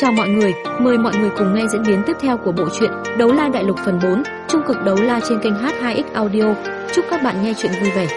Chào mọi người, mời mọi người cùng nghe diễn biến tiếp theo của bộ truyện Đấu La Đại Lục phần 4, trung cực đấu la trên kênh H2X Audio. Chúc các bạn nghe truyện vui vẻ.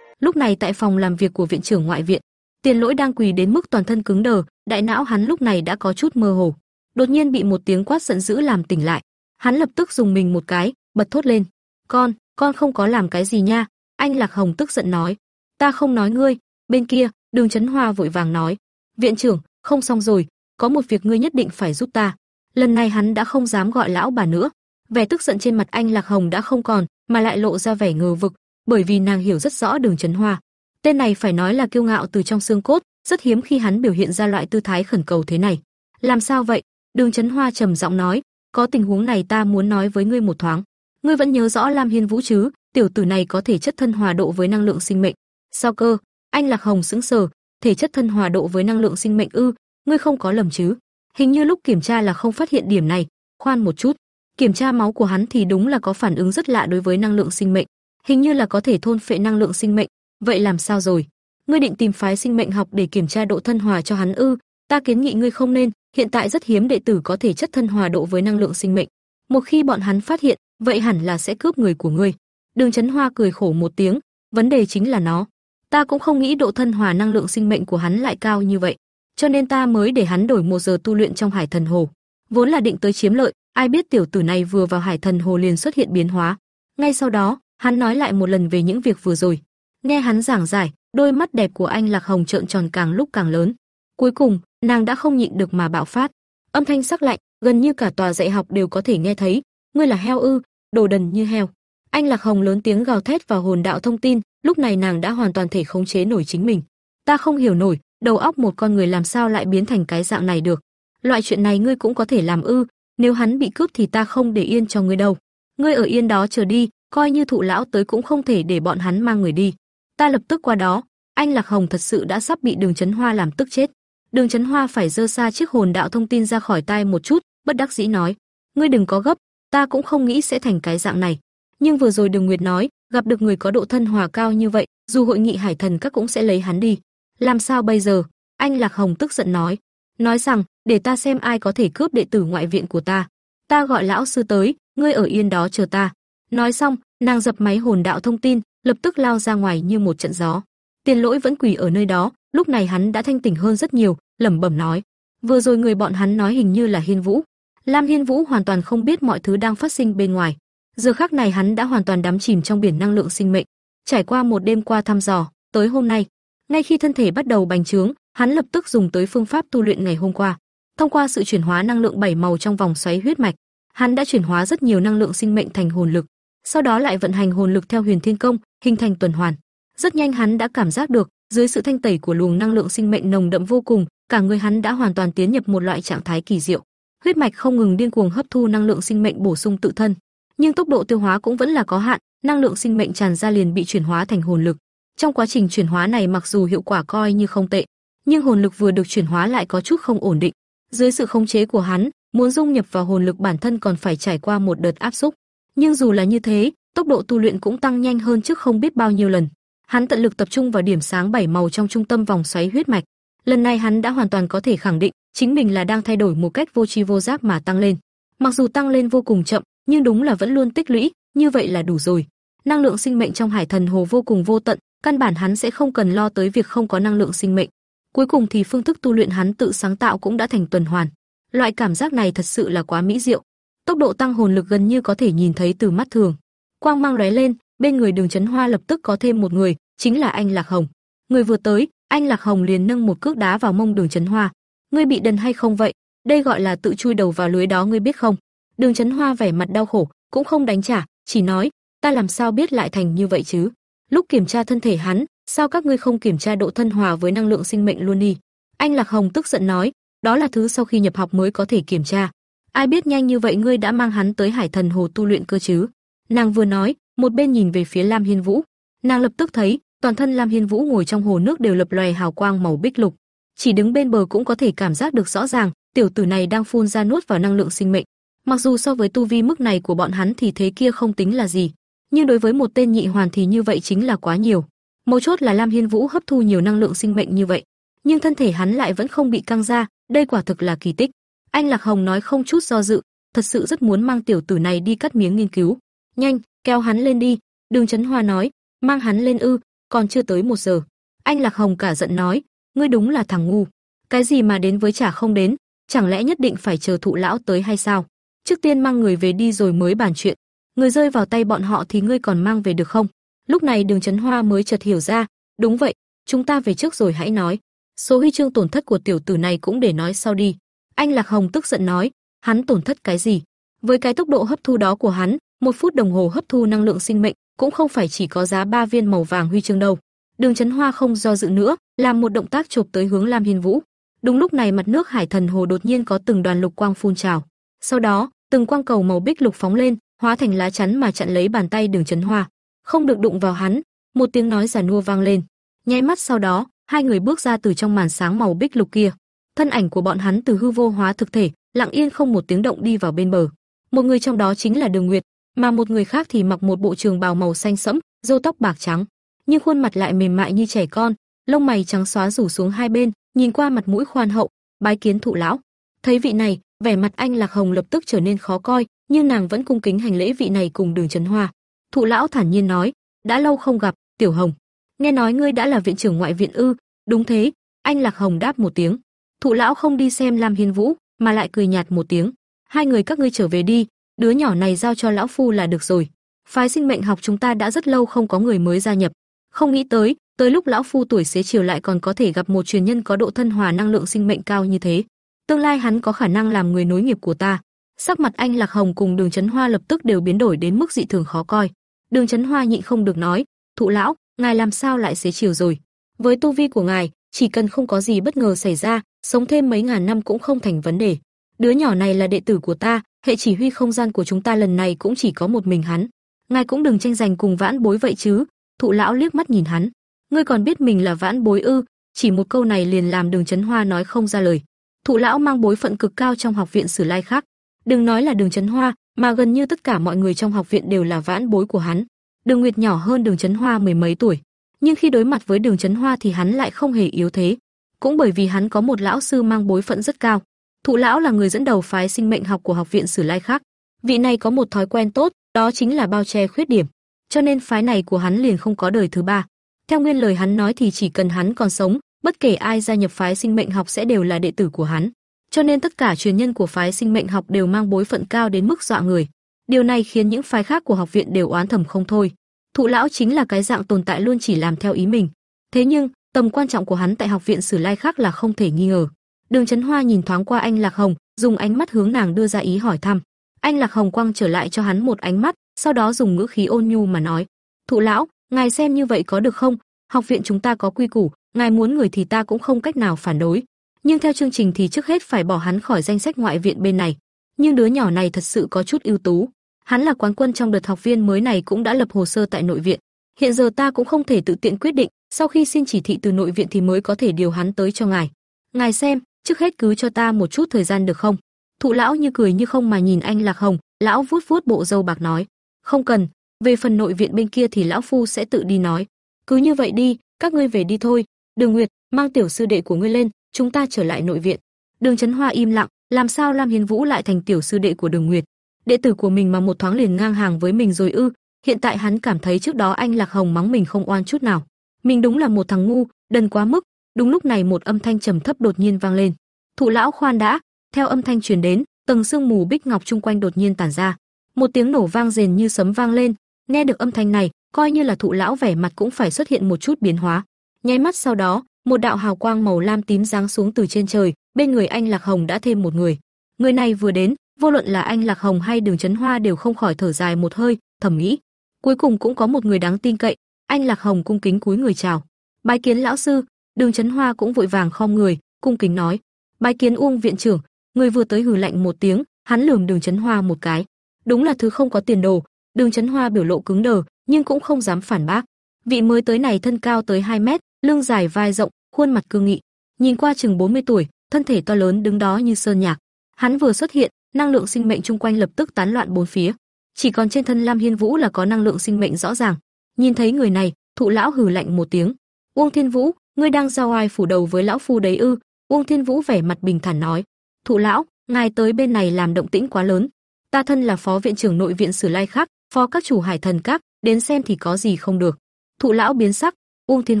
Lúc này tại phòng làm việc của viện trưởng ngoại viện, Tiền Lỗi đang quỳ đến mức toàn thân cứng đờ, đại não hắn lúc này đã có chút mơ hồ. Đột nhiên bị một tiếng quát giận dữ làm tỉnh lại. Hắn lập tức dùng mình một cái, bật thốt lên: "Con, con không có làm cái gì nha." Anh Lạc Hồng tức giận nói: "Ta không nói ngươi." Bên kia, Đường Chấn Hoa vội vàng nói: "Viện trưởng, không xong rồi, có một việc ngươi nhất định phải giúp ta." Lần này hắn đã không dám gọi lão bà nữa, vẻ tức giận trên mặt anh Lạc Hồng đã không còn, mà lại lộ ra vẻ ngờ vực, bởi vì nàng hiểu rất rõ Đường Chấn Hoa. Tên này phải nói là kiêu ngạo từ trong xương cốt, rất hiếm khi hắn biểu hiện ra loại tư thái khẩn cầu thế này. "Làm sao vậy?" Đường Chấn Hoa trầm giọng nói, "Có tình huống này ta muốn nói với ngươi một thoáng. Ngươi vẫn nhớ rõ Lam Hiên Vũ chứ? Tiểu tử này có thể chất thân hòa độ với năng lượng sinh mệnh." "Sao cơ?" Anh Lạc Hồng sững sờ, thể chất thân hòa độ với năng lượng sinh mệnh ư? Ngươi không có lầm chứ? Hình như lúc kiểm tra là không phát hiện điểm này, khoan một chút. Kiểm tra máu của hắn thì đúng là có phản ứng rất lạ đối với năng lượng sinh mệnh, hình như là có thể thôn phệ năng lượng sinh mệnh, vậy làm sao rồi? Ngươi định tìm phái sinh mệnh học để kiểm tra độ thân hòa cho hắn ư? Ta kiến nghị ngươi không nên, hiện tại rất hiếm đệ tử có thể chất thân hòa độ với năng lượng sinh mệnh. Một khi bọn hắn phát hiện, vậy hẳn là sẽ cướp người của ngươi. Đường Chấn Hoa cười khổ một tiếng, vấn đề chính là nó. Ta cũng không nghĩ độ thân hòa năng lượng sinh mệnh của hắn lại cao như vậy, cho nên ta mới để hắn đổi một giờ tu luyện trong Hải Thần Hồ. Vốn là định tới chiếm lợi, ai biết tiểu tử này vừa vào Hải Thần Hồ liền xuất hiện biến hóa. Ngay sau đó, hắn nói lại một lần về những việc vừa rồi. Nghe hắn giảng giải, đôi mắt đẹp của anh Lạc Hồng trợn tròn càng lúc càng lớn. Cuối cùng, nàng đã không nhịn được mà bạo phát. Âm thanh sắc lạnh, gần như cả tòa dạy học đều có thể nghe thấy. Ngươi là heo ư? Đồ đần như heo. Anh Lạc Hồng lớn tiếng gào thét vào hồn đạo thông tin, lúc này nàng đã hoàn toàn thể khống chế nổi chính mình. Ta không hiểu nổi, đầu óc một con người làm sao lại biến thành cái dạng này được. Loại chuyện này ngươi cũng có thể làm ư? Nếu hắn bị cướp thì ta không để yên cho ngươi đâu. Ngươi ở yên đó chờ đi, coi như thụ lão tới cũng không thể để bọn hắn mang người đi. Ta lập tức qua đó. Anh Lạc Hồng thật sự đã sắp bị Đường Chấn Hoa làm tức chết. Đường Chấn Hoa phải dơ xa chiếc hồn đạo thông tin ra khỏi tai một chút, bất đắc dĩ nói: "Ngươi đừng có gấp, ta cũng không nghĩ sẽ thành cái dạng này. Nhưng vừa rồi Đường Nguyệt nói, gặp được người có độ thân hòa cao như vậy, dù hội nghị hải thần các cũng sẽ lấy hắn đi. Làm sao bây giờ? Anh Lạc Hồng tức giận nói, nói rằng, để ta xem ai có thể cướp đệ tử ngoại viện của ta. Ta gọi lão sư tới, ngươi ở yên đó chờ ta. Nói xong, nàng dập máy hồn đạo thông tin, lập tức lao ra ngoài như một trận gió. Tiền Lỗi vẫn quỳ ở nơi đó, lúc này hắn đã thanh tỉnh hơn rất nhiều, lẩm bẩm nói, vừa rồi người bọn hắn nói hình như là Hiên Vũ. Lam Hiên Vũ hoàn toàn không biết mọi thứ đang phát sinh bên ngoài. Giờ khắc này hắn đã hoàn toàn đắm chìm trong biển năng lượng sinh mệnh. Trải qua một đêm qua thăm dò, tới hôm nay, ngay khi thân thể bắt đầu bành trướng, hắn lập tức dùng tới phương pháp tu luyện ngày hôm qua. Thông qua sự chuyển hóa năng lượng bảy màu trong vòng xoáy huyết mạch, hắn đã chuyển hóa rất nhiều năng lượng sinh mệnh thành hồn lực, sau đó lại vận hành hồn lực theo Huyền Thiên Công, hình thành tuần hoàn. Rất nhanh hắn đã cảm giác được, dưới sự thanh tẩy của luồng năng lượng sinh mệnh nồng đậm vô cùng, cả người hắn đã hoàn toàn tiến nhập một loại trạng thái kỳ diệu. Huyết mạch không ngừng điên cuồng hấp thu năng lượng sinh mệnh bổ sung tự thân, nhưng tốc độ tiêu hóa cũng vẫn là có hạn, năng lượng sinh mệnh tràn ra liền bị chuyển hóa thành hồn lực. Trong quá trình chuyển hóa này mặc dù hiệu quả coi như không tệ, nhưng hồn lực vừa được chuyển hóa lại có chút không ổn định. Dưới sự khống chế của hắn, muốn dung nhập vào hồn lực bản thân còn phải trải qua một đợt áp xúc. Nhưng dù là như thế, tốc độ tu luyện cũng tăng nhanh hơn trước không biết bao nhiêu lần. Hắn tận lực tập trung vào điểm sáng bảy màu trong trung tâm vòng xoáy huyết mạch. Lần này hắn đã hoàn toàn có thể khẳng định, chính mình là đang thay đổi một cách vô tri vô giác mà tăng lên. Mặc dù tăng lên vô cùng chậm, nhưng đúng là vẫn luôn tích lũy, như vậy là đủ rồi. Năng lượng sinh mệnh trong Hải Thần Hồ vô cùng vô tận, căn bản hắn sẽ không cần lo tới việc không có năng lượng sinh mệnh. Cuối cùng thì phương thức tu luyện hắn tự sáng tạo cũng đã thành tuần hoàn. Loại cảm giác này thật sự là quá mỹ diệu. Tốc độ tăng hồn lực gần như có thể nhìn thấy từ mắt thường. Quang mang lóe lên, bên người Đường Chấn Hoa lập tức có thêm một người, chính là anh Lạc Hồng. Người vừa tới, anh Lạc Hồng liền nâng một cước đá vào mông Đường Chấn Hoa. Ngươi bị đần hay không vậy? Đây gọi là tự chui đầu vào lưới đó ngươi biết không? Đường Chấn Hoa vẻ mặt đau khổ, cũng không đánh trả, chỉ nói, ta làm sao biết lại thành như vậy chứ? Lúc kiểm tra thân thể hắn, sao các ngươi không kiểm tra độ thân hòa với năng lượng sinh mệnh luôn đi? Anh Lạc Hồng tức giận nói, đó là thứ sau khi nhập học mới có thể kiểm tra. Ai biết nhanh như vậy ngươi đã mang hắn tới Hải Thần Hồ tu luyện cơ chứ? Nàng vừa nói, một bên nhìn về phía Lam Hiên Vũ. Nàng lập tức thấy, toàn thân Lam Hiên Vũ ngồi trong hồ nước đều lập lòe hào quang màu bích lục. Chỉ đứng bên bờ cũng có thể cảm giác được rõ ràng, tiểu tử này đang phun ra nuốt vào năng lượng sinh mệnh. Mặc dù so với tu vi mức này của bọn hắn thì thế kia không tính là gì, nhưng đối với một tên nhị hoàn thì như vậy chính là quá nhiều. Mấu chốt là Lam Hiên Vũ hấp thu nhiều năng lượng sinh mệnh như vậy, nhưng thân thể hắn lại vẫn không bị căng ra, đây quả thực là kỳ tích. Anh Lạc Hồng nói không chút do dự, thật sự rất muốn mang tiểu tử này đi cắt miếng nghiên cứu. Nhanh, kéo hắn lên đi. Đường Chấn Hoa nói, mang hắn lên ư, còn chưa tới một giờ. Anh Lạc Hồng cả giận nói, ngươi đúng là thằng ngu. Cái gì mà đến với chả không đến, chẳng lẽ nhất định phải chờ thụ lão tới hay sao? Trước tiên mang người về đi rồi mới bàn chuyện. Người rơi vào tay bọn họ thì ngươi còn mang về được không? Lúc này Đường Chấn Hoa mới chợt hiểu ra, đúng vậy, chúng ta về trước rồi hãy nói. Số huy chương tổn thất của tiểu tử này cũng để nói sau đi. Anh Lạc Hồng tức giận nói, hắn tổn thất cái gì? Với cái tốc độ hấp thu đó của hắn, một phút đồng hồ hấp thu năng lượng sinh mệnh cũng không phải chỉ có giá ba viên màu vàng huy chương đâu. Đường Chấn Hoa không do dự nữa, làm một động tác chộp tới hướng Lam Hiên Vũ. Đúng lúc này mặt nước Hải Thần Hồ đột nhiên có từng đoàn lục quang phun trào. Sau đó, từng quang cầu màu bích lục phóng lên, hóa thành lá chắn mà chặn lấy bàn tay Đường Chấn Hoa. Không được đụng vào hắn, một tiếng nói già nua vang lên. Nháy mắt sau đó, hai người bước ra từ trong màn sáng màu bích lục kia. Thân ảnh của bọn hắn từ hư vô hóa thực thể, lặng yên không một tiếng động đi vào bên bờ. Một người trong đó chính là Đường Nguyệt, mà một người khác thì mặc một bộ trường bào màu xanh sẫm, râu tóc bạc trắng, nhưng khuôn mặt lại mềm mại như trẻ con, lông mày trắng xóa rủ xuống hai bên, nhìn qua mặt mũi khoan hậu, bái kiến thụ lão. Thấy vị này, vẻ mặt anh Lạc Hồng lập tức trở nên khó coi, nhưng nàng vẫn cung kính hành lễ vị này cùng Đường Trấn Hoa. Thụ lão thản nhiên nói, đã lâu không gặp, Tiểu Hồng. Nghe nói ngươi đã là viện trưởng ngoại viện ư? Đúng thế, anh Lạc Hồng đáp một tiếng. Thụ lão không đi xem Lam Hiên Vũ, mà lại cười nhạt một tiếng. Hai người các ngươi trở về đi, đứa nhỏ này giao cho lão phu là được rồi. Phái sinh mệnh học chúng ta đã rất lâu không có người mới gia nhập, không nghĩ tới, tới lúc lão phu tuổi xế chiều lại còn có thể gặp một truyền nhân có độ thân hòa năng lượng sinh mệnh cao như thế. Tương lai hắn có khả năng làm người nối nghiệp của ta. Sắc mặt anh Lạc Hồng cùng Đường Chấn Hoa lập tức đều biến đổi đến mức dị thường khó coi. Đường Chấn Hoa nhịn không được nói, "Thụ lão, ngài làm sao lại xế chiều rồi? Với tu vi của ngài, chỉ cần không có gì bất ngờ xảy ra, sống thêm mấy ngàn năm cũng không thành vấn đề. Đứa nhỏ này là đệ tử của ta, hệ chỉ huy không gian của chúng ta lần này cũng chỉ có một mình hắn. Ngài cũng đừng tranh giành cùng vãn bối vậy chứ, Thụ lão liếc mắt nhìn hắn, ngươi còn biết mình là vãn bối ư? Chỉ một câu này liền làm Đường Chấn Hoa nói không ra lời. Thụ lão mang bối phận cực cao trong học viện Sử Lai khác, đừng nói là Đường Chấn Hoa, mà gần như tất cả mọi người trong học viện đều là vãn bối của hắn. Đường Nguyệt nhỏ hơn Đường Chấn Hoa mười mấy tuổi, nhưng khi đối mặt với Đường Chấn Hoa thì hắn lại không hề yếu thế, cũng bởi vì hắn có một lão sư mang bối phận rất cao. Thụ lão là người dẫn đầu phái sinh mệnh học của học viện Sử Lai khác. Vị này có một thói quen tốt, đó chính là bao che khuyết điểm cho nên phái này của hắn liền không có đời thứ ba. Theo nguyên lời hắn nói thì chỉ cần hắn còn sống, bất kể ai gia nhập phái sinh mệnh học sẽ đều là đệ tử của hắn. Cho nên tất cả truyền nhân của phái sinh mệnh học đều mang bối phận cao đến mức dọa người. Điều này khiến những phái khác của học viện đều oán thầm không thôi. Thụ lão chính là cái dạng tồn tại luôn chỉ làm theo ý mình. Thế nhưng, tầm quan trọng của hắn tại học viện Sử Lai khác là không thể nghi ngờ. Đường Chấn Hoa nhìn thoáng qua anh Lạc Hồng, dùng ánh mắt hướng nàng đưa ra ý hỏi thăm. Anh Lạc Hồng quăng trở lại cho hắn một ánh mắt, sau đó dùng ngữ khí ôn nhu mà nói: "Thụ lão, ngài xem như vậy có được không? Học viện chúng ta có quy củ, ngài muốn người thì ta cũng không cách nào phản đối, nhưng theo chương trình thì trước hết phải bỏ hắn khỏi danh sách ngoại viện bên này. Nhưng đứa nhỏ này thật sự có chút ưu tú, hắn là quán quân trong đợt học viên mới này cũng đã lập hồ sơ tại nội viện. Hiện giờ ta cũng không thể tự tiện quyết định, sau khi xin chỉ thị từ nội viện thì mới có thể điều hắn tới cho ngài. Ngài xem, trước hết cứ cho ta một chút thời gian được không?" Thụ lão như cười như không mà nhìn anh Lạc Hồng, lão vuốt vuốt bộ râu bạc nói: "Không cần, về phần nội viện bên kia thì lão phu sẽ tự đi nói. Cứ như vậy đi, các ngươi về đi thôi. Đường Nguyệt, mang tiểu sư đệ của ngươi lên, chúng ta trở lại nội viện." Đường Chấn Hoa im lặng, làm sao Lam Hiến Vũ lại thành tiểu sư đệ của Đường Nguyệt? Đệ tử của mình mà một thoáng liền ngang hàng với mình rồi ư? Hiện tại hắn cảm thấy trước đó anh Lạc Hồng mắng mình không oan chút nào. Mình đúng là một thằng ngu, đần quá mức. Đúng lúc này một âm thanh trầm thấp đột nhiên vang lên. Thụ lão khoan đã, theo âm thanh truyền đến, tầng sương mù bích ngọc chung quanh đột nhiên tản ra. Một tiếng nổ vang rền như sấm vang lên, nghe được âm thanh này, coi như là thụ lão vẻ mặt cũng phải xuất hiện một chút biến hóa. Nháy mắt sau đó, một đạo hào quang màu lam tím giáng xuống từ trên trời, bên người anh Lạc Hồng đã thêm một người. Người này vừa đến, vô luận là anh Lạc Hồng hay Đường Chấn Hoa đều không khỏi thở dài một hơi, thầm nghĩ, cuối cùng cũng có một người đáng tin cậy. Anh Lạc Hồng cung kính cúi người chào. Bái kiến lão sư, Đường Chấn Hoa cũng vội vàng khom người, cung kính nói, bái kiến Uông viện trưởng, Người vừa tới hừ lạnh một tiếng, hắn lườm Đường Chấn Hoa một cái. Đúng là thứ không có tiền đồ, Đường Chấn Hoa biểu lộ cứng đờ, nhưng cũng không dám phản bác. Vị mới tới này thân cao tới 2 mét, lưng dài vai rộng, khuôn mặt cương nghị, nhìn qua chừng 40 tuổi, thân thể to lớn đứng đó như sơn nhạc. Hắn vừa xuất hiện, năng lượng sinh mệnh chung quanh lập tức tán loạn bốn phía. Chỉ còn trên thân Lam Hiên Vũ là có năng lượng sinh mệnh rõ ràng. Nhìn thấy người này, Thụ lão hừ lạnh một tiếng. "Uông Thiên Vũ, ngươi đang giao ai phủ đầu với lão phu đấy ư? Uông Thiên Vũ vẻ mặt bình thản nói: "Thụ lão, ngài tới bên này làm động tĩnh quá lớn. Ta thân là phó viện trưởng nội viện Sử Lai Khắc, phó các chủ Hải Thần Các, đến xem thì có gì không được." Thụ lão biến sắc, "Uông Thiên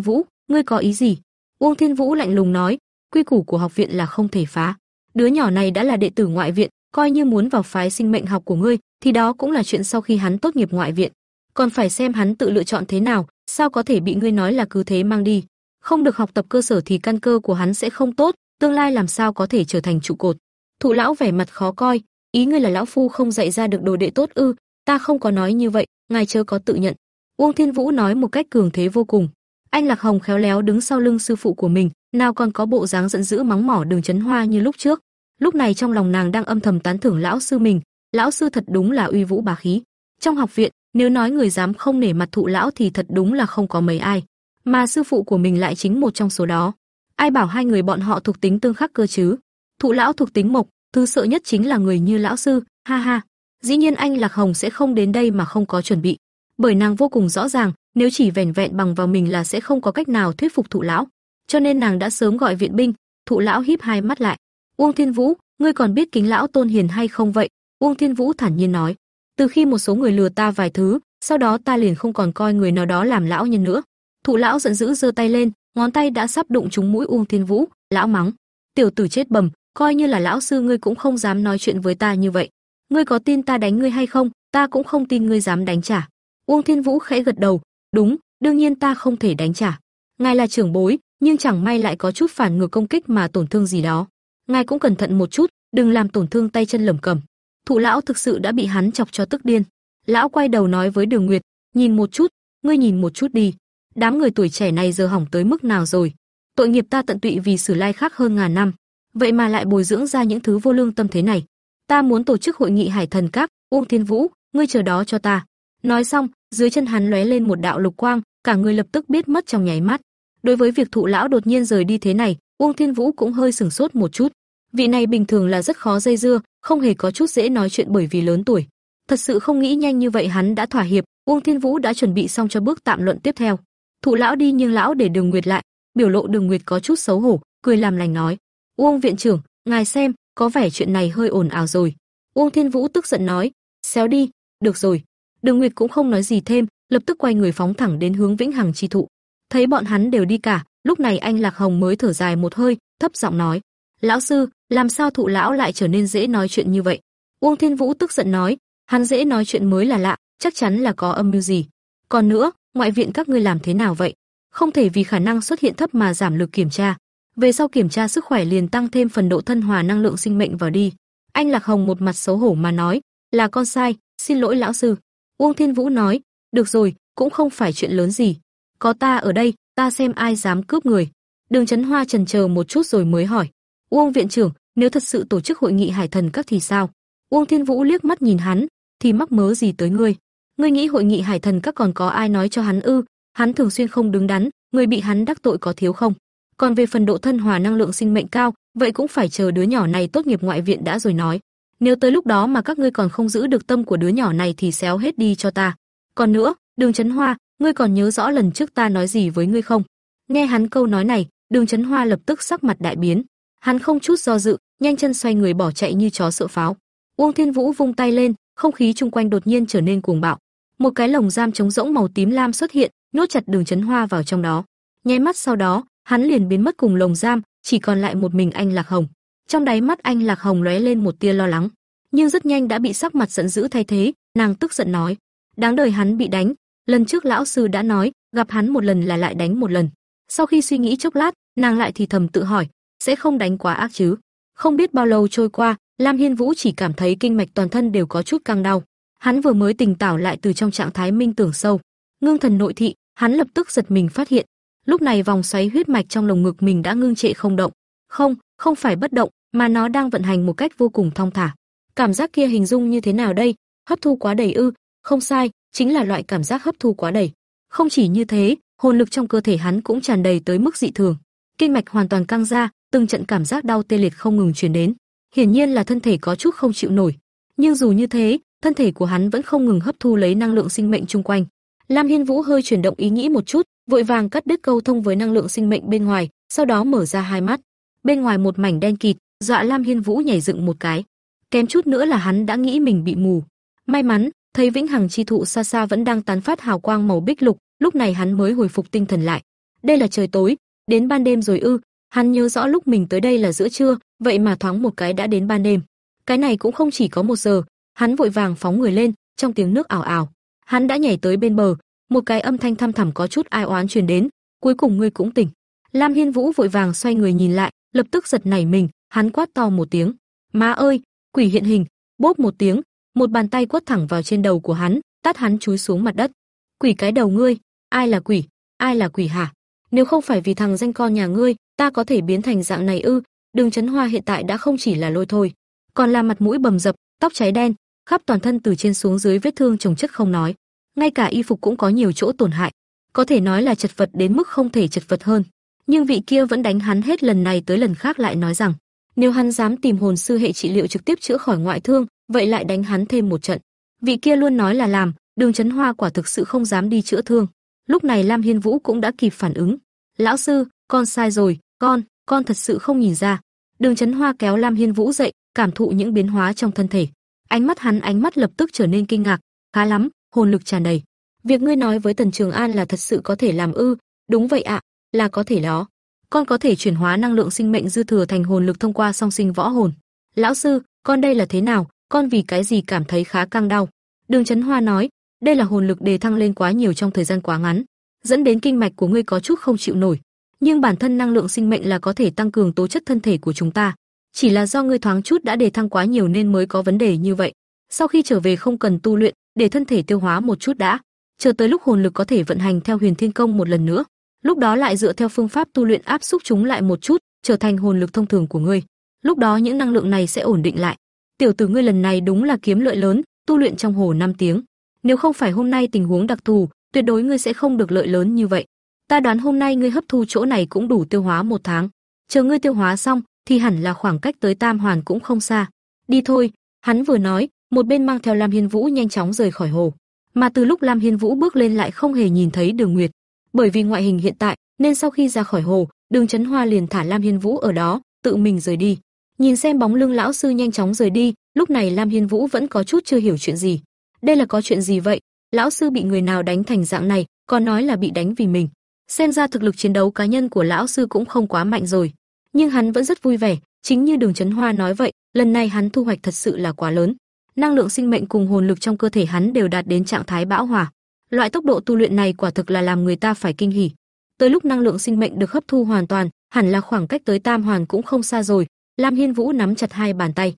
Vũ, ngươi có ý gì?" Uông Thiên Vũ lạnh lùng nói: "Quy củ của học viện là không thể phá. Đứa nhỏ này đã là đệ tử ngoại viện, coi như muốn vào phái sinh mệnh học của ngươi, thì đó cũng là chuyện sau khi hắn tốt nghiệp ngoại viện, còn phải xem hắn tự lựa chọn thế nào, sao có thể bị ngươi nói là cứ thế mang đi. Không được học tập cơ sở thì căn cơ của hắn sẽ không tốt, tương lai làm sao có thể trở thành trụ cột. Thụ lão vẻ mặt khó coi, ý ngươi là lão phu không dạy ra được đồ đệ tốt ư? Ta không có nói như vậy, ngài chớ có tự nhận. Uông Thiên Vũ nói một cách cường thế vô cùng. Anh Lạc Hồng khéo léo đứng sau lưng sư phụ của mình, nào còn có bộ dáng giận dữ mắng mỏ Đường Chấn Hoa như lúc trước. Lúc này trong lòng nàng đang âm thầm tán thưởng lão sư mình, lão sư thật đúng là uy vũ bá khí. Trong học viện, nếu nói người dám không nể mặt thụ lão thì thật đúng là không có mấy ai, mà sư phụ của mình lại chính một trong số đó. Ai bảo hai người bọn họ thuộc tính tương khắc cơ chứ? Thụ lão thuộc tính mộc, thứ sợ nhất chính là người như lão sư, ha ha. Dĩ nhiên anh Lạc Hồng sẽ không đến đây mà không có chuẩn bị, bởi nàng vô cùng rõ ràng, nếu chỉ vẻn vẹn bằng vào mình là sẽ không có cách nào thuyết phục thụ lão, cho nên nàng đã sớm gọi viện binh. Thụ lão híp hai mắt lại, Uông Thiên Vũ, ngươi còn biết kính lão tôn hiền hay không vậy? Uông Thiên Vũ thản nhiên nói, từ khi một số người lừa ta vài thứ, sau đó ta liền không còn coi người nào đó làm lão nhân nữa. Thụ lão giận dữ giơ tay lên, ngón tay đã sắp đụng trúng mũi Uông Thiên Vũ, lão mắng, tiểu tử chết bầm, coi như là lão sư ngươi cũng không dám nói chuyện với ta như vậy. Ngươi có tin ta đánh ngươi hay không? Ta cũng không tin ngươi dám đánh trả. Uông Thiên Vũ khẽ gật đầu, đúng, đương nhiên ta không thể đánh trả. Ngài là trưởng bối, nhưng chẳng may lại có chút phản ngược công kích mà tổn thương gì đó. Ngài cũng cẩn thận một chút, đừng làm tổn thương tay chân lẩm cẩm Thụ lão thực sự đã bị hắn chọc cho tức điên. Lão quay đầu nói với Đường Nguyệt, nhìn một chút, ngươi nhìn một chút đi. Đám người tuổi trẻ này giờ hỏng tới mức nào rồi? Tội nghiệp ta tận tụy vì Sử Lai khác hơn ngàn năm, vậy mà lại bồi dưỡng ra những thứ vô lương tâm thế này. Ta muốn tổ chức hội nghị Hải Thần Các, Uông Thiên Vũ, ngươi chờ đó cho ta. Nói xong, dưới chân hắn lóe lên một đạo lục quang, cả người lập tức biết mất trong nháy mắt. Đối với việc thụ lão đột nhiên rời đi thế này, Uông Thiên Vũ cũng hơi sửng sốt một chút. Vị này bình thường là rất khó dây dưa, không hề có chút dễ nói chuyện bởi vì lớn tuổi. Thật sự không nghĩ nhanh như vậy hắn đã thỏa hiệp, Uông Thiên Vũ đã chuẩn bị xong cho bước tạm luận tiếp theo. Thụ lão đi nhưng lão để Đường Nguyệt lại, biểu lộ Đường Nguyệt có chút xấu hổ, cười làm lành nói: "Uông viện trưởng, ngài xem, có vẻ chuyện này hơi ồn ào rồi." Uông Thiên Vũ tức giận nói: "Xéo đi, được rồi." Đường Nguyệt cũng không nói gì thêm, lập tức quay người phóng thẳng đến hướng Vĩnh Hằng chi thụ. Thấy bọn hắn đều đi cả, lúc này anh Lạc Hồng mới thở dài một hơi, thấp giọng nói: "Lão sư, làm sao thụ lão lại trở nên dễ nói chuyện như vậy?" Uông Thiên Vũ tức giận nói: "Hắn dễ nói chuyện mới là lạ, chắc chắn là có âm mưu gì. Còn nữa, ngoại viện các ngươi làm thế nào vậy? Không thể vì khả năng xuất hiện thấp mà giảm lực kiểm tra. Về sau kiểm tra sức khỏe liền tăng thêm phần độ thân hòa năng lượng sinh mệnh vào đi." Anh Lạc Hồng một mặt xấu hổ mà nói: "Là con sai, xin lỗi lão sư." Uông Thiên Vũ nói: "Được rồi, cũng không phải chuyện lớn gì. Có ta ở đây, ta xem ai dám cướp người." Đường Chấn Hoa chần chờ một chút rồi mới hỏi: "Uông viện trưởng, nếu thật sự tổ chức hội nghị Hải Thần các thì sao?" Uông Thiên Vũ liếc mắt nhìn hắn, thì mắc mớ gì tới ngươi? Ngươi nghĩ hội nghị Hải Thần các còn có ai nói cho hắn ư? Hắn thường xuyên không đứng đắn, người bị hắn đắc tội có thiếu không? Còn về phần độ thân hòa năng lượng sinh mệnh cao, vậy cũng phải chờ đứa nhỏ này tốt nghiệp ngoại viện đã rồi nói. Nếu tới lúc đó mà các ngươi còn không giữ được tâm của đứa nhỏ này thì xéo hết đi cho ta. Còn nữa, Đường Chấn Hoa, ngươi còn nhớ rõ lần trước ta nói gì với ngươi không? Nghe hắn câu nói này, Đường Chấn Hoa lập tức sắc mặt đại biến. Hắn không chút do dự, nhanh chân xoay người bỏ chạy như chó sợ pháo. Uông Thiên Vũ vung tay lên, không khí chung quanh đột nhiên trở nên cuồng bạo. Một cái lồng giam trống rỗng màu tím lam xuất hiện, nhốt chặt Đường Chấn Hoa vào trong đó. Nháy mắt sau đó, hắn liền biến mất cùng lồng giam, chỉ còn lại một mình anh Lạc Hồng. Trong đáy mắt anh Lạc Hồng lóe lên một tia lo lắng, nhưng rất nhanh đã bị sắc mặt giận dữ thay thế, nàng tức giận nói: "Đáng đời hắn bị đánh, lần trước lão sư đã nói, gặp hắn một lần là lại đánh một lần." Sau khi suy nghĩ chốc lát, nàng lại thì thầm tự hỏi, sẽ không đánh quá ác chứ? Không biết bao lâu trôi qua, Lam Hiên Vũ chỉ cảm thấy kinh mạch toàn thân đều có chút căng đau. Hắn vừa mới tỉnh tảo lại từ trong trạng thái minh tưởng sâu, ngưng thần nội thị, hắn lập tức giật mình phát hiện, lúc này vòng xoáy huyết mạch trong lồng ngực mình đã ngưng trệ không động. Không, không phải bất động, mà nó đang vận hành một cách vô cùng thong thả. Cảm giác kia hình dung như thế nào đây? Hấp thu quá đầy ư? Không sai, chính là loại cảm giác hấp thu quá đầy. Không chỉ như thế, hồn lực trong cơ thể hắn cũng tràn đầy tới mức dị thường. Kinh mạch hoàn toàn căng ra, từng trận cảm giác đau tê liệt không ngừng truyền đến. Hiển nhiên là thân thể có chút không chịu nổi. Nhưng dù như thế, thân thể của hắn vẫn không ngừng hấp thu lấy năng lượng sinh mệnh chung quanh. Lam Hiên Vũ hơi chuyển động ý nghĩ một chút, vội vàng cắt đứt câu thông với năng lượng sinh mệnh bên ngoài, sau đó mở ra hai mắt bên ngoài một mảnh đen kịt, dọa Lam Hiên Vũ nhảy dựng một cái. Kém chút nữa là hắn đã nghĩ mình bị mù. May mắn, thấy vĩnh hằng chi thụ xa xa vẫn đang tán phát hào quang màu bích lục, lúc này hắn mới hồi phục tinh thần lại. Đây là trời tối, đến ban đêm rồi ư? Hắn nhớ rõ lúc mình tới đây là giữa trưa, vậy mà thoáng một cái đã đến ban đêm. Cái này cũng không chỉ có một giờ, hắn vội vàng phóng người lên, trong tiếng nước ảo ảo, hắn đã nhảy tới bên bờ, một cái âm thanh thăm thẳm có chút ai oán truyền đến, cuối cùng ngươi cũng tỉnh. Lam Hiên Vũ vội vàng xoay người nhìn lại, lập tức giật nảy mình, hắn quát to một tiếng, "Má ơi, quỷ hiện hình!" Bốp một tiếng, một bàn tay quất thẳng vào trên đầu của hắn, tát hắn chúi xuống mặt đất. "Quỷ cái đầu ngươi, ai là quỷ? Ai là quỷ hả? Nếu không phải vì thằng danh con nhà ngươi, ta có thể biến thành dạng này ư?" Đường Chấn Hoa hiện tại đã không chỉ là lôi thôi, còn là mặt mũi bầm dập, tóc cháy đen, khắp toàn thân từ trên xuống dưới vết thương chồng chất không nói, ngay cả y phục cũng có nhiều chỗ tổn hại, có thể nói là chật vật đến mức không thể chật vật hơn. Nhưng vị kia vẫn đánh hắn hết lần này tới lần khác lại nói rằng, nếu hắn dám tìm hồn sư hệ trị liệu trực tiếp chữa khỏi ngoại thương, vậy lại đánh hắn thêm một trận. Vị kia luôn nói là làm, Đường Chấn Hoa quả thực sự không dám đi chữa thương. Lúc này Lam Hiên Vũ cũng đã kịp phản ứng. "Lão sư, con sai rồi, con, con thật sự không nhìn ra." Đường Chấn Hoa kéo Lam Hiên Vũ dậy, cảm thụ những biến hóa trong thân thể. Ánh mắt hắn ánh mắt lập tức trở nên kinh ngạc, "Khá lắm, hồn lực tràn đầy. Việc ngươi nói với Tần Trường An là thật sự có thể làm ư? Đúng vậy ạ, là có thể đó. Con có thể chuyển hóa năng lượng sinh mệnh dư thừa thành hồn lực thông qua song sinh võ hồn. Lão sư, con đây là thế nào? Con vì cái gì cảm thấy khá căng đau? Đường Chấn Hoa nói, đây là hồn lực đề thăng lên quá nhiều trong thời gian quá ngắn, dẫn đến kinh mạch của ngươi có chút không chịu nổi. Nhưng bản thân năng lượng sinh mệnh là có thể tăng cường tố chất thân thể của chúng ta, chỉ là do ngươi thoáng chút đã đề thăng quá nhiều nên mới có vấn đề như vậy. Sau khi trở về không cần tu luyện, để thân thể tiêu hóa một chút đã, chờ tới lúc hồn lực có thể vận hành theo Huyền Thiên Công một lần nữa, lúc đó lại dựa theo phương pháp tu luyện áp xúc chúng lại một chút, trở thành hồn lực thông thường của ngươi. Lúc đó những năng lượng này sẽ ổn định lại. Tiểu tử ngươi lần này đúng là kiếm lợi lớn, tu luyện trong hồ 5 tiếng. Nếu không phải hôm nay tình huống đặc thù, tuyệt đối ngươi sẽ không được lợi lớn như vậy. Ta đoán hôm nay ngươi hấp thu chỗ này cũng đủ tiêu hóa một tháng. Chờ ngươi tiêu hóa xong, thì hẳn là khoảng cách tới Tam Hoàn cũng không xa. Đi thôi, hắn vừa nói, một bên mang theo Lam Hiên Vũ nhanh chóng rời khỏi hồ. Mà từ lúc Lam Hiên Vũ bước lên lại không hề nhìn thấy Đường Nguyệt, bởi vì ngoại hình hiện tại, nên sau khi ra khỏi hồ, Đường Chấn Hoa liền thả Lam Hiên Vũ ở đó, tự mình rời đi. Nhìn xem bóng lưng lão sư nhanh chóng rời đi, lúc này Lam Hiên Vũ vẫn có chút chưa hiểu chuyện gì. Đây là có chuyện gì vậy? Lão sư bị người nào đánh thành dạng này, còn nói là bị đánh vì mình. Xem ra thực lực chiến đấu cá nhân của lão sư cũng không quá mạnh rồi, nhưng hắn vẫn rất vui vẻ, chính như Đường Chấn Hoa nói vậy, lần này hắn thu hoạch thật sự là quá lớn năng lượng sinh mệnh cùng hồn lực trong cơ thể hắn đều đạt đến trạng thái bão hòa. Loại tốc độ tu luyện này quả thực là làm người ta phải kinh hỉ. Tới lúc năng lượng sinh mệnh được hấp thu hoàn toàn, hẳn là khoảng cách tới Tam Hoàn cũng không xa rồi. Lam Hiên Vũ nắm chặt hai bàn tay.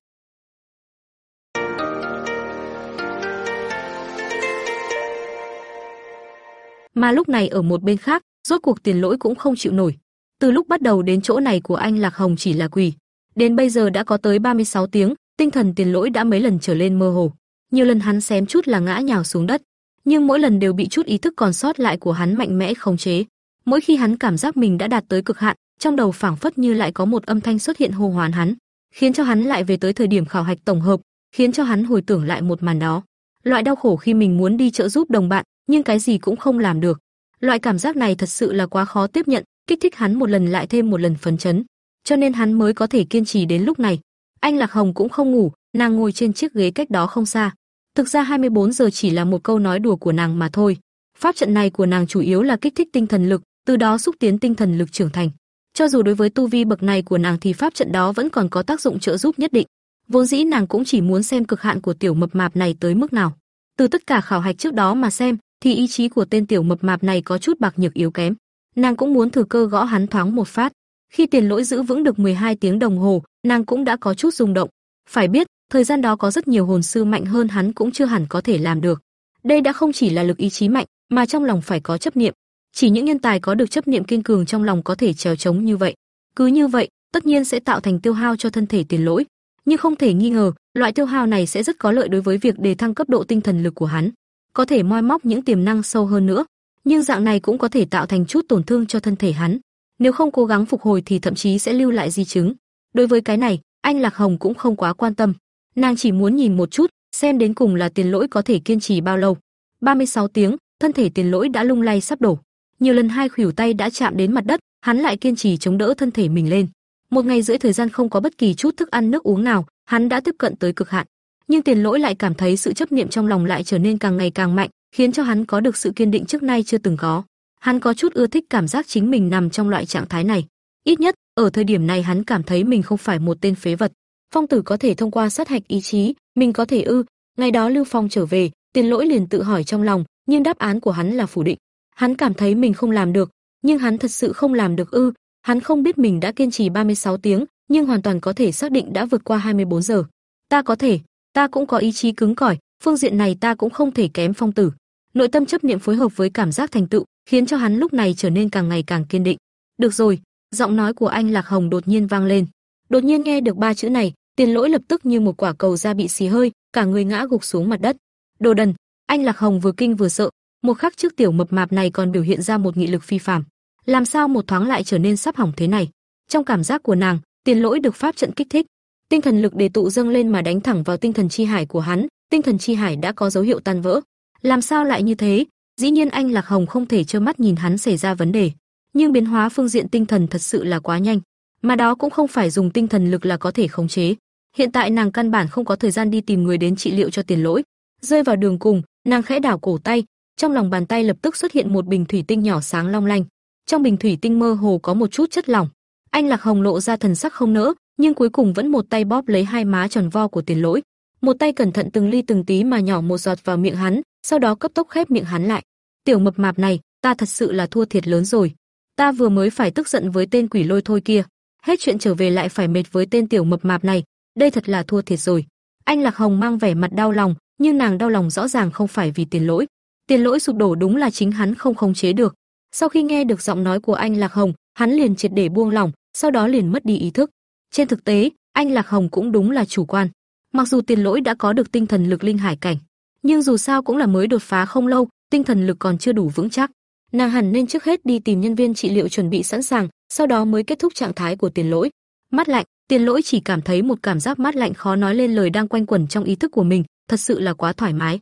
Mà lúc này ở một bên khác, rốt cuộc tiền lỗi cũng không chịu nổi. Từ lúc bắt đầu đến chỗ này của anh Lạc Hồng chỉ là quỷ. Đến bây giờ đã có tới 36 tiếng, tinh thần tiền lỗi đã mấy lần trở lên mơ hồ. Nhiều lần hắn xém chút là ngã nhào xuống đất, nhưng mỗi lần đều bị chút ý thức còn sót lại của hắn mạnh mẽ khống chế. Mỗi khi hắn cảm giác mình đã đạt tới cực hạn, trong đầu phảng phất như lại có một âm thanh xuất hiện hô hoán hắn, khiến cho hắn lại về tới thời điểm khảo hạch tổng hợp, khiến cho hắn hồi tưởng lại một màn đó. Loại đau khổ khi mình muốn đi trợ giúp đồng bạn, nhưng cái gì cũng không làm được. Loại cảm giác này thật sự là quá khó tiếp nhận, kích thích hắn một lần lại thêm một lần phấn chấn, cho nên hắn mới có thể kiên trì đến lúc này. Anh Lạc Hồng cũng không ngủ, nàng ngồi trên chiếc ghế cách đó không xa. Thực ra 24 giờ chỉ là một câu nói đùa của nàng mà thôi. Pháp trận này của nàng chủ yếu là kích thích tinh thần lực, từ đó xúc tiến tinh thần lực trưởng thành. Cho dù đối với tu vi bậc này của nàng thì pháp trận đó vẫn còn có tác dụng trợ giúp nhất định. Vốn dĩ nàng cũng chỉ muốn xem cực hạn của tiểu mập mạp này tới mức nào. Từ tất cả khảo hạch trước đó mà xem, thì ý chí của tên tiểu mập mạp này có chút bạc nhược yếu kém. Nàng cũng muốn thử cơ gõ hắn thoáng một phát. Khi tiền lỗi giữ vững được 12 tiếng đồng hồ, nàng cũng đã có chút rung động. Phải biết, thời gian đó có rất nhiều hồn sư mạnh hơn hắn cũng chưa hẳn có thể làm được. Đây đã không chỉ là lực ý chí mạnh, mà trong lòng phải có chấp niệm. Chỉ những nhân tài có được chấp niệm kiên cường trong lòng có thể trèo chống như vậy. Cứ như vậy, tất nhiên sẽ tạo thành tiêu hao cho thân thể tiền lỗi, nhưng không thể nghi ngờ, loại tiêu hao này sẽ rất có lợi đối với việc đề thăng cấp độ tinh thần lực của hắn, có thể moi móc những tiềm năng sâu hơn nữa, nhưng dạng này cũng có thể tạo thành chút tổn thương cho thân thể hắn. Nếu không cố gắng phục hồi thì thậm chí sẽ lưu lại di chứng. Đối với cái này, anh Lạc Hồng cũng không quá quan tâm. Nàng chỉ muốn nhìn một chút, xem đến cùng là tiền lỗi có thể kiên trì bao lâu. 36 tiếng, thân thể tiền lỗi đã lung lay sắp đổ. Nhiều lần hai khuỷu tay đã chạm đến mặt đất, hắn lại kiên trì chống đỡ thân thể mình lên. Một ngày rưỡi thời gian không có bất kỳ chút thức ăn nước uống nào, hắn đã tiếp cận tới cực hạn. Nhưng Tiền Lỗi lại cảm thấy sự chấp niệm trong lòng lại trở nên càng ngày càng mạnh, khiến cho hắn có được sự kiên định trước nay chưa từng có. Hắn có chút ưa thích cảm giác chính mình nằm trong loại trạng thái này. Ít nhất, ở thời điểm này hắn cảm thấy mình không phải một tên phế vật. Phong tử có thể thông qua sát hạch ý chí, mình có thể ư? Ngày đó Lưu Phong trở về, Tiền Lỗi liền tự hỏi trong lòng, nhưng đáp án của hắn là phủ định. Hắn cảm thấy mình không làm được, nhưng hắn thật sự không làm được ư? Hắn không biết mình đã kiên trì 36 tiếng, nhưng hoàn toàn có thể xác định đã vượt qua 24 giờ. Ta có thể, ta cũng có ý chí cứng cỏi, phương diện này ta cũng không thể kém Phong Tử. Nội tâm chấp niệm phối hợp với cảm giác thành tựu, khiến cho hắn lúc này trở nên càng ngày càng kiên định. Được rồi, giọng nói của anh Lạc Hồng đột nhiên vang lên. Đột nhiên nghe được ba chữ này, Tiền Lỗi lập tức như một quả cầu da bị xì hơi, cả người ngã gục xuống mặt đất. Đồ đần, anh Lạc Hồng vừa kinh vừa sợ, một khắc trước tiểu mập mạp này còn biểu hiện ra một nghị lực phi phàm, làm sao một thoáng lại trở nên sắp hỏng thế này? Trong cảm giác của nàng, Tiền Lỗi được pháp trận kích thích, tinh thần lực đề tụ dâng lên mà đánh thẳng vào tinh thần chi hải của hắn, tinh thần chi hải đã có dấu hiệu tan vỡ. Làm sao lại như thế? Dĩ nhiên anh Lạc Hồng không thể trơ mắt nhìn hắn xảy ra vấn đề, nhưng biến hóa phương diện tinh thần thật sự là quá nhanh, mà đó cũng không phải dùng tinh thần lực là có thể khống chế. Hiện tại nàng căn bản không có thời gian đi tìm người đến trị liệu cho tiền lỗi. Rơi vào đường cùng, nàng khẽ đảo cổ tay, trong lòng bàn tay lập tức xuất hiện một bình thủy tinh nhỏ sáng long lanh. Trong bình thủy tinh mơ hồ có một chút chất lỏng. Anh Lạc Hồng lộ ra thần sắc không nỡ, nhưng cuối cùng vẫn một tay bóp lấy hai má tròn vo của tiền lỗi, một tay cẩn thận từng ly từng tí mà nhỏ một giọt vào miệng hắn, sau đó cấp tốc khép miệng hắn lại. Tiểu mập mạp này, ta thật sự là thua thiệt lớn rồi. Ta vừa mới phải tức giận với tên quỷ lôi thôi kia, hết chuyện trở về lại phải mệt với tên tiểu mập mạp này, đây thật là thua thiệt rồi. Anh Lạc Hồng mang vẻ mặt đau lòng, nhưng nàng đau lòng rõ ràng không phải vì tiền lỗi. Tiền lỗi sụp đổ đúng là chính hắn không khống chế được. Sau khi nghe được giọng nói của anh Lạc Hồng, hắn liền triệt để buông lòng, sau đó liền mất đi ý thức. Trên thực tế, anh Lạc Hồng cũng đúng là chủ quan. Mặc dù tiền lỗi đã có được tinh thần lực linh hải cảnh, nhưng dù sao cũng là mới đột phá không lâu, tinh thần lực còn chưa đủ vững chắc. Nàng hẳn nên trước hết đi tìm nhân viên trị liệu chuẩn bị sẵn sàng, sau đó mới kết thúc trạng thái của tiền lỗi. Mắt lạnh, tiền lỗi chỉ cảm thấy một cảm giác mát lạnh khó nói lên lời đang quanh quẩn trong ý thức của mình, thật sự là quá thoải mái.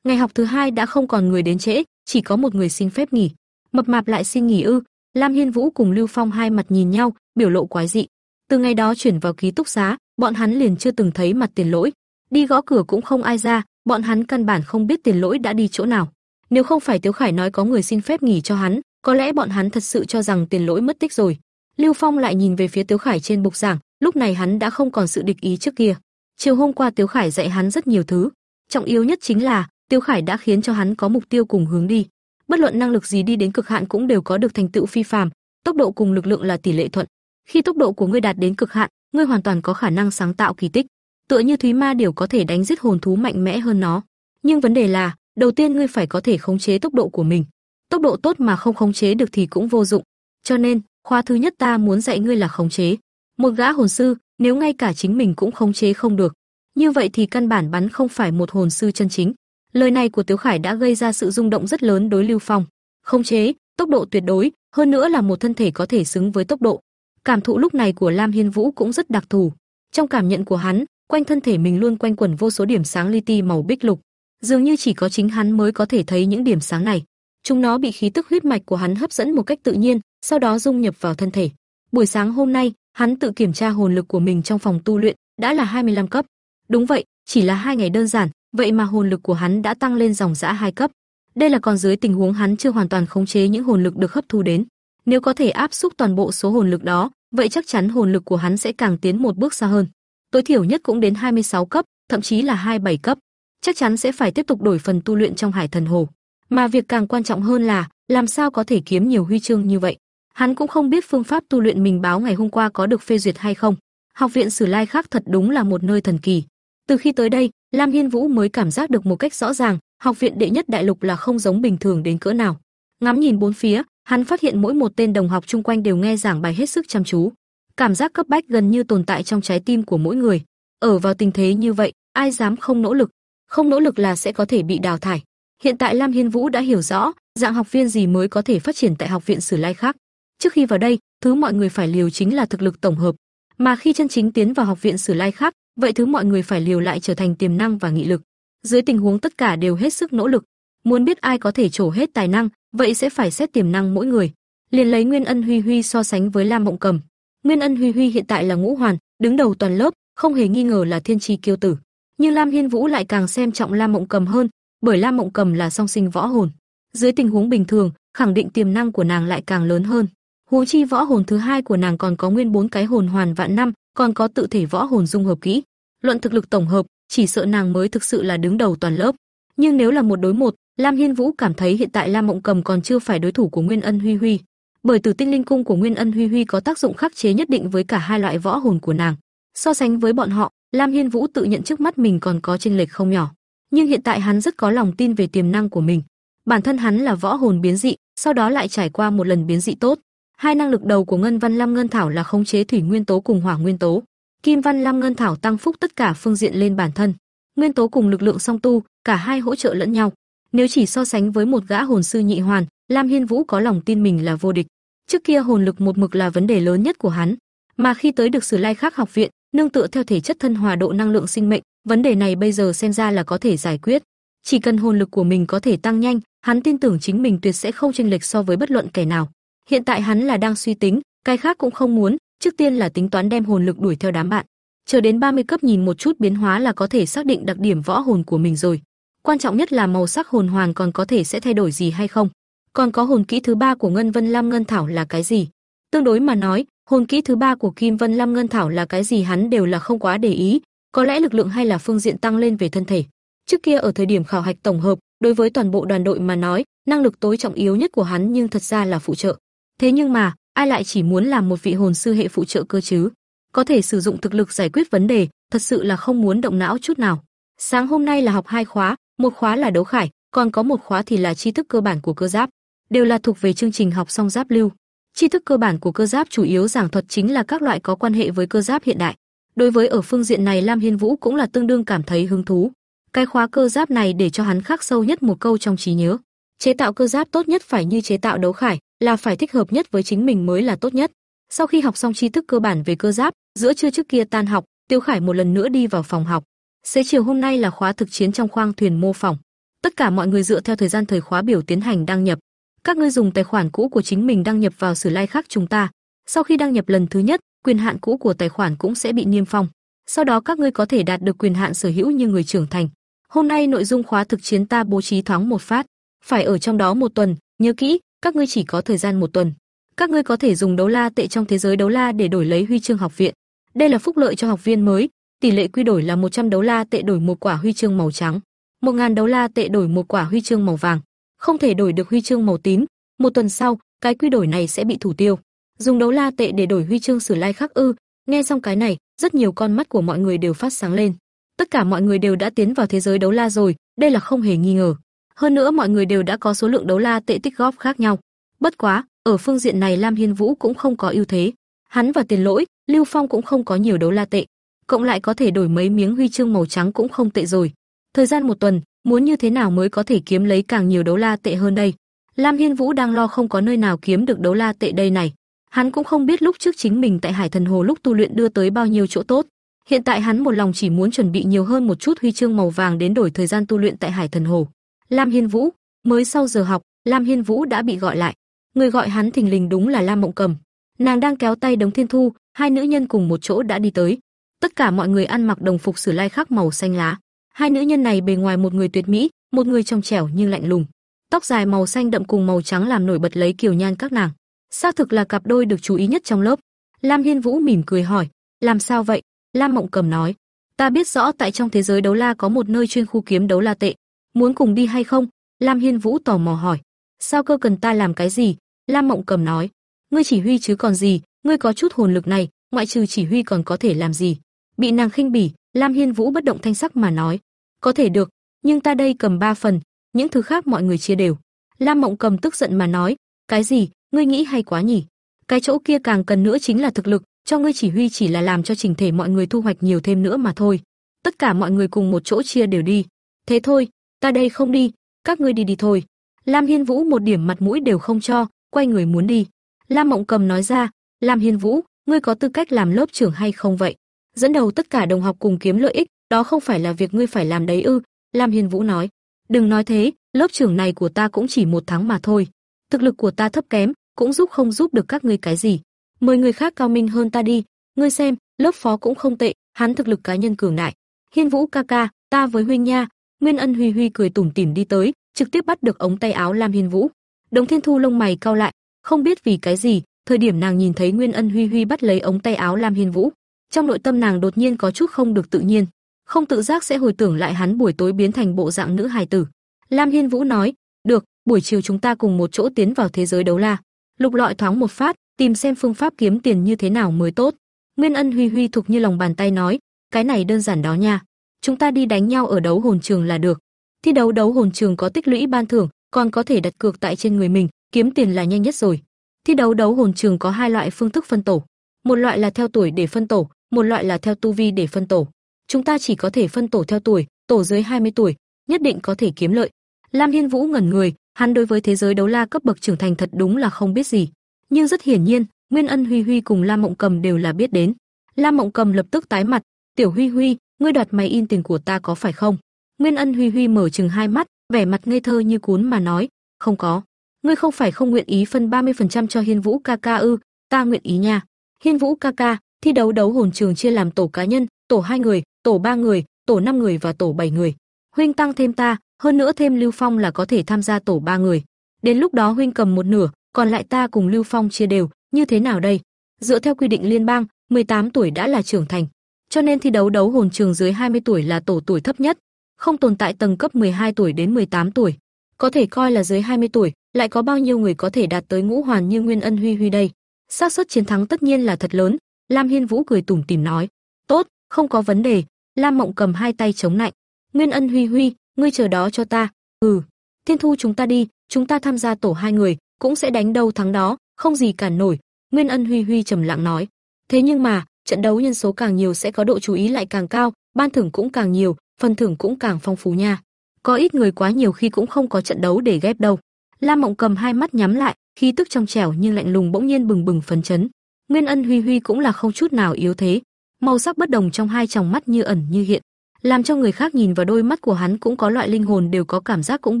Ngày học thứ hai đã không còn người đến trễ, chỉ có một người xin phép nghỉ. Mập mạp lại xin nghỉ ư? Lam Hiên Vũ cùng Lưu Phong hai mặt nhìn nhau, biểu lộ quái dị. Từ ngày đó chuyển vào ký túc xá, bọn hắn liền chưa từng thấy mặt tiền lỗi. Đi gõ cửa cũng không ai ra, bọn hắn căn bản không biết tiền lỗi đã đi chỗ nào. Nếu không phải Tiếu Khải nói có người xin phép nghỉ cho hắn, có lẽ bọn hắn thật sự cho rằng tiền lỗi mất tích rồi. Lưu Phong lại nhìn về phía Tiếu Khải trên bục giảng, lúc này hắn đã không còn sự địch ý trước kia. Chiều hôm qua Tiếu Khải dạy hắn rất nhiều thứ, trọng yếu nhất chính là Tiếu Khải đã khiến cho hắn có mục tiêu cùng hướng đi. Bất luận năng lực gì đi đến cực hạn cũng đều có được thành tựu phi phàm, tốc độ cùng lực lượng là tỷ lệ thuận. Khi tốc độ của ngươi đạt đến cực hạn, ngươi hoàn toàn có khả năng sáng tạo kỳ tích. Tựa như Thúy Ma đều có thể đánh giết hồn thú mạnh mẽ hơn nó. Nhưng vấn đề là, đầu tiên ngươi phải có thể khống chế tốc độ của mình. Tốc độ tốt mà không khống chế được thì cũng vô dụng. Cho nên, khóa thứ nhất ta muốn dạy ngươi là khống chế. Một gã hồn sư, nếu ngay cả chính mình cũng khống chế không được, như vậy thì căn bản bắn không phải một hồn sư chân chính. Lời này của Tiếu Khải đã gây ra sự rung động rất lớn đối Lưu Phong. Khống chế, tốc độ tuyệt đối, hơn nữa là một thân thể có thể xứng với tốc độ. Cảm thụ lúc này của Lam Hiên Vũ cũng rất đặc thù. Trong cảm nhận của hắn, quanh thân thể mình luôn quanh quẩn vô số điểm sáng li ti màu bích lục, dường như chỉ có chính hắn mới có thể thấy những điểm sáng này. Chúng nó bị khí tức huyết mạch của hắn hấp dẫn một cách tự nhiên, sau đó dung nhập vào thân thể. Buổi sáng hôm nay, hắn tự kiểm tra hồn lực của mình trong phòng tu luyện, đã là 25 cấp. Đúng vậy, chỉ là hai ngày đơn giản, vậy mà hồn lực của hắn đã tăng lên dòng dã hai cấp. Đây là còn dưới tình huống hắn chưa hoàn toàn khống chế những hồn lực được hấp thu đến. Nếu có thể áp xúc toàn bộ số hồn lực đó, vậy chắc chắn hồn lực của hắn sẽ càng tiến một bước xa hơn. Tối thiểu nhất cũng đến 26 cấp, thậm chí là 27 cấp. Chắc chắn sẽ phải tiếp tục đổi phần tu luyện trong Hải Thần Hồ. Mà việc càng quan trọng hơn là, làm sao có thể kiếm nhiều huy chương như vậy. Hắn cũng không biết phương pháp tu luyện mình báo ngày hôm qua có được phê duyệt hay không. Học viện Sử Lai khác thật đúng là một nơi thần kỳ. Từ khi tới đây, Lam Hiên Vũ mới cảm giác được một cách rõ ràng, học viện đệ nhất đại lục là không giống bình thường đến cỡ nào. Ngắm nhìn bốn phía, hắn phát hiện mỗi một tên đồng học chung quanh đều nghe giảng bài hết sức chăm chú. Cảm giác cấp bách gần như tồn tại trong trái tim của mỗi người. Ở vào tình thế như vậy, ai dám không nỗ lực? Không nỗ lực là sẽ có thể bị đào thải. Hiện tại Lam Hiên Vũ đã hiểu rõ, dạng học viên gì mới có thể phát triển tại học viện Sử Lai khác. Trước khi vào đây, thứ mọi người phải liều chính là thực lực tổng hợp, mà khi chân chính tiến vào học viện Sử Lai khác, vậy thứ mọi người phải liều lại trở thành tiềm năng và nghị lực. Dưới tình huống tất cả đều hết sức nỗ lực, Muốn biết ai có thể trổ hết tài năng, vậy sẽ phải xét tiềm năng mỗi người. Liền lấy Nguyên Ân Huy Huy so sánh với Lam Mộng Cầm. Nguyên Ân Huy Huy hiện tại là ngũ hoàn, đứng đầu toàn lớp, không hề nghi ngờ là thiên chi kiêu tử. Nhưng Lam Hiên Vũ lại càng xem trọng Lam Mộng Cầm hơn, bởi Lam Mộng Cầm là song sinh võ hồn. Dưới tình huống bình thường, khẳng định tiềm năng của nàng lại càng lớn hơn. Huống chi võ hồn thứ hai của nàng còn có nguyên bốn cái hồn hoàn vạn năm, còn có tự thể võ hồn dung hợp kỹ. Luận thực lực tổng hợp, chỉ sợ nàng mới thực sự là đứng đầu toàn lớp. Nhưng nếu là một đối một, Lam Hiên Vũ cảm thấy hiện tại Lam Mộng Cầm còn chưa phải đối thủ của Nguyên Ân Huy Huy, bởi từ Tinh Linh Cung của Nguyên Ân Huy Huy có tác dụng khắc chế nhất định với cả hai loại võ hồn của nàng. So sánh với bọn họ, Lam Hiên Vũ tự nhận trước mắt mình còn có chênh lệch không nhỏ, nhưng hiện tại hắn rất có lòng tin về tiềm năng của mình. Bản thân hắn là võ hồn biến dị, sau đó lại trải qua một lần biến dị tốt. Hai năng lực đầu của Ngân Văn Lam Ngân Thảo là khống chế thủy nguyên tố cùng hỏa nguyên tố. Kim Văn Lam Ngân Thảo tăng phúc tất cả phương diện lên bản thân. Nguyên tố cùng lực lượng song tu, cả hai hỗ trợ lẫn nhau. Nếu chỉ so sánh với một gã hồn sư nhị hoàn, Lam Hiên Vũ có lòng tin mình là vô địch. Trước kia hồn lực một mực là vấn đề lớn nhất của hắn, mà khi tới được Sử Lai Khắc học viện, nương tựa theo thể chất thân hòa độ năng lượng sinh mệnh, vấn đề này bây giờ xem ra là có thể giải quyết. Chỉ cần hồn lực của mình có thể tăng nhanh, hắn tin tưởng chính mình tuyệt sẽ không chênh lệch so với bất luận kẻ nào. Hiện tại hắn là đang suy tính, cái khác cũng không muốn, trước tiên là tính toán đem hồn lực đuổi theo đám bạn. Chờ đến 30 cấp nhìn một chút biến hóa là có thể xác định đặc điểm võ hồn của mình rồi. Quan trọng nhất là màu sắc hồn hoàn còn có thể sẽ thay đổi gì hay không. Còn có hồn kỹ thứ ba của Ngân Vân Lam Ngân Thảo là cái gì? Tương đối mà nói, hồn kỹ thứ ba của Kim Vân Lam Ngân Thảo là cái gì hắn đều là không quá để ý, có lẽ lực lượng hay là phương diện tăng lên về thân thể. Trước kia ở thời điểm khảo hạch tổng hợp, đối với toàn bộ đoàn đội mà nói, năng lực tối trọng yếu nhất của hắn nhưng thật ra là phụ trợ. Thế nhưng mà, ai lại chỉ muốn làm một vị hồn sư hệ phụ trợ cơ chứ? Có thể sử dụng thực lực giải quyết vấn đề, thật sự là không muốn động não chút nào. Sáng hôm nay là học hai khóa, một khóa là đấu khải, còn có một khóa thì là tri thức cơ bản của cơ giáp, đều là thuộc về chương trình học song giáp lưu. Tri thức cơ bản của cơ giáp chủ yếu giảng thuật chính là các loại có quan hệ với cơ giáp hiện đại. Đối với ở phương diện này Lam Hiên Vũ cũng là tương đương cảm thấy hứng thú. Cái khóa cơ giáp này để cho hắn khắc sâu nhất một câu trong trí nhớ. Chế tạo cơ giáp tốt nhất phải như chế tạo đấu khải, là phải thích hợp nhất với chính mình mới là tốt nhất. Sau khi học xong tri thức cơ bản về cơ giáp, giữa trưa trước kia tan học, Tiêu Khải một lần nữa đi vào phòng học. Xế chiều hôm nay là khóa thực chiến trong khoang thuyền mô phỏng. Tất cả mọi người dựa theo thời gian thời khóa biểu tiến hành đăng nhập. Các ngươi dùng tài khoản cũ của chính mình đăng nhập vào Sử Lai khác chúng ta. Sau khi đăng nhập lần thứ nhất, quyền hạn cũ của tài khoản cũng sẽ bị niêm phong. Sau đó các ngươi có thể đạt được quyền hạn sở hữu như người trưởng thành. Hôm nay nội dung khóa thực chiến ta bố trí thoáng một phát, phải ở trong đó một tuần, nhớ kỹ, các ngươi chỉ có thời gian một tuần. Các ngươi có thể dùng đấu la tệ trong thế giới đấu la để đổi lấy huy chương học viện. Đây là phúc lợi cho học viên mới, tỷ lệ quy đổi là 100 đấu la tệ đổi một quả huy chương màu trắng, 1000 đấu la tệ đổi một quả huy chương màu vàng, không thể đổi được huy chương màu tím. Một tuần sau, cái quy đổi này sẽ bị thủ tiêu. Dùng đấu la tệ để đổi huy chương Sử Lai Khắc ư? Nghe xong cái này, rất nhiều con mắt của mọi người đều phát sáng lên. Tất cả mọi người đều đã tiến vào thế giới đấu la rồi, đây là không hề nghi ngờ. Hơn nữa mọi người đều đã có số lượng đấu la tệ tích góp khác nhau. Bất quá, ở phương diện này Lam Hiên Vũ cũng không có ưu thế. Hắn và Tiền Lỗi, Lưu Phong cũng không có nhiều đấu la tệ, cộng lại có thể đổi mấy miếng huy chương màu trắng cũng không tệ rồi. Thời gian một tuần, muốn như thế nào mới có thể kiếm lấy càng nhiều đấu la tệ hơn đây? Lam Hiên Vũ đang lo không có nơi nào kiếm được đấu la tệ đây này. Hắn cũng không biết lúc trước chính mình tại Hải Thần Hồ lúc tu luyện đưa tới bao nhiêu chỗ tốt. Hiện tại hắn một lòng chỉ muốn chuẩn bị nhiều hơn một chút huy chương màu vàng đến đổi thời gian tu luyện tại Hải Thần Hồ. Lam Hiên Vũ, mới sau giờ học, Lam Hiên Vũ đã bị gọi lại. Người gọi hắn thình lình đúng là Lam Mộng Cầm. Nàng đang kéo tay Đống Thiên Thu, hai nữ nhân cùng một chỗ đã đi tới. Tất cả mọi người ăn mặc đồng phục sử lai khác màu xanh lá. Hai nữ nhân này bề ngoài một người tuyệt mỹ, một người trong trẻo nhưng lạnh lùng. Tóc dài màu xanh đậm cùng màu trắng làm nổi bật lấy kiều nhan các nàng. Xác thực là cặp đôi được chú ý nhất trong lớp. Lam Hiên Vũ mỉm cười hỏi, làm sao vậy? Lam Mộng Cầm nói, ta biết rõ tại trong thế giới đấu la có một nơi chuyên khu kiếm đấu la tệ, muốn cùng đi hay không? Lam Hiên Vũ tò mò hỏi, sao cơ cần ta làm cái gì? Lam Mộng Cầm nói, ngươi chỉ huy chứ còn gì, ngươi có chút hồn lực này, ngoại trừ chỉ huy còn có thể làm gì? Bị nàng khinh bỉ, Lam Hiên Vũ bất động thanh sắc mà nói, có thể được, nhưng ta đây cầm ba phần, những thứ khác mọi người chia đều. Lam Mộng Cầm tức giận mà nói, cái gì, ngươi nghĩ hay quá nhỉ? Cái chỗ kia càng cần nữa chính là thực lực, cho ngươi chỉ huy chỉ là làm cho chỉnh thể mọi người thu hoạch nhiều thêm nữa mà thôi. Tất cả mọi người cùng một chỗ chia đều đi. Thế thôi, ta đây không đi, các ngươi đi đi thôi. Lam Hiên Vũ một điểm mặt mũi đều không cho, quay người muốn đi. Lam Mộng Cầm nói ra, Lam Hiên Vũ, ngươi có tư cách làm lớp trưởng hay không vậy? Dẫn đầu tất cả đồng học cùng kiếm lợi ích, đó không phải là việc ngươi phải làm đấy ư? Lam Hiên Vũ nói. Đừng nói thế, lớp trưởng này của ta cũng chỉ một tháng mà thôi. Thực lực của ta thấp kém, cũng giúp không giúp được các ngươi cái gì. Mời người khác cao minh hơn ta đi, ngươi xem, lớp phó cũng không tệ, hắn thực lực cá nhân cường đại. Hiên Vũ ca ca, ta với huynh nha." Nguyên Ân Huy Huy cười tủm tỉm đi tới, trực tiếp bắt được ống tay áo Lam Hiên Vũ. Đồng Thiên Thu lông mày cau lại, không biết vì cái gì, thời điểm nàng nhìn thấy Nguyên Ân Huy Huy bắt lấy ống tay áo Lam Hiên Vũ, trong nội tâm nàng đột nhiên có chút không được tự nhiên, không tự giác sẽ hồi tưởng lại hắn buổi tối biến thành bộ dạng nữ hài tử. Lam Hiên Vũ nói, "Được, buổi chiều chúng ta cùng một chỗ tiến vào thế giới đấu la." Lục Lọi thoáng một phát, tìm xem phương pháp kiếm tiền như thế nào mới tốt. Nguyên Ân Huy Huy thuộc như lòng bàn tay nói, "Cái này đơn giản đó nha, chúng ta đi đánh nhau ở đấu hồn trường là được." Thi đấu đấu hồn trường có tích lũy ban thưởng, còn có thể đặt cược tại trên người mình, kiếm tiền là nhanh nhất rồi. Thi đấu đấu hồn trường có hai loại phương thức phân tổ, một loại là theo tuổi để phân tổ, một loại là theo tu vi để phân tổ. Chúng ta chỉ có thể phân tổ theo tuổi, tổ dưới 20 tuổi, nhất định có thể kiếm lợi. Lam Hiên Vũ ngẩn người, hắn đối với thế giới đấu la cấp bậc trưởng thành thật đúng là không biết gì, nhưng rất hiển nhiên, Nguyên Ân Huy Huy cùng Lam Mộng Cầm đều là biết đến. Lam Mộng Cầm lập tức tái mặt, "Tiểu Huy Huy, ngươi đoạt máy in tiền của ta có phải không?" Nguyên Ân Huy Huy mở trừng hai mắt, vẻ mặt ngây thơ như cuốn mà nói, "Không có, ngươi không phải không nguyện ý phân 30% cho Hiên Vũ ca ca ư? Ta nguyện ý nha." Hiên Vũ ca ca, thi đấu đấu hồn trường chia làm tổ cá nhân, tổ hai người, tổ ba người, tổ năm người và tổ bảy người. Huynh tăng thêm ta, hơn nữa thêm Lưu Phong là có thể tham gia tổ ba người. Đến lúc đó huynh cầm một nửa, còn lại ta cùng Lưu Phong chia đều, như thế nào đây? Dựa theo quy định liên bang, 18 tuổi đã là trưởng thành, cho nên thi đấu đấu hồn trường dưới 20 tuổi là tổ tuổi thấp nhất, không tồn tại tầng cấp 12 tuổi đến 18 tuổi. Có thể coi là dưới 20 tuổi, lại có bao nhiêu người có thể đạt tới ngũ hoàn như Nguyên Ân Huy Huy đây? xác suất chiến thắng tất nhiên là thật lớn, Lam Hiên Vũ cười tủm tỉm nói, "Tốt, không có vấn đề." Lam Mộng cầm hai tay chống lạnh, "Nguyên Ân Huy Huy, ngươi chờ đó cho ta." "Ừ, Thiên Thu chúng ta đi, chúng ta tham gia tổ hai người, cũng sẽ đánh đâu thắng đó, không gì cản nổi." Nguyên Ân Huy Huy trầm lặng nói. "Thế nhưng mà, trận đấu nhân số càng nhiều sẽ có độ chú ý lại càng cao, ban thưởng cũng càng nhiều, phần thưởng cũng càng phong phú nha. Có ít người quá nhiều khi cũng không có trận đấu để ghép đâu." Lam Mộng cầm hai mắt nhắm lại, khí tức trong trẻo nhưng lạnh lùng bỗng nhiên bừng bừng phấn chấn. Nguyên Ân Huy Huy cũng là không chút nào yếu thế, màu sắc bất đồng trong hai tròng mắt như ẩn như hiện, làm cho người khác nhìn vào đôi mắt của hắn cũng có loại linh hồn đều có cảm giác cũng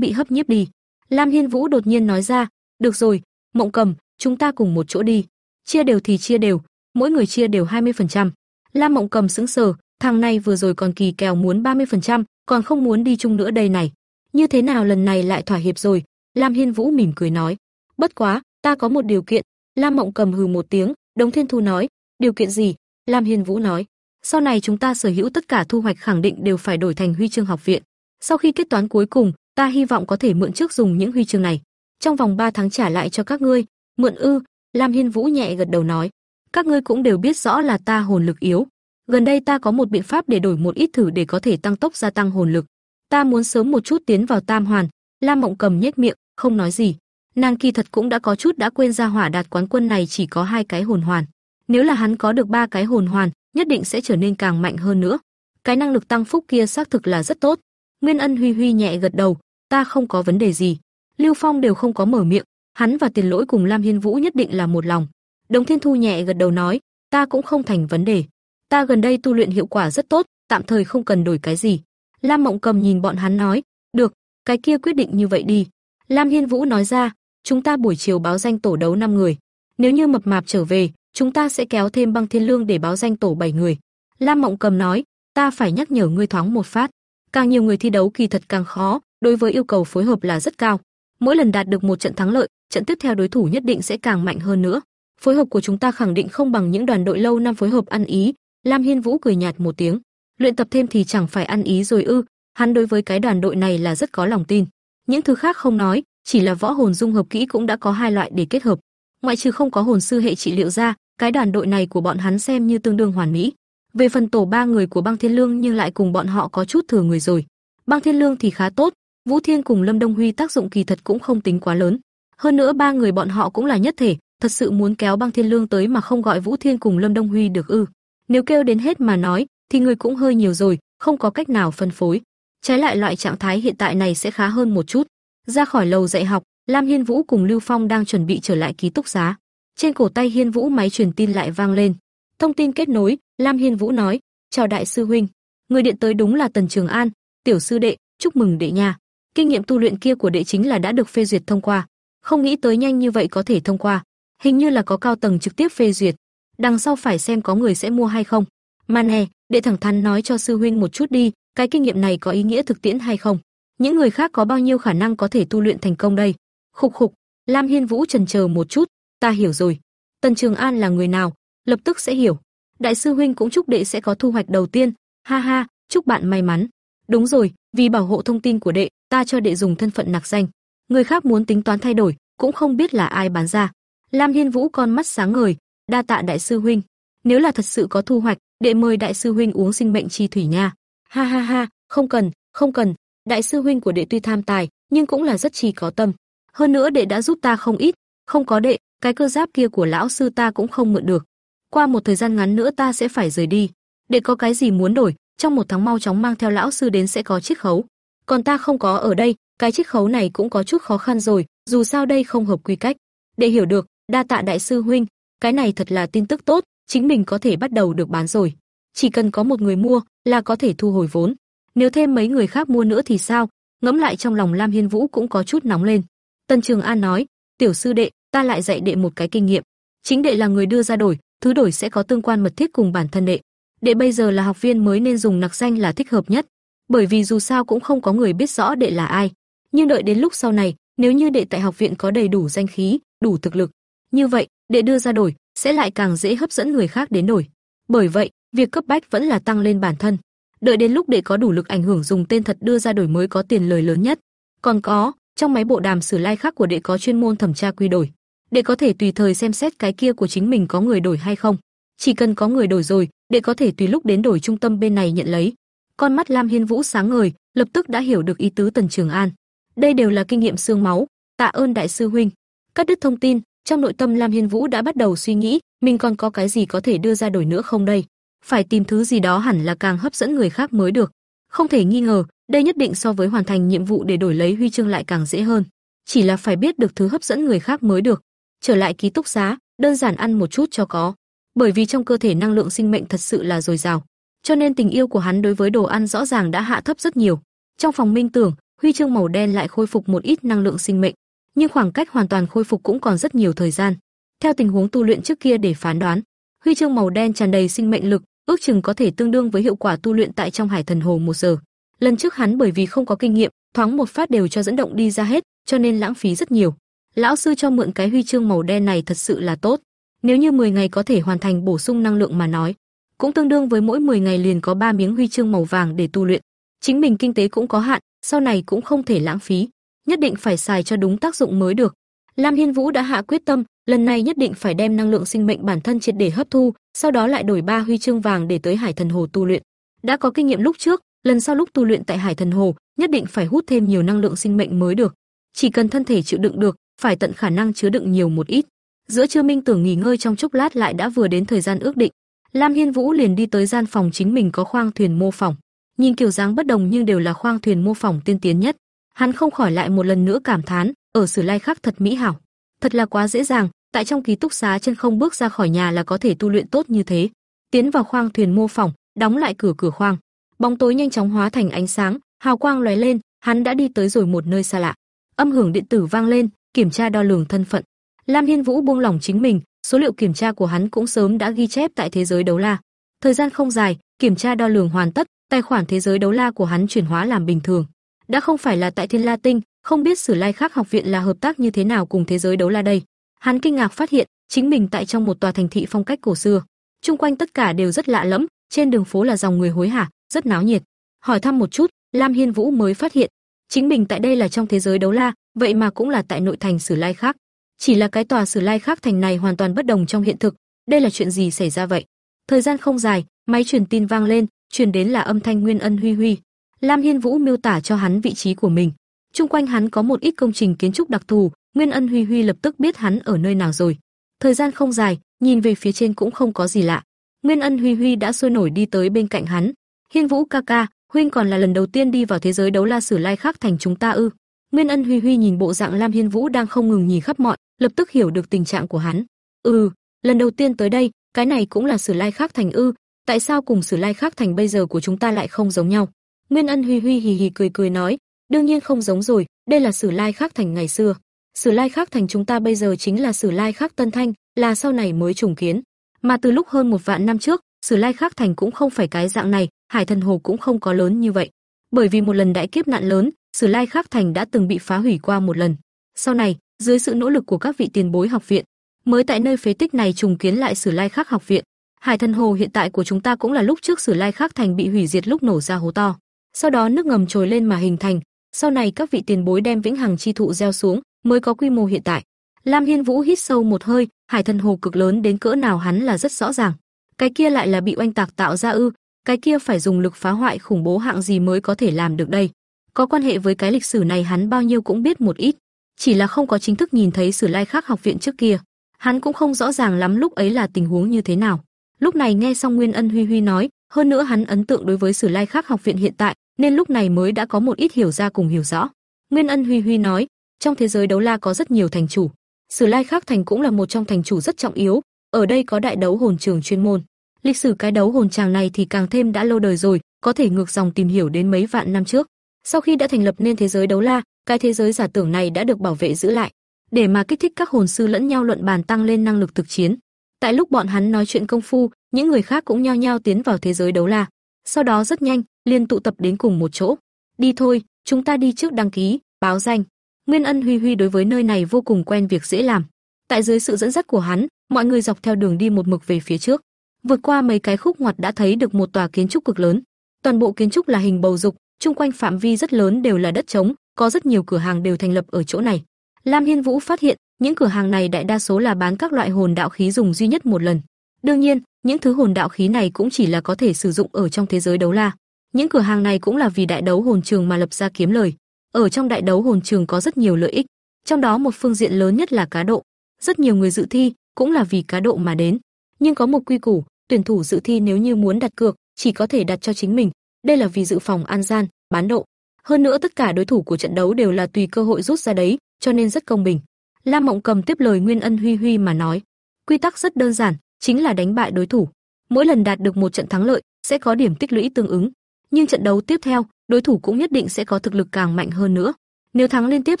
bị hấp nhiếp đi. Lam Hiên Vũ đột nhiên nói ra, "Được rồi, Mộng Cầm, chúng ta cùng một chỗ đi. Chia đều thì chia đều, mỗi người chia đều 20%." Lam Mộng Cầm sững sờ, thằng này vừa rồi còn kỳ kèo muốn 30%, còn không muốn đi chung nữa đây này. Như thế nào lần này lại thỏa hiệp rồi? Lam Hiên Vũ mỉm cười nói, "Bất quá, ta có một điều kiện." Lam Mộng Cầm hừ một tiếng, Đống Thiên Thu nói, "Điều kiện gì?" Lam Hiên Vũ nói, "Sau này chúng ta sở hữu tất cả thu hoạch khẳng định đều phải đổi thành huy chương học viện. Sau khi kết toán cuối cùng, ta hy vọng có thể mượn trước dùng những huy chương này, trong vòng 3 tháng trả lại cho các ngươi." Mượn ư? Lam Hiên Vũ nhẹ gật đầu nói, "Các ngươi cũng đều biết rõ là ta hồn lực yếu, gần đây ta có một biện pháp để đổi một ít thử để có thể tăng tốc gia tăng hồn lực. Ta muốn sớm một chút tiến vào Tam Hoàn." Lam Mộng Cầm nhếch miệng, không nói gì. Nàng kỳ thật cũng đã có chút đã quên ra hỏa đạt quán quân này chỉ có hai cái hồn hoàn. Nếu là hắn có được ba cái hồn hoàn, nhất định sẽ trở nên càng mạnh hơn nữa. Cái năng lực tăng phúc kia xác thực là rất tốt. Nguyên Ân Huy Huy nhẹ gật đầu, ta không có vấn đề gì. Lưu Phong đều không có mở miệng, hắn và Tiền Lỗi cùng Lam Hiên Vũ nhất định là một lòng. Đồng Thiên Thu nhẹ gật đầu nói, ta cũng không thành vấn đề. Ta gần đây tu luyện hiệu quả rất tốt, tạm thời không cần đổi cái gì. Lam Mộng Cầm nhìn bọn hắn nói, được, cái kia quyết định như vậy đi. Lam Hiên Vũ nói ra, chúng ta buổi chiều báo danh tổ đấu 5 người. Nếu như mập mạp trở về, chúng ta sẽ kéo thêm băng thiên lương để báo danh tổ 7 người. Lam Mộng Cầm nói, ta phải nhắc nhở ngươi thoáng một phát. Càng nhiều người thi đấu kỳ thật càng khó, đối với yêu cầu phối hợp là rất cao. Mỗi lần đạt được một trận thắng lợi, trận tiếp theo đối thủ nhất định sẽ càng mạnh hơn nữa. Phối hợp của chúng ta khẳng định không bằng những đoàn đội lâu năm phối hợp ăn ý. Lam Hiên Vũ cười nhạt một tiếng. Luyện tập thêm thì chẳng phải ăn ý rồi ư? Hắn đối với cái đoàn đội này là rất có lòng tin. Những thứ khác không nói, chỉ là võ hồn dung hợp kỹ cũng đã có hai loại để kết hợp. Ngoại trừ không có hồn sư hệ trị liệu ra, cái đoàn đội này của bọn hắn xem như tương đương hoàn mỹ. Về phần tổ ba người của Băng Thiên Lương nhưng lại cùng bọn họ có chút thừa người rồi. Băng Thiên Lương thì khá tốt, Vũ Thiên cùng Lâm Đông Huy tác dụng kỳ thật cũng không tính quá lớn. Hơn nữa ba người bọn họ cũng là nhất thể, thật sự muốn kéo Băng Thiên Lương tới mà không gọi Vũ Thiên cùng Lâm Đông Huy được ư? Nếu kêu đến hết mà nói, thì người cũng hơi nhiều rồi, không có cách nào phân phối. Trái lại loại trạng thái hiện tại này sẽ khá hơn một chút. Ra khỏi lầu dạy học, Lam Hiên Vũ cùng Lưu Phong đang chuẩn bị trở lại ký túc xá. Trên cổ tay Hiên Vũ máy truyền tin lại vang lên. Thông tin kết nối, Lam Hiên Vũ nói: "Chào đại sư huynh, người điện tới đúng là Tần Trường An, tiểu sư đệ, chúc mừng đệ nha." kinh nghiệm tu luyện kia của đệ chính là đã được phê duyệt thông qua. Không nghĩ tới nhanh như vậy có thể thông qua, hình như là có cao tầng trực tiếp phê duyệt. Đằng sau phải xem có người sẽ mua hay không. Mà nè, đệ thẳng thắn nói cho sư huynh một chút đi, cái kinh nghiệm này có ý nghĩa thực tiễn hay không? Những người khác có bao nhiêu khả năng có thể tu luyện thành công đây? Khục khục, Lam Hiên Vũ trần chờ một chút, ta hiểu rồi. Tần Trường An là người nào, lập tức sẽ hiểu. Đại sư huynh cũng chúc đệ sẽ có thu hoạch đầu tiên, ha ha, chúc bạn may mắn. Đúng rồi, vì bảo hộ thông tin của đệ, ta cho đệ dùng thân phận nặc danh. Người khác muốn tính toán thay đổi, cũng không biết là ai bán ra. Lam Hiên Vũ con mắt sáng ngời, đa tạ đại sư huynh. Nếu là thật sự có thu hoạch, đệ mời đại sư huynh uống sinh mệnh chi thủy nha. Ha ha ha, không cần, không cần, đại sư huynh của đệ tuy tham tài, nhưng cũng là rất chi có tâm. Hơn nữa đệ đã giúp ta không ít, không có đệ, cái cơ giáp kia của lão sư ta cũng không mượn được. Qua một thời gian ngắn nữa ta sẽ phải rời đi. Đệ có cái gì muốn đổi, trong một tháng mau chóng mang theo lão sư đến sẽ có chiết khấu. Còn ta không có ở đây, cái chiết khấu này cũng có chút khó khăn rồi, dù sao đây không hợp quy cách. Đệ hiểu được, đa tạ đại sư huynh, cái này thật là tin tức tốt, chính mình có thể bắt đầu được bán rồi. Chỉ cần có một người mua là có thể thu hồi vốn. Nếu thêm mấy người khác mua nữa thì sao? Ngẫm lại trong lòng Lam Hiên Vũ cũng có chút nóng lên. Tân Trường An nói, "Tiểu sư đệ, ta lại dạy đệ một cái kinh nghiệm. Chính đệ là người đưa ra đổi, thứ đổi sẽ có tương quan mật thiết cùng bản thân đệ. Đệ bây giờ là học viên mới nên dùng nặc danh là thích hợp nhất, bởi vì dù sao cũng không có người biết rõ đệ là ai. Nhưng đợi đến lúc sau này, nếu như đệ tại học viện có đầy đủ danh khí, đủ thực lực, như vậy, đệ đưa ra đổi sẽ lại càng dễ hấp dẫn người khác đến đổi. Bởi vậy, việc cấp bách vẫn là tăng lên bản thân. Đợi đến lúc để có đủ lực ảnh hưởng dùng tên thật đưa ra đổi mới có tiền lời lớn nhất. Còn có, trong máy bộ đàm sử lai khác của đệ có chuyên môn thẩm tra quy đổi. Đệ có thể tùy thời xem xét cái kia của chính mình có người đổi hay không. Chỉ cần có người đổi rồi, đệ có thể tùy lúc đến đổi trung tâm bên này nhận lấy. Con mắt Lam Hiên Vũ sáng ngời, lập tức đã hiểu được ý tứ Tần Trường An. Đây đều là kinh nghiệm xương máu, tạ ơn đại sư huynh. Cắt đứt thông tin, trong nội tâm Lam Hiên Vũ đã bắt đầu suy nghĩ, mình còn có cái gì có thể đưa ra đổi nữa không đây? Phải tìm thứ gì đó hẳn là càng hấp dẫn người khác mới được. Không thể nghi ngờ, đây nhất định so với hoàn thành nhiệm vụ để đổi lấy huy chương lại càng dễ hơn. Chỉ là phải biết được thứ hấp dẫn người khác mới được. Trở lại ký túc xá, đơn giản ăn một chút cho có. Bởi vì trong cơ thể năng lượng sinh mệnh thật sự là dồi dào, cho nên tình yêu của hắn đối với đồ ăn rõ ràng đã hạ thấp rất nhiều. Trong phòng minh tưởng, huy chương màu đen lại khôi phục một ít năng lượng sinh mệnh, nhưng khoảng cách hoàn toàn khôi phục cũng còn rất nhiều thời gian. Theo tình huống tu luyện trước kia để phán đoán, huy chương màu đen tràn đầy sinh mệnh lực, ước chừng có thể tương đương với hiệu quả tu luyện tại trong Hải Thần Hồ một giờ. Lần trước hắn bởi vì không có kinh nghiệm, thoáng một phát đều cho dẫn động đi ra hết, cho nên lãng phí rất nhiều. Lão sư cho mượn cái huy chương màu đen này thật sự là tốt. Nếu như 10 ngày có thể hoàn thành bổ sung năng lượng mà nói, cũng tương đương với mỗi 10 ngày liền có 3 miếng huy chương màu vàng để tu luyện. Chính mình kinh tế cũng có hạn, sau này cũng không thể lãng phí, nhất định phải xài cho đúng tác dụng mới được. Lam Hiên Vũ đã hạ quyết tâm, lần này nhất định phải đem năng lượng sinh mệnh bản thân triệt để hấp thu, sau đó lại đổi ba huy chương vàng để tới Hải Thần Hồ tu luyện. Đã có kinh nghiệm lúc trước, lần sau lúc tu luyện tại Hải Thần Hồ, nhất định phải hút thêm nhiều năng lượng sinh mệnh mới được. Chỉ cần thân thể chịu đựng được, phải tận khả năng chứa đựng nhiều một ít. Giữa trưa Minh Tưởng nghỉ ngơi trong chốc lát lại đã vừa đến thời gian ước định. Lam Hiên Vũ liền đi tới gian phòng chính mình có khoang thuyền mô phỏng. Nhìn kiểu dáng bất đồng nhưng đều là khoang thuyền mô phỏng tiên tiến nhất. Hắn không khỏi lại một lần nữa cảm thán, ở Sử Lai Khắc thật mỹ hảo, thật là quá dễ dàng, tại trong ký túc xá chân không bước ra khỏi nhà là có thể tu luyện tốt như thế. Tiến vào khoang thuyền mô phỏng, đóng lại cửa cửa khoang. Bóng tối nhanh chóng hóa thành ánh sáng, hào quang lóe lên, hắn đã đi tới rồi một nơi xa lạ. Âm hưởng điện tử vang lên, kiểm tra đo lường thân phận. Lam Hiên Vũ buông lỏng chính mình, số liệu kiểm tra của hắn cũng sớm đã ghi chép tại thế giới đấu la. Thời gian không dài, kiểm tra đo lường hoàn tất, tài khoản thế giới đấu la của hắn chuyển hóa làm bình thường. Đã không phải là tại Thiên La Tinh, không biết Sử Lai Khắc học viện là hợp tác như thế nào cùng thế giới đấu la đây. Hắn kinh ngạc phát hiện, chính mình tại trong một tòa thành thị phong cách cổ xưa, chung quanh tất cả đều rất lạ lẫm, trên đường phố là dòng người hối hả, rất náo nhiệt. Hỏi thăm một chút, Lam Hiên Vũ mới phát hiện, chính mình tại đây là trong thế giới đấu la, vậy mà cũng là tại nội thành Sử Lai Khắc. Chỉ là cái tòa Sử Lai Khắc thành này hoàn toàn bất đồng trong hiện thực, đây là chuyện gì xảy ra vậy? Thời gian không dài, máy truyền tin vang lên, truyền đến là âm thanh Nguyên Ân Huy Huy. Lam Hiên Vũ miêu tả cho hắn vị trí của mình. Trung quanh hắn có một ít công trình kiến trúc đặc thù, Nguyên Ân Huy Huy lập tức biết hắn ở nơi nào rồi. Thời gian không dài, nhìn về phía trên cũng không có gì lạ. Nguyên Ân Huy Huy đã sôi nổi đi tới bên cạnh hắn. Hiên Vũ ca ca, huynh còn là lần đầu tiên đi vào thế giới đấu la sử lai khác thành chúng ta ư? Nguyên Ân Huy Huy nhìn bộ dạng Lam Hiên Vũ đang không ngừng nhìn khắp mọi, lập tức hiểu được tình trạng của hắn. Ừ, lần đầu tiên tới đây, cái này cũng là sử lai khác thành ư? Tại sao cùng sử lai khác thành bây giờ của chúng ta lại không giống nhau? Nguyên Ân Huy Huy hì hì cười cười nói, Đương nhiên không giống rồi, đây là Sử Lai Khắc thành ngày xưa. Sử Lai Khắc thành chúng ta bây giờ chính là Sử Lai Khắc Tân Thanh, là sau này mới trùng kiến. Mà từ lúc hơn một vạn năm trước, Sử Lai Khắc thành cũng không phải cái dạng này, Hải Thần Hồ cũng không có lớn như vậy. Bởi vì một lần đại kiếp nạn lớn, Sử Lai Khắc thành đã từng bị phá hủy qua một lần. Sau này, dưới sự nỗ lực của các vị tiền bối học viện, mới tại nơi phế tích này trùng kiến lại Sử Lai Khắc học viện. Hải Thần Hồ hiện tại của chúng ta cũng là lúc trước Sử Lai Khắc thành bị hủy diệt lúc nổ ra hố to. Sau đó nước ngầm trồi lên mà hình thành, sau này các vị tiền bối đem vĩnh hằng chi thụ gieo xuống, mới có quy mô hiện tại. Lam Hiên Vũ hít sâu một hơi, Hải Thần Hồ cực lớn đến cỡ nào hắn là rất rõ ràng. Cái kia lại là bị oanh tạc tạo ra ư? Cái kia phải dùng lực phá hoại khủng bố hạng gì mới có thể làm được đây? Có quan hệ với cái lịch sử này hắn bao nhiêu cũng biết một ít, chỉ là không có chính thức nhìn thấy Sử Lai khác học viện trước kia. Hắn cũng không rõ ràng lắm lúc ấy là tình huống như thế nào. Lúc này nghe xong Nguyên Ân Huy Huy nói, hơn nữa hắn ấn tượng đối với Sử Lai khác học viện hiện tại, nên lúc này mới đã có một ít hiểu ra cùng hiểu rõ. Nguyên Ân Huy Huy nói, trong thế giới đấu la có rất nhiều thành chủ, Sử Lai Khắc thành cũng là một trong thành chủ rất trọng yếu, ở đây có đại đấu hồn trường chuyên môn. Lịch sử cái đấu hồn tràng này thì càng thêm đã lâu đời rồi, có thể ngược dòng tìm hiểu đến mấy vạn năm trước. Sau khi đã thành lập nên thế giới đấu la, cái thế giới giả tưởng này đã được bảo vệ giữ lại, để mà kích thích các hồn sư lẫn nhau luận bàn tăng lên năng lực thực chiến. Tại lúc bọn hắn nói chuyện công phu, những người khác cũng nhao nhao tiến vào thế giới đấu la. Sau đó rất nhanh, liên tụ tập đến cùng một chỗ. Đi thôi, chúng ta đi trước đăng ký, báo danh. Nguyên Ân Huy Huy đối với nơi này vô cùng quen việc dễ làm. Tại dưới sự dẫn dắt của hắn, mọi người dọc theo đường đi một mực về phía trước. Vượt qua mấy cái khúc ngoặt đã thấy được một tòa kiến trúc cực lớn. Toàn bộ kiến trúc là hình bầu dục, chung quanh phạm vi rất lớn đều là đất trống, có rất nhiều cửa hàng đều thành lập ở chỗ này. Lam Hiên Vũ phát hiện, những cửa hàng này đại đa số là bán các loại hồn đạo khí dùng duy nhất một lần. Đương nhiên, những thứ hồn đạo khí này cũng chỉ là có thể sử dụng ở trong thế giới đấu la. Những cửa hàng này cũng là vì đại đấu hồn trường mà lập ra kiếm lời. Ở trong đại đấu hồn trường có rất nhiều lợi ích, trong đó một phương diện lớn nhất là cá độ. Rất nhiều người dự thi cũng là vì cá độ mà đến. Nhưng có một quy củ, tuyển thủ dự thi nếu như muốn đặt cược, chỉ có thể đặt cho chính mình. Đây là vì dự phòng an gian, bán độ. Hơn nữa tất cả đối thủ của trận đấu đều là tùy cơ hội rút ra đấy, cho nên rất công bình. Lam Mộng Cầm tiếp lời Nguyên Ân Huy Huy mà nói, quy tắc rất đơn giản, chính là đánh bại đối thủ. Mỗi lần đạt được một trận thắng lợi sẽ có điểm tích lũy tương ứng, nhưng trận đấu tiếp theo, đối thủ cũng nhất định sẽ có thực lực càng mạnh hơn nữa. Nếu thắng liên tiếp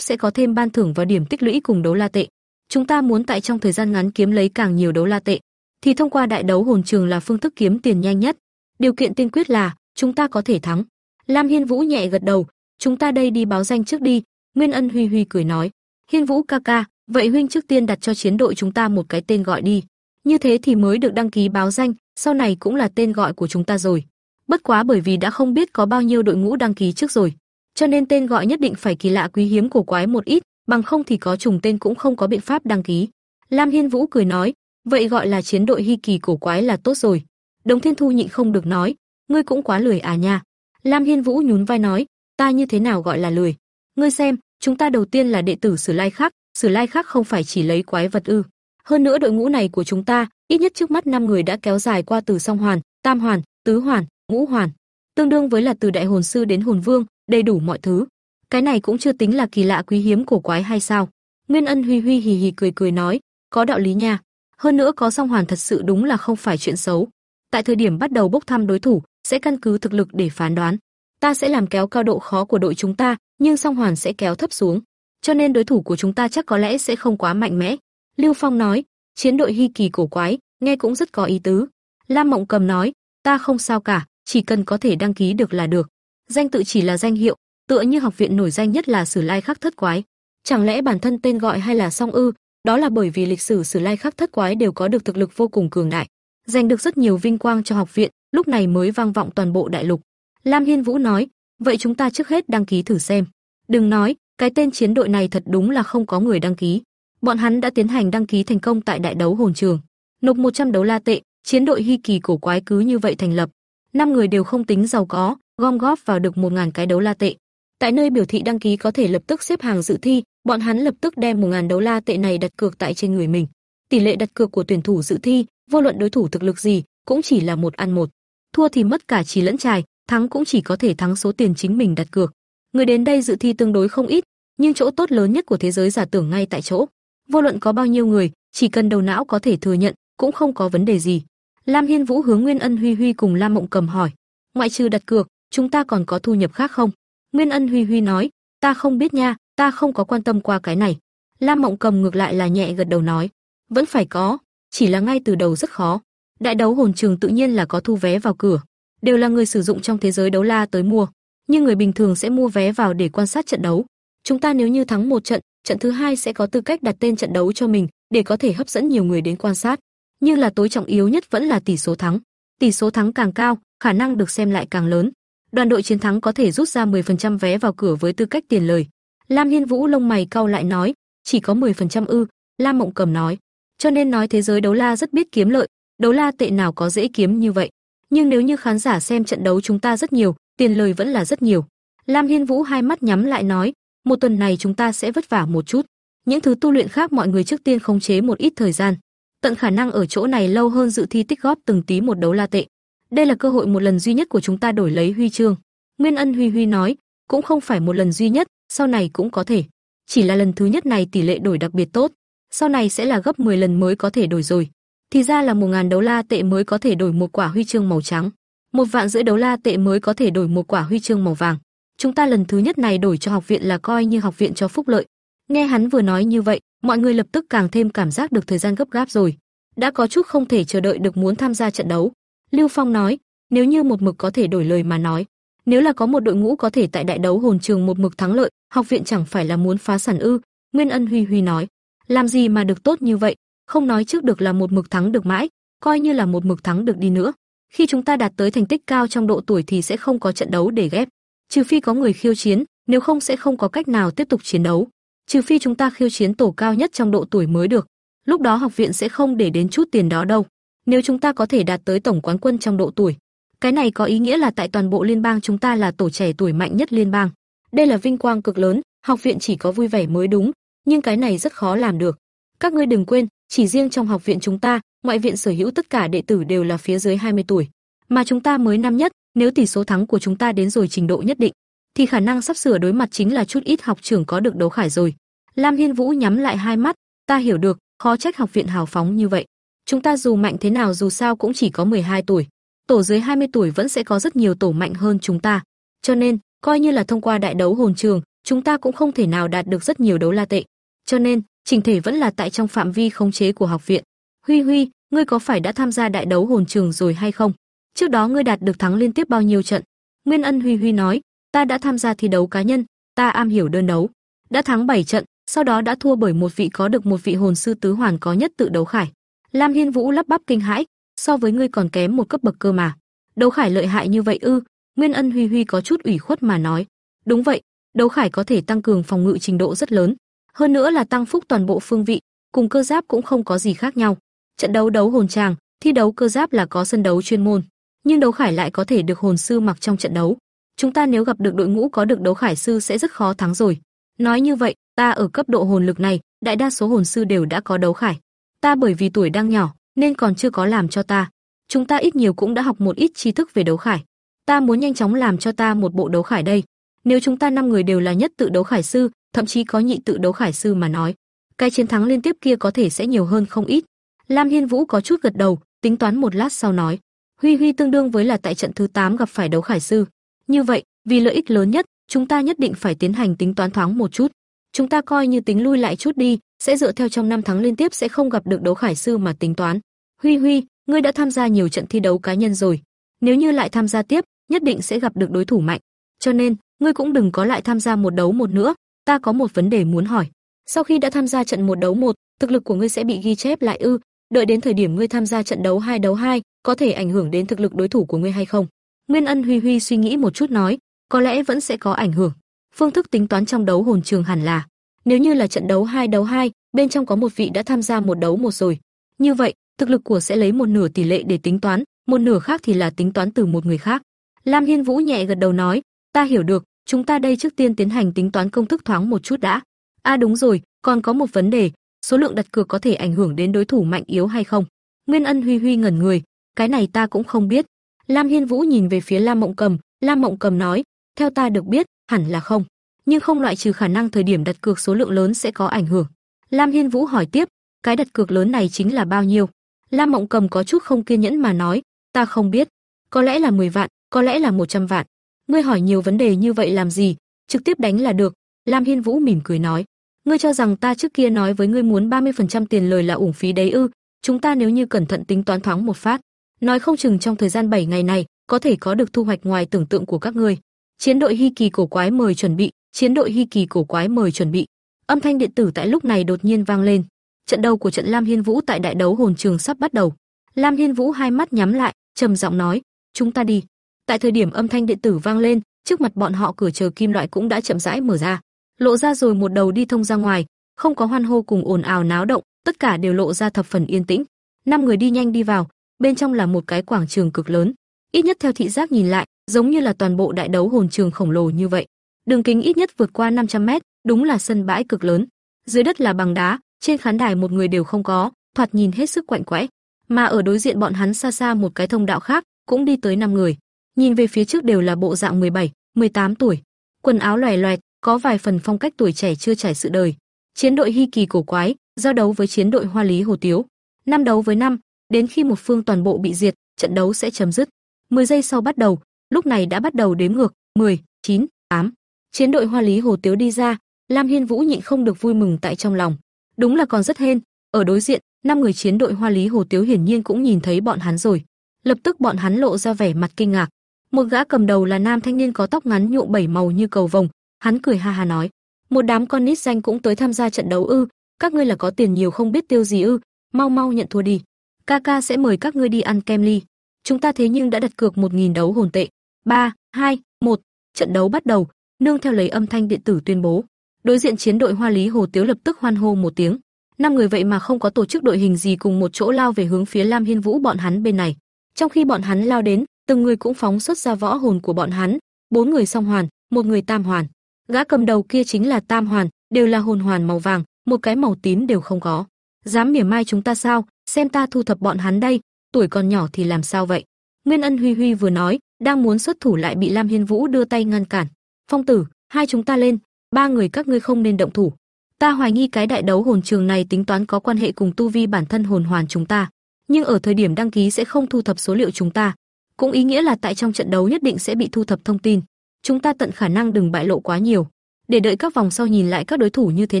sẽ có thêm ban thưởng và điểm tích lũy cùng đấu la tệ. Chúng ta muốn tại trong thời gian ngắn kiếm lấy càng nhiều đấu la tệ, thì thông qua đại đấu hồn trường là phương thức kiếm tiền nhanh nhất. Điều kiện tiên quyết là chúng ta có thể thắng. Lam Hiên Vũ nhẹ gật đầu, chúng ta đây đi báo danh trước đi. Nguyên Ân Huy Huy cười nói, Hiên Vũ ca ca, vậy huynh trước tiên đặt cho chiến đội chúng ta một cái tên gọi đi. Như thế thì mới được đăng ký báo danh, sau này cũng là tên gọi của chúng ta rồi. Bất quá bởi vì đã không biết có bao nhiêu đội ngũ đăng ký trước rồi, cho nên tên gọi nhất định phải kỳ lạ quý hiếm cổ quái một ít, bằng không thì có trùng tên cũng không có biện pháp đăng ký. Lam Hiên Vũ cười nói, vậy gọi là chiến đội hy kỳ cổ quái là tốt rồi. Đồng Thiên Thu nhịn không được nói, ngươi cũng quá lười à nha. Lam Hiên Vũ nhún vai nói, ta như thế nào gọi là lười? Ngươi xem, chúng ta đầu tiên là đệ tử Sử Lai Khắc, Sử Lai Khắc không phải chỉ lấy quái vật ư? Hơn nữa đội ngũ này của chúng ta, ít nhất trước mắt năm người đã kéo dài qua từ song hoàn, tam hoàn, tứ hoàn, ngũ hoàn, tương đương với là từ đại hồn sư đến hồn vương, đầy đủ mọi thứ. Cái này cũng chưa tính là kỳ lạ quý hiếm cổ quái hay sao? Nguyên Ân Huy Huy hì hì cười cười nói, có đạo lý nha. Hơn nữa có song hoàn thật sự đúng là không phải chuyện xấu. Tại thời điểm bắt đầu bốc thăm đối thủ, sẽ căn cứ thực lực để phán đoán. Ta sẽ làm kéo cao độ khó của đội chúng ta, nhưng song hoàn sẽ kéo thấp xuống. Cho nên đối thủ của chúng ta chắc có lẽ sẽ không quá mạnh mẽ. Lưu Phong nói, chiến đội hy kỳ cổ quái, nghe cũng rất có ý tứ. Lam Mộng Cầm nói, ta không sao cả, chỉ cần có thể đăng ký được là được. Danh tự chỉ là danh hiệu, tựa như học viện nổi danh nhất là Sử Lai Khắc Thất Quái. Chẳng lẽ bản thân tên gọi hay là song ư? Đó là bởi vì lịch sử Sử Lai Khắc Thất Quái đều có được thực lực vô cùng cường đại, giành được rất nhiều vinh quang cho học viện, lúc này mới vang vọng toàn bộ đại lục. Lam Hiên Vũ nói, vậy chúng ta trước hết đăng ký thử xem. Đừng nói, cái tên chiến đội này thật đúng là không có người đăng ký. Bọn hắn đã tiến hành đăng ký thành công tại đại đấu hồn trường, nộp 100 đấu la tệ, chiến đội hy kỳ cổ quái cứ như vậy thành lập. Năm người đều không tính giàu có, gom góp vào được 1000 cái đấu la tệ. Tại nơi biểu thị đăng ký có thể lập tức xếp hàng dự thi, bọn hắn lập tức đem 1000 đấu la tệ này đặt cược tại trên người mình. Tỷ lệ đặt cược của tuyển thủ dự thi, vô luận đối thủ thực lực gì, cũng chỉ là một ăn một. Thua thì mất cả trí lẫn trài, thắng cũng chỉ có thể thắng số tiền chính mình đặt cược. Người đến đây dự thi tương đối không ít, nhưng chỗ tốt lớn nhất của thế giới giả tưởng ngay tại chỗ. Vô luận có bao nhiêu người, chỉ cần đầu não có thể thừa nhận, cũng không có vấn đề gì. Lam Hiên Vũ hướng Nguyên Ân Huy Huy cùng Lam Mộng Cầm hỏi, ngoại trừ đặt cược, chúng ta còn có thu nhập khác không? Nguyên Ân Huy Huy nói, Ta không biết nha, ta không có quan tâm qua cái này. Lam Mộng Cầm ngược lại là nhẹ gật đầu nói, vẫn phải có, chỉ là ngay từ đầu rất khó. Đại đấu hồn trường tự nhiên là có thu vé vào cửa, đều là người sử dụng trong thế giới đấu la tới mua, nhưng người bình thường sẽ mua vé vào để quan sát trận đấu. Chúng ta nếu như thắng một trận, trận thứ hai sẽ có tư cách đặt tên trận đấu cho mình, để có thể hấp dẫn nhiều người đến quan sát. Nhưng là tối trọng yếu nhất vẫn là tỷ số thắng. Tỷ số thắng càng cao, khả năng được xem lại càng lớn. Đoàn đội chiến thắng có thể rút ra 10% vé vào cửa với tư cách tiền lời. Lam Hiên Vũ lông mày cau lại nói, chỉ có 10% ư? Lam Mộng Cầm nói, cho nên nói thế giới đấu la rất biết kiếm lợi, đấu la tệ nào có dễ kiếm như vậy. Nhưng nếu như khán giả xem trận đấu chúng ta rất nhiều, tiền lời vẫn là rất nhiều. Lam Hiên Vũ hai mắt nhắm lại nói, một tuần này chúng ta sẽ vất vả một chút. Những thứ tu luyện khác mọi người trước tiên khống chế một ít thời gian, tận khả năng ở chỗ này lâu hơn dự thi tích góp từng tí một đấu la tệ. Đây là cơ hội một lần duy nhất của chúng ta đổi lấy huy chương. Nguyên Ân Huy Huy nói, cũng không phải một lần duy nhất, sau này cũng có thể. Chỉ là lần thứ nhất này tỷ lệ đổi đặc biệt tốt, sau này sẽ là gấp 10 lần mới có thể đổi rồi. Thì ra là một ngàn đấu la tệ mới có thể đổi một quả huy chương màu trắng, một vạn rưỡi đấu la tệ mới có thể đổi một quả huy chương màu vàng. Chúng ta lần thứ nhất này đổi cho học viện là coi như học viện cho phúc lợi. Nghe hắn vừa nói như vậy, mọi người lập tức càng thêm cảm giác được thời gian gấp gáp rồi, đã có chút không thể chờ đợi được muốn tham gia trận đấu. Lưu Phong nói, nếu như một mực có thể đổi lời mà nói, nếu là có một đội ngũ có thể tại đại đấu hồn trường một mực thắng lợi, học viện chẳng phải là muốn phá sản ư? Nguyên Ân Huy Huy nói, làm gì mà được tốt như vậy, không nói trước được là một mực thắng được mãi, coi như là một mực thắng được đi nữa. Khi chúng ta đạt tới thành tích cao trong độ tuổi thì sẽ không có trận đấu để ghép, trừ phi có người khiêu chiến, nếu không sẽ không có cách nào tiếp tục chiến đấu. Trừ phi chúng ta khiêu chiến tổ cao nhất trong độ tuổi mới được. Lúc đó học viện sẽ không để đến chút tiền đó đâu. Nếu chúng ta có thể đạt tới tổng quán quân trong độ tuổi, cái này có ý nghĩa là tại toàn bộ liên bang chúng ta là tổ trẻ tuổi mạnh nhất liên bang. Đây là vinh quang cực lớn, học viện chỉ có vui vẻ mới đúng, nhưng cái này rất khó làm được. Các ngươi đừng quên, chỉ riêng trong học viện chúng ta, ngoại viện sở hữu tất cả đệ tử đều là phía dưới 20 tuổi, mà chúng ta mới năm nhất, nếu tỷ số thắng của chúng ta đến rồi trình độ nhất định, thì khả năng sắp sửa đối mặt chính là chút ít học trưởng có được đấu khải rồi. Lam Hiên Vũ nhắm lại hai mắt, ta hiểu được, khó trách học viện hào phóng như vậy. Chúng ta dù mạnh thế nào dù sao cũng chỉ có 12 tuổi, tổ dưới 20 tuổi vẫn sẽ có rất nhiều tổ mạnh hơn chúng ta. Cho nên, coi như là thông qua đại đấu hồn trường, chúng ta cũng không thể nào đạt được rất nhiều đấu la tệ. Cho nên, trình thể vẫn là tại trong phạm vi khống chế của học viện. Huy Huy, ngươi có phải đã tham gia đại đấu hồn trường rồi hay không? Trước đó ngươi đạt được thắng liên tiếp bao nhiêu trận? Nguyên Ân Huy Huy nói, ta đã tham gia thi đấu cá nhân, ta am hiểu đơn đấu, đã thắng 7 trận, sau đó đã thua bởi một vị có được một vị hồn sư tứ hoàn có nhất tự đấu khải. Lam Hiên Vũ lắp bắp kinh hãi, so với ngươi còn kém một cấp bậc cơ mà. Đấu khải lợi hại như vậy ư? Nguyên Ân Huy Huy có chút ủy khuất mà nói. Đúng vậy, đấu khải có thể tăng cường phòng ngự trình độ rất lớn, hơn nữa là tăng phúc toàn bộ phương vị, cùng cơ giáp cũng không có gì khác nhau. Trận đấu đấu hồn tràng, thi đấu cơ giáp là có sân đấu chuyên môn, nhưng đấu khải lại có thể được hồn sư mặc trong trận đấu. Chúng ta nếu gặp được đội ngũ có được đấu khải sư sẽ rất khó thắng rồi. Nói như vậy, ta ở cấp độ hồn lực này, đại đa số hồn sư đều đã có đấu khải. Ta bởi vì tuổi đang nhỏ, nên còn chưa có làm cho ta. Chúng ta ít nhiều cũng đã học một ít tri thức về đấu khải. Ta muốn nhanh chóng làm cho ta một bộ đấu khải đây. Nếu chúng ta năm người đều là nhất tự đấu khải sư, thậm chí có nhị tự đấu khải sư mà nói, cái chiến thắng liên tiếp kia có thể sẽ nhiều hơn không ít. Lam Hiên Vũ có chút gật đầu, tính toán một lát sau nói, Huy Huy tương đương với là tại trận thứ 8 gặp phải đấu khải sư. Như vậy, vì lợi ích lớn nhất, chúng ta nhất định phải tiến hành tính toán thoáng một chút. Chúng ta coi như tính lui lại chút đi, sẽ dựa theo trong năm tháng liên tiếp sẽ không gặp được đấu khải sư mà tính toán. Huy Huy, ngươi đã tham gia nhiều trận thi đấu cá nhân rồi, nếu như lại tham gia tiếp, nhất định sẽ gặp được đối thủ mạnh. Cho nên, ngươi cũng đừng có lại tham gia một đấu một nữa, ta có một vấn đề muốn hỏi. Sau khi đã tham gia trận một đấu một, thực lực của ngươi sẽ bị ghi chép lại ư? Đợi đến thời điểm ngươi tham gia trận đấu hai đấu hai, có thể ảnh hưởng đến thực lực đối thủ của ngươi hay không? Nguyên Ân Huy Huy suy nghĩ một chút nói, có lẽ vẫn sẽ có ảnh hưởng. Phương thức tính toán trong đấu hồn trường hẳn là, nếu như là trận đấu hai đấu hai, bên trong có một vị đã tham gia một đấu một rồi. Như vậy, thực lực của sẽ lấy một nửa tỷ lệ để tính toán, một nửa khác thì là tính toán từ một người khác. Lam Hiên Vũ nhẹ gật đầu nói, ta hiểu được, chúng ta đây trước tiên tiến hành tính toán công thức thoáng một chút đã. À đúng rồi, còn có một vấn đề, số lượng đặt cược có thể ảnh hưởng đến đối thủ mạnh yếu hay không? Nguyên Ân Huy Huy ngẩn người, cái này ta cũng không biết. Lam Hiên Vũ nhìn về phía Lam Mộng Cầm, Lam Mộng Cầm nói, theo ta được biết, hẳn là không, nhưng không loại trừ khả năng thời điểm đặt cược số lượng lớn sẽ có ảnh hưởng. Lam Hiên Vũ hỏi tiếp, cái đặt cược lớn này chính là bao nhiêu? Lam Mộng Cầm có chút không kiên nhẫn mà nói, ta không biết, có lẽ là 10 vạn, có lẽ là 100 vạn. Ngươi hỏi nhiều vấn đề như vậy làm gì, trực tiếp đánh là được, Lam Hiên Vũ mỉm cười nói, ngươi cho rằng ta trước kia nói với ngươi muốn 30% tiền lời là uổng phí đấy ư? Chúng ta nếu như cẩn thận tính toán thoáng một phát, nói không chừng trong thời gian 7 ngày này có thể có được thu hoạch ngoài tưởng tượng của các ngươi. Chiến đội Hy Kỳ cổ quái mời chuẩn bị, chiến đội Hy Kỳ cổ quái mời chuẩn bị. Âm thanh điện tử tại lúc này đột nhiên vang lên. Trận đấu của trận Lam Hiên Vũ tại đại đấu hồn trường sắp bắt đầu. Lam Hiên Vũ hai mắt nhắm lại, trầm giọng nói, "Chúng ta đi." Tại thời điểm âm thanh điện tử vang lên, trước mặt bọn họ cửa chờ kim loại cũng đã chậm rãi mở ra, lộ ra rồi một đầu đi thông ra ngoài, không có hoan hô cùng ồn ào náo động, tất cả đều lộ ra thập phần yên tĩnh. Năm người đi nhanh đi vào, bên trong là một cái quảng trường cực lớn, ít nhất theo thị giác nhìn lại, giống như là toàn bộ đại đấu hồn trường khổng lồ như vậy. Đường kính ít nhất vượt qua 500 mét, đúng là sân bãi cực lớn. Dưới đất là bằng đá, trên khán đài một người đều không có, thoạt nhìn hết sức quạnh quẽ. Mà ở đối diện bọn hắn xa xa một cái thông đạo khác, cũng đi tới năm người. Nhìn về phía trước đều là bộ dạng 17, 18 tuổi, quần áo loè loẹt, có vài phần phong cách tuổi trẻ chưa trải sự đời. Chiến đội Hy Kỳ cổ quái, giao đấu với chiến đội Hoa Lý Hồ Tiếu. Năm đấu với năm, đến khi một phương toàn bộ bị diệt, trận đấu sẽ chấm dứt. 10 giây sau bắt đầu, lúc này đã bắt đầu đếm ngược, 10, 9, 8. Chiến đội Hoa Lý Hồ Tiếu đi ra, Lam Hiên Vũ nhịn không được vui mừng tại trong lòng. Đúng là còn rất hên, ở đối diện, năm người chiến đội Hoa Lý Hồ Tiếu hiển nhiên cũng nhìn thấy bọn hắn rồi. Lập tức bọn hắn lộ ra vẻ mặt kinh ngạc. Một gã cầm đầu là nam thanh niên có tóc ngắn nhuộm bảy màu như cầu vồng, hắn cười ha ha nói: "Một đám con nít danh cũng tới tham gia trận đấu ư? Các ngươi là có tiền nhiều không biết tiêu gì ư? Mau mau nhận thua đi. Kaka sẽ mời các ngươi đi ăn kem ly. Chúng ta thế nhưng đã đặt cược một nghìn đấu hồn tệ. 3, 2, 1, trận đấu bắt đầu." Nương theo lấy âm thanh điện tử tuyên bố. Đối diện chiến đội Hoa Lý Hồ Tiếu lập tức hoan hô một tiếng. Năm người vậy mà không có tổ chức đội hình gì cùng một chỗ lao về hướng phía Lam Hiên Vũ bọn hắn bên này. Trong khi bọn hắn lao đến, từng người cũng phóng xuất ra võ hồn của bọn hắn, bốn người song hoàn, một người tam hoàn. Gã cầm đầu kia chính là tam hoàn, đều là hồn hoàn màu vàng, một cái màu tím đều không có. Dám mỉa mai chúng ta sao? Xem ta thu thập bọn hắn đây, tuổi còn nhỏ thì làm sao vậy? Nguyên Ân Huy Huy vừa nói, đang muốn xuất thủ lại bị Lam Hiên Vũ đưa tay ngăn cản. Phong tử, hai chúng ta lên, ba người các ngươi không nên động thủ. Ta hoài nghi cái đại đấu hồn trường này tính toán có quan hệ cùng tu vi bản thân hồn hoàn chúng ta, nhưng ở thời điểm đăng ký sẽ không thu thập số liệu chúng ta, cũng ý nghĩa là tại trong trận đấu nhất định sẽ bị thu thập thông tin. Chúng ta tận khả năng đừng bại lộ quá nhiều, để đợi các vòng sau nhìn lại các đối thủ như thế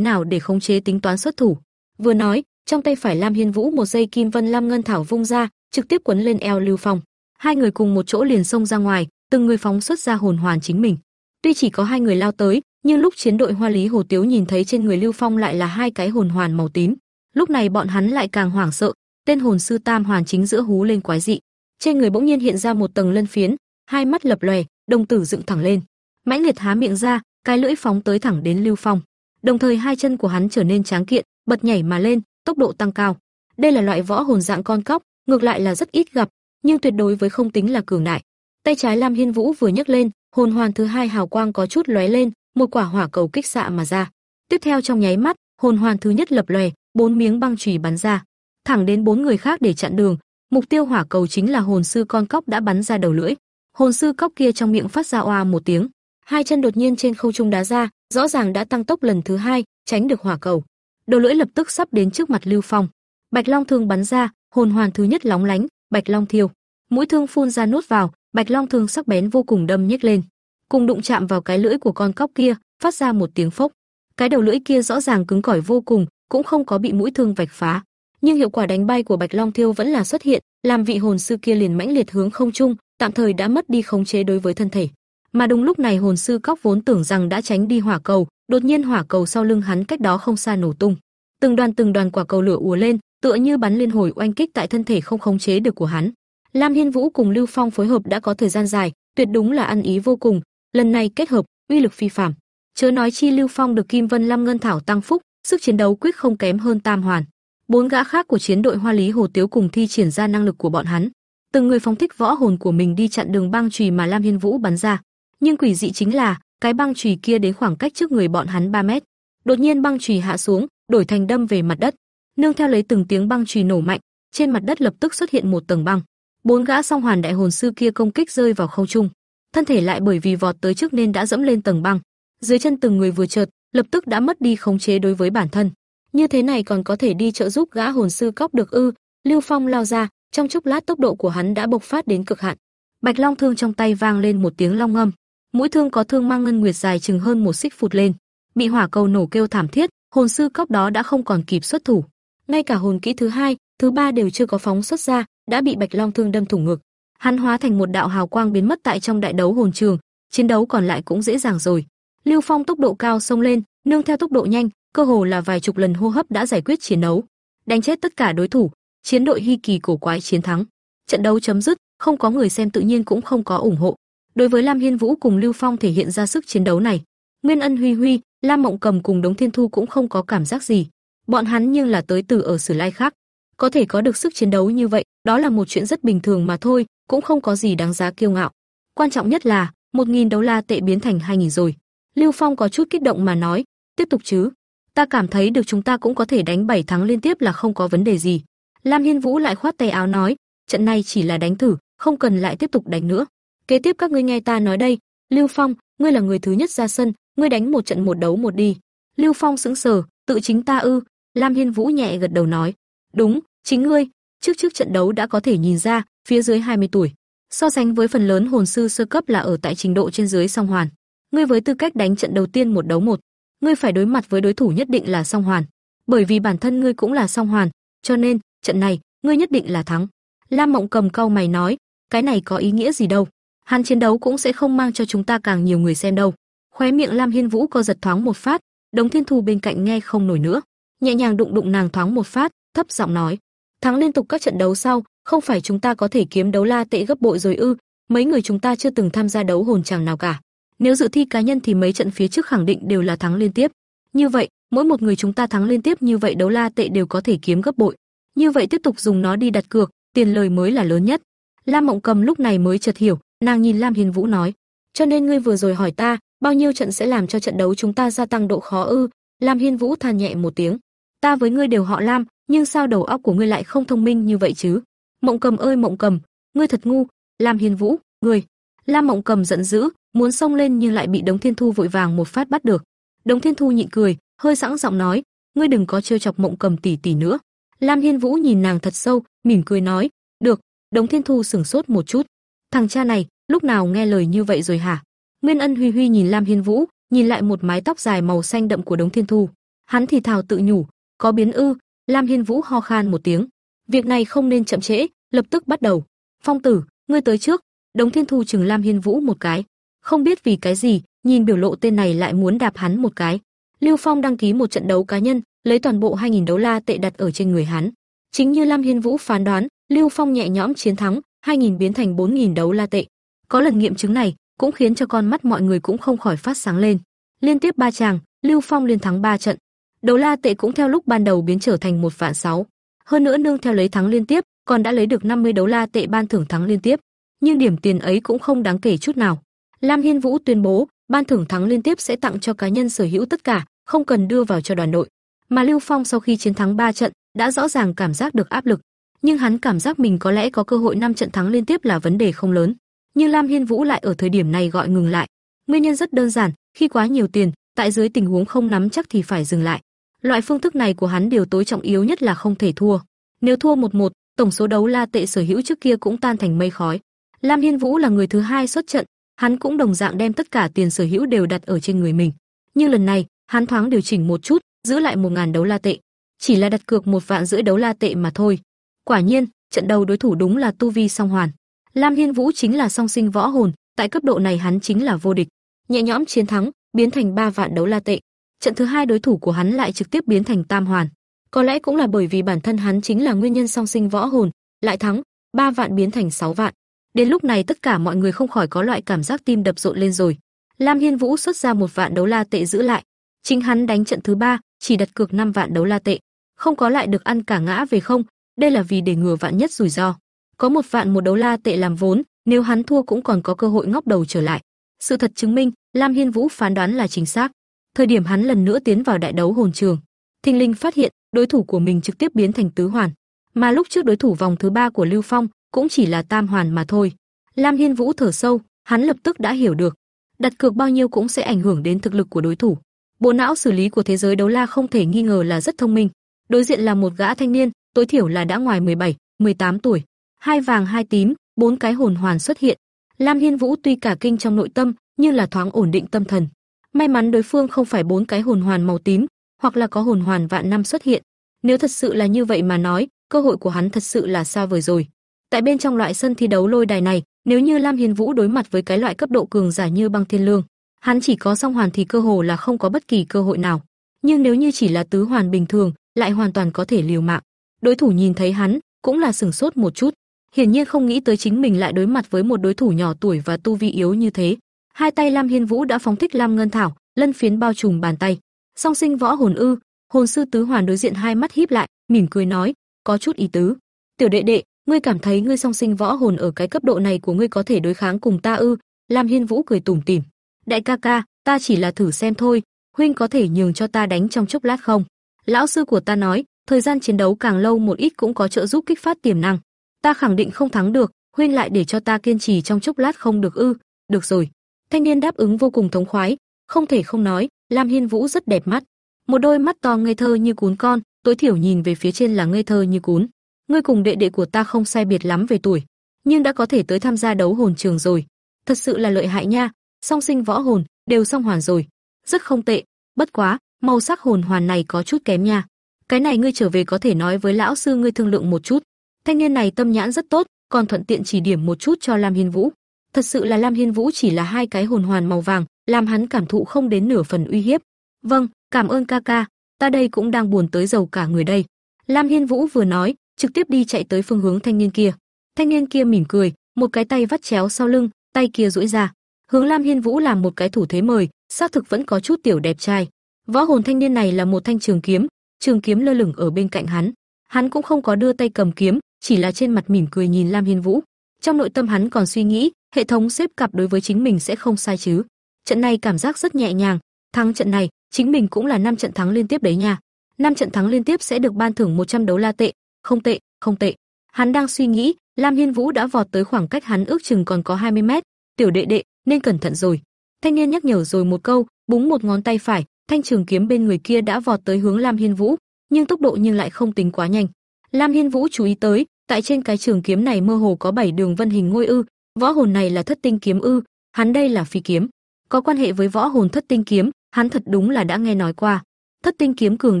nào để khống chế tính toán xuất thủ. Vừa nói, trong tay phải Lam Hiên Vũ một dây kim vân lam ngân thảo vung ra, trực tiếp quấn lên eo Lưu Phong. Hai người cùng một chỗ liền xông ra ngoài, từng người phóng xuất ra hồn hoàn chính mình. Tuy chỉ có hai người lao tới, nhưng lúc chiến đội Hoa Lý Hồ Tiếu nhìn thấy trên người Lưu Phong lại là hai cái hồn hoàn màu tím, lúc này bọn hắn lại càng hoảng sợ, tên hồn sư Tam Hoàn chính giữa hú lên quái dị. Trên người bỗng nhiên hiện ra một tầng lân phiến, hai mắt lập lòe, đồng tử dựng thẳng lên. Mãnh liệt há miệng ra, cái lưỡi phóng tới thẳng đến Lưu Phong. Đồng thời hai chân của hắn trở nên tráng kiện, bật nhảy mà lên, tốc độ tăng cao. Đây là loại võ hồn dạng con cóc, ngược lại là rất ít gặp, nhưng tuyệt đối với không tính là cường đại. Tay trái Lam Hiên Vũ vừa nhấc lên, hồn hoàn thứ hai hào quang có chút lóe lên, một quả hỏa cầu kích xạ mà ra. Tiếp theo trong nháy mắt, hồn hoàn thứ nhất lập lòe, bốn miếng băng chùy bắn ra, thẳng đến bốn người khác để chặn đường. Mục tiêu hỏa cầu chính là hồn sư con cóc đã bắn ra đầu lưỡi. Hồn sư cóc kia trong miệng phát ra oa một tiếng, hai chân đột nhiên trên không trung đá ra, rõ ràng đã tăng tốc lần thứ hai, tránh được hỏa cầu. Đầu lưỡi lập tức sắp đến trước mặt Lưu Phong. Bạch Long thương bắn ra, hồn hoàn thứ nhất lóng lánh, Bạch Long thiêu. Mũi thương phun ra nuốt vào, Bạch Long thương sắc bén vô cùng đâm nhếch lên, cùng đụng chạm vào cái lưỡi của con cóc kia, phát ra một tiếng phốc. Cái đầu lưỡi kia rõ ràng cứng cỏi vô cùng, cũng không có bị mũi thương vạch phá, nhưng hiệu quả đánh bay của Bạch Long Thiêu vẫn là xuất hiện, làm vị hồn sư kia liền mãnh liệt hướng không trung, tạm thời đã mất đi khống chế đối với thân thể. Mà đúng lúc này hồn sư cóc vốn tưởng rằng đã tránh đi hỏa cầu, đột nhiên hỏa cầu sau lưng hắn cách đó không xa nổ tung. Từng đoàn từng đoàn quả cầu lửa ùa lên, tựa như bắn liên hồi oanh kích tại thân thể không khống chế được của hắn. Lam Hiên Vũ cùng Lưu Phong phối hợp đã có thời gian dài, tuyệt đúng là ăn ý vô cùng, lần này kết hợp, uy lực phi phàm. Chớ nói chi Lưu Phong được Kim Vân Lam Ngân Thảo tăng phúc, sức chiến đấu quyết không kém hơn Tam Hoàn. Bốn gã khác của chiến đội Hoa Lý Hồ Tiếu cùng thi triển ra năng lực của bọn hắn, từng người phóng thích võ hồn của mình đi chặn đường băng chùy mà Lam Hiên Vũ bắn ra. Nhưng quỷ dị chính là, cái băng chùy kia đến khoảng cách trước người bọn hắn 3 mét. Đột nhiên băng chùy hạ xuống, đổi thành đâm về mặt đất. Nương theo lấy từng tiếng băng chùy nổ mạnh, trên mặt đất lập tức xuất hiện một tầng băng. Bốn gã song hoàn đại hồn sư kia công kích rơi vào không trung, thân thể lại bởi vì vọt tới trước nên đã dẫm lên tầng băng. Dưới chân từng người vừa chợt, lập tức đã mất đi khống chế đối với bản thân. Như thế này còn có thể đi trợ giúp gã hồn sư cóc được ư? Lưu Phong lao ra, trong chốc lát tốc độ của hắn đã bộc phát đến cực hạn. Bạch Long thương trong tay vang lên một tiếng long ngâm, mũi thương có thương mang ngân nguyệt dài chừng hơn một xích phụt lên. bị hỏa cầu nổ kêu thảm thiết, hồn sư cốc đó đã không còn kịp xuất thủ. Ngay cả hồn kỹ thứ hai, thứ ba đều chưa có phóng xuất ra, đã bị Bạch Long thương đâm thủng ngực. Hắn hóa thành một đạo hào quang biến mất tại trong đại đấu hồn trường, chiến đấu còn lại cũng dễ dàng rồi. Lưu Phong tốc độ cao xông lên, nương theo tốc độ nhanh, cơ hồ là vài chục lần hô hấp đã giải quyết chiến đấu, đánh chết tất cả đối thủ, chiến đội Hy Kỳ cổ quái chiến thắng. Trận đấu chấm dứt, không có người xem tự nhiên cũng không có ủng hộ. Đối với Lam Hiên Vũ cùng Lưu Phong thể hiện ra sức chiến đấu này, Nguyên Ân Huy Huy, Lam Mộng Cầm cùng Đống Thiên Thu cũng không có cảm giác gì. Bọn hắn nhưng là tới từ ở Sử Lai khác, có thể có được sức chiến đấu như vậy, đó là một chuyện rất bình thường mà thôi, cũng không có gì đáng giá kiêu ngạo. Quan trọng nhất là, một nghìn đấu la tệ biến thành hai nghìn rồi. Lưu Phong có chút kích động mà nói, tiếp tục chứ. Ta cảm thấy được chúng ta cũng có thể đánh bảy thắng liên tiếp là không có vấn đề gì. Lam Hiên Vũ lại khoát tay áo nói, trận này chỉ là đánh thử, không cần lại tiếp tục đánh nữa. Kế tiếp các ngươi nghe ta nói đây, Lưu Phong, ngươi là người thứ nhất ra sân, ngươi đánh một trận một đấu một đi. Lưu Phong sững sờ, tự chính ta ư? Lam Hiên Vũ nhẹ gật đầu nói, đúng, chính ngươi. Trước trước trận đấu đã có thể nhìn ra, phía dưới 20 tuổi, so sánh với phần lớn hồn sư sơ cấp là ở tại trình độ trên dưới song hoàn. Ngươi với tư cách đánh trận đầu tiên một đấu một, ngươi phải đối mặt với đối thủ nhất định là song hoàn, bởi vì bản thân ngươi cũng là song hoàn, cho nên trận này ngươi nhất định là thắng. Lam Mộng Cầm cau mày nói, cái này có ý nghĩa gì đâu? Hắn chiến đấu cũng sẽ không mang cho chúng ta càng nhiều người xem đâu. Khóe miệng Lam Hiên Vũ co giật thoáng một phát, Đống Thiên Thu bên cạnh nghe không nổi nữa, nhẹ nhàng đụng đụng nàng thoáng một phát, thấp giọng nói, thắng liên tục các trận đấu sau, không phải chúng ta có thể kiếm đấu la tệ gấp bội rồi ư? Mấy người chúng ta chưa từng tham gia đấu hồn chẳng nào cả. Nếu dự thi cá nhân thì mấy trận phía trước khẳng định đều là thắng liên tiếp. Như vậy, mỗi một người chúng ta thắng liên tiếp như vậy đấu la tệ đều có thể kiếm gấp bội. Như vậy tiếp tục dùng nó đi đặt cược, tiền lời mới là lớn nhất. Lam Mộng Cầm lúc này mới chợt hiểu, nàng nhìn Lam Hiền Vũ nói, cho nên ngươi vừa rồi hỏi ta, bao nhiêu trận sẽ làm cho trận đấu chúng ta gia tăng độ khó ư? Lam Hiên Vũ than nhẹ một tiếng, ta với ngươi đều họ Lam, nhưng sao đầu óc của ngươi lại không thông minh như vậy chứ? Mộng Cầm ơi Mộng Cầm, ngươi thật ngu, Lam Hiên Vũ, ngươi. Lam Mộng Cầm giận dữ, muốn xông lên nhưng lại bị Đống Thiên Thu vội vàng một phát bắt được. Đống Thiên Thu nhịn cười, hơi sẵn giọng nói, ngươi đừng có trêu chọc Mộng Cầm tỷ tỷ nữa. Lam Hiên Vũ nhìn nàng thật sâu, mỉm cười nói, được. Đống Thiên Thu sững sốt một chút, thằng cha này, lúc nào nghe lời như vậy rồi hả? Nguyên Ân Huy Huy nhìn Lam Hiên Vũ, nhìn lại một mái tóc dài màu xanh đậm của Đống Thiên Thu, hắn thì thào tự nhủ, có biến ư? Lam Hiên Vũ ho khan một tiếng, việc này không nên chậm trễ, lập tức bắt đầu. Phong tử, ngươi tới trước. Đống Thiên Thu chừng Lam Hiên Vũ một cái, không biết vì cái gì, nhìn biểu lộ tên này lại muốn đạp hắn một cái. Lưu Phong đăng ký một trận đấu cá nhân, lấy toàn bộ 2000 đấu la tệ đặt ở trên người hắn. Chính như Lam Hiên Vũ phán đoán, Lưu Phong nhẹ nhõm chiến thắng, 2000 biến thành 4000 đấu la tệ. Có lần nghiệm chứng này, cũng khiến cho con mắt mọi người cũng không khỏi phát sáng lên. Liên tiếp ba chàng, Lưu Phong liên thắng ba trận. Đấu la tệ cũng theo lúc ban đầu biến trở thành một vạn sáu. Hơn nữa nương theo lấy thắng liên tiếp, còn đã lấy được 50 đấu la tệ ban thưởng thắng liên tiếp. Nhưng điểm tiền ấy cũng không đáng kể chút nào. Lam Hiên Vũ tuyên bố, ban thưởng thắng liên tiếp sẽ tặng cho cá nhân sở hữu tất cả, không cần đưa vào cho đoàn đội. Mà Lưu Phong sau khi chiến thắng 3 trận, đã rõ ràng cảm giác được áp lực, nhưng hắn cảm giác mình có lẽ có cơ hội năm trận thắng liên tiếp là vấn đề không lớn. Nhưng Lam Hiên Vũ lại ở thời điểm này gọi ngừng lại. Nguyên nhân rất đơn giản, khi quá nhiều tiền, tại dưới tình huống không nắm chắc thì phải dừng lại. Loại phương thức này của hắn điều tối trọng yếu nhất là không thể thua. Nếu thua một một, tổng số đấu la tệ sở hữu trước kia cũng tan thành mây khói. Lam Hiên Vũ là người thứ hai xuất trận, hắn cũng đồng dạng đem tất cả tiền sở hữu đều đặt ở trên người mình. Nhưng lần này, hắn thoáng điều chỉnh một chút, giữ lại một ngàn đấu la tệ, chỉ là đặt cược một vạn rưỡi đấu la tệ mà thôi. Quả nhiên, trận đầu đối thủ đúng là tu vi song hoàn. Lam Hiên Vũ chính là song sinh võ hồn, tại cấp độ này hắn chính là vô địch. Nhẹ nhõm chiến thắng, biến thành ba vạn đấu la tệ. Trận thứ hai đối thủ của hắn lại trực tiếp biến thành tam hoàn. Có lẽ cũng là bởi vì bản thân hắn chính là nguyên nhân song sinh võ hồn, lại thắng, ba vạn biến thành sáu vạn. Đến lúc này tất cả mọi người không khỏi có loại cảm giác tim đập rộn lên rồi. Lam Hiên Vũ xuất ra một vạn đấu la tệ giữ lại. Chính hắn đánh trận thứ ba, chỉ đặt cược 5 vạn đấu la tệ, không có lại được ăn cả ngã về không, đây là vì để ngừa vạn nhất rủi ro. Có một vạn một đấu la tệ làm vốn, nếu hắn thua cũng còn có cơ hội ngóc đầu trở lại. Sự thật chứng minh, Lam Hiên Vũ phán đoán là chính xác. Thời điểm hắn lần nữa tiến vào đại đấu hồn trường, Thinh Linh phát hiện, đối thủ của mình trực tiếp biến thành tứ hoàn, mà lúc trước đối thủ vòng thứ ba của Lưu Phong cũng chỉ là tam hoàn mà thôi. Lam Hiên Vũ thở sâu, hắn lập tức đã hiểu được, đặt cược bao nhiêu cũng sẽ ảnh hưởng đến thực lực của đối thủ. Bộ não xử lý của thế giới đấu la không thể nghi ngờ là rất thông minh. Đối diện là một gã thanh niên, tối thiểu là đã ngoài 17, 18 tuổi. Hai vàng hai tím, bốn cái hồn hoàn xuất hiện. Lam Hiên Vũ tuy cả kinh trong nội tâm, nhưng là thoáng ổn định tâm thần. May mắn đối phương không phải bốn cái hồn hoàn màu tím, hoặc là có hồn hoàn vạn năm xuất hiện. Nếu thật sự là như vậy mà nói, cơ hội của hắn thật sự là xa vời rồi. Tại bên trong loại sân thi đấu lôi đài này, nếu như Lam Hiên Vũ đối mặt với cái loại cấp độ cường giả như Băng Thiên Lương, hắn chỉ có song hoàn thì cơ hồ là không có bất kỳ cơ hội nào. Nhưng nếu như chỉ là tứ hoàn bình thường, lại hoàn toàn có thể liều mạng. Đối thủ nhìn thấy hắn, cũng là sừng sốt một chút, hiển nhiên không nghĩ tới chính mình lại đối mặt với một đối thủ nhỏ tuổi và tu vi yếu như thế. Hai tay Lam Hiên Vũ đã phóng thích Lam Ngân Thảo, lân phiến bao trùm bàn tay. Song sinh võ hồn ư? Hồn sư tứ hoàn đối diện hai mắt híp lại, mỉm cười nói, có chút ý tứ. Tiểu đệ đệ, ngươi cảm thấy ngươi song sinh võ hồn ở cái cấp độ này của ngươi có thể đối kháng cùng ta ư? Lam Hiên Vũ cười tủm tỉm. Đại ca ca, ta chỉ là thử xem thôi, huynh có thể nhường cho ta đánh trong chốc lát không? Lão sư của ta nói, thời gian chiến đấu càng lâu một ít cũng có trợ giúp kích phát tiềm năng. Ta khẳng định không thắng được, huynh lại để cho ta kiên trì trong chốc lát không được ư? Được rồi. Thanh niên đáp ứng vô cùng thống khoái, không thể không nói, Lam Hiên Vũ rất đẹp mắt. Một đôi mắt to ngây thơ như cún con, tối thiểu nhìn về phía trên là ngây thơ như cún. Ngươi cùng đệ đệ của ta không sai biệt lắm về tuổi, nhưng đã có thể tới tham gia đấu hồn trường rồi. Thật sự là lợi hại nha, song sinh võ hồn, đều song hoàn rồi. Rất không tệ, bất quá, màu sắc hồn hoàn này có chút kém nha. Cái này ngươi trở về có thể nói với lão sư ngươi thương lượng một chút. Thanh niên này tâm nhãn rất tốt, còn thuận tiện chỉ điểm một chút cho Lam Hiên Vũ. Thật sự là Lam Hiên Vũ chỉ là hai cái hồn hoàn màu vàng, làm hắn cảm thụ không đến nửa phần uy hiếp. "Vâng, cảm ơn ca ca, ta đây cũng đang buồn tới dầu cả người đây." Lam Hiên Vũ vừa nói, trực tiếp đi chạy tới phương hướng thanh niên kia. Thanh niên kia mỉm cười, một cái tay vắt chéo sau lưng, tay kia duỗi ra, hướng Lam Hiên Vũ làm một cái thủ thế mời, xác thực vẫn có chút tiểu đẹp trai. Võ hồn thanh niên này là một thanh trường kiếm, trường kiếm lơ lửng ở bên cạnh hắn. Hắn cũng không có đưa tay cầm kiếm, chỉ là trên mặt mỉm cười nhìn Lam Hiên Vũ. Trong nội tâm hắn còn suy nghĩ, hệ thống xếp cặp đối với chính mình sẽ không sai chứ. Trận này cảm giác rất nhẹ nhàng, thắng trận này, chính mình cũng là năm trận thắng liên tiếp đấy nha. năm trận thắng liên tiếp sẽ được ban thưởng 100 đấu la tệ, không tệ, không tệ. Hắn đang suy nghĩ, Lam Hiên Vũ đã vọt tới khoảng cách hắn ước chừng còn có 20 mét, "Tiểu đệ đệ, nên cẩn thận rồi." Thanh niên nhắc nhở rồi một câu, búng một ngón tay phải, thanh trường kiếm bên người kia đã vọt tới hướng Lam Hiên Vũ, nhưng tốc độ nhưng lại không tính quá nhanh. Lam Hiên Vũ chú ý tới, tại trên cái trường kiếm này mơ hồ có bảy đường vân hình ngôi ư, võ hồn này là thất tinh kiếm ư, hắn đây là phi kiếm. Có quan hệ với võ hồn thất tinh kiếm, hắn thật đúng là đã nghe nói qua. Thất tinh kiếm cường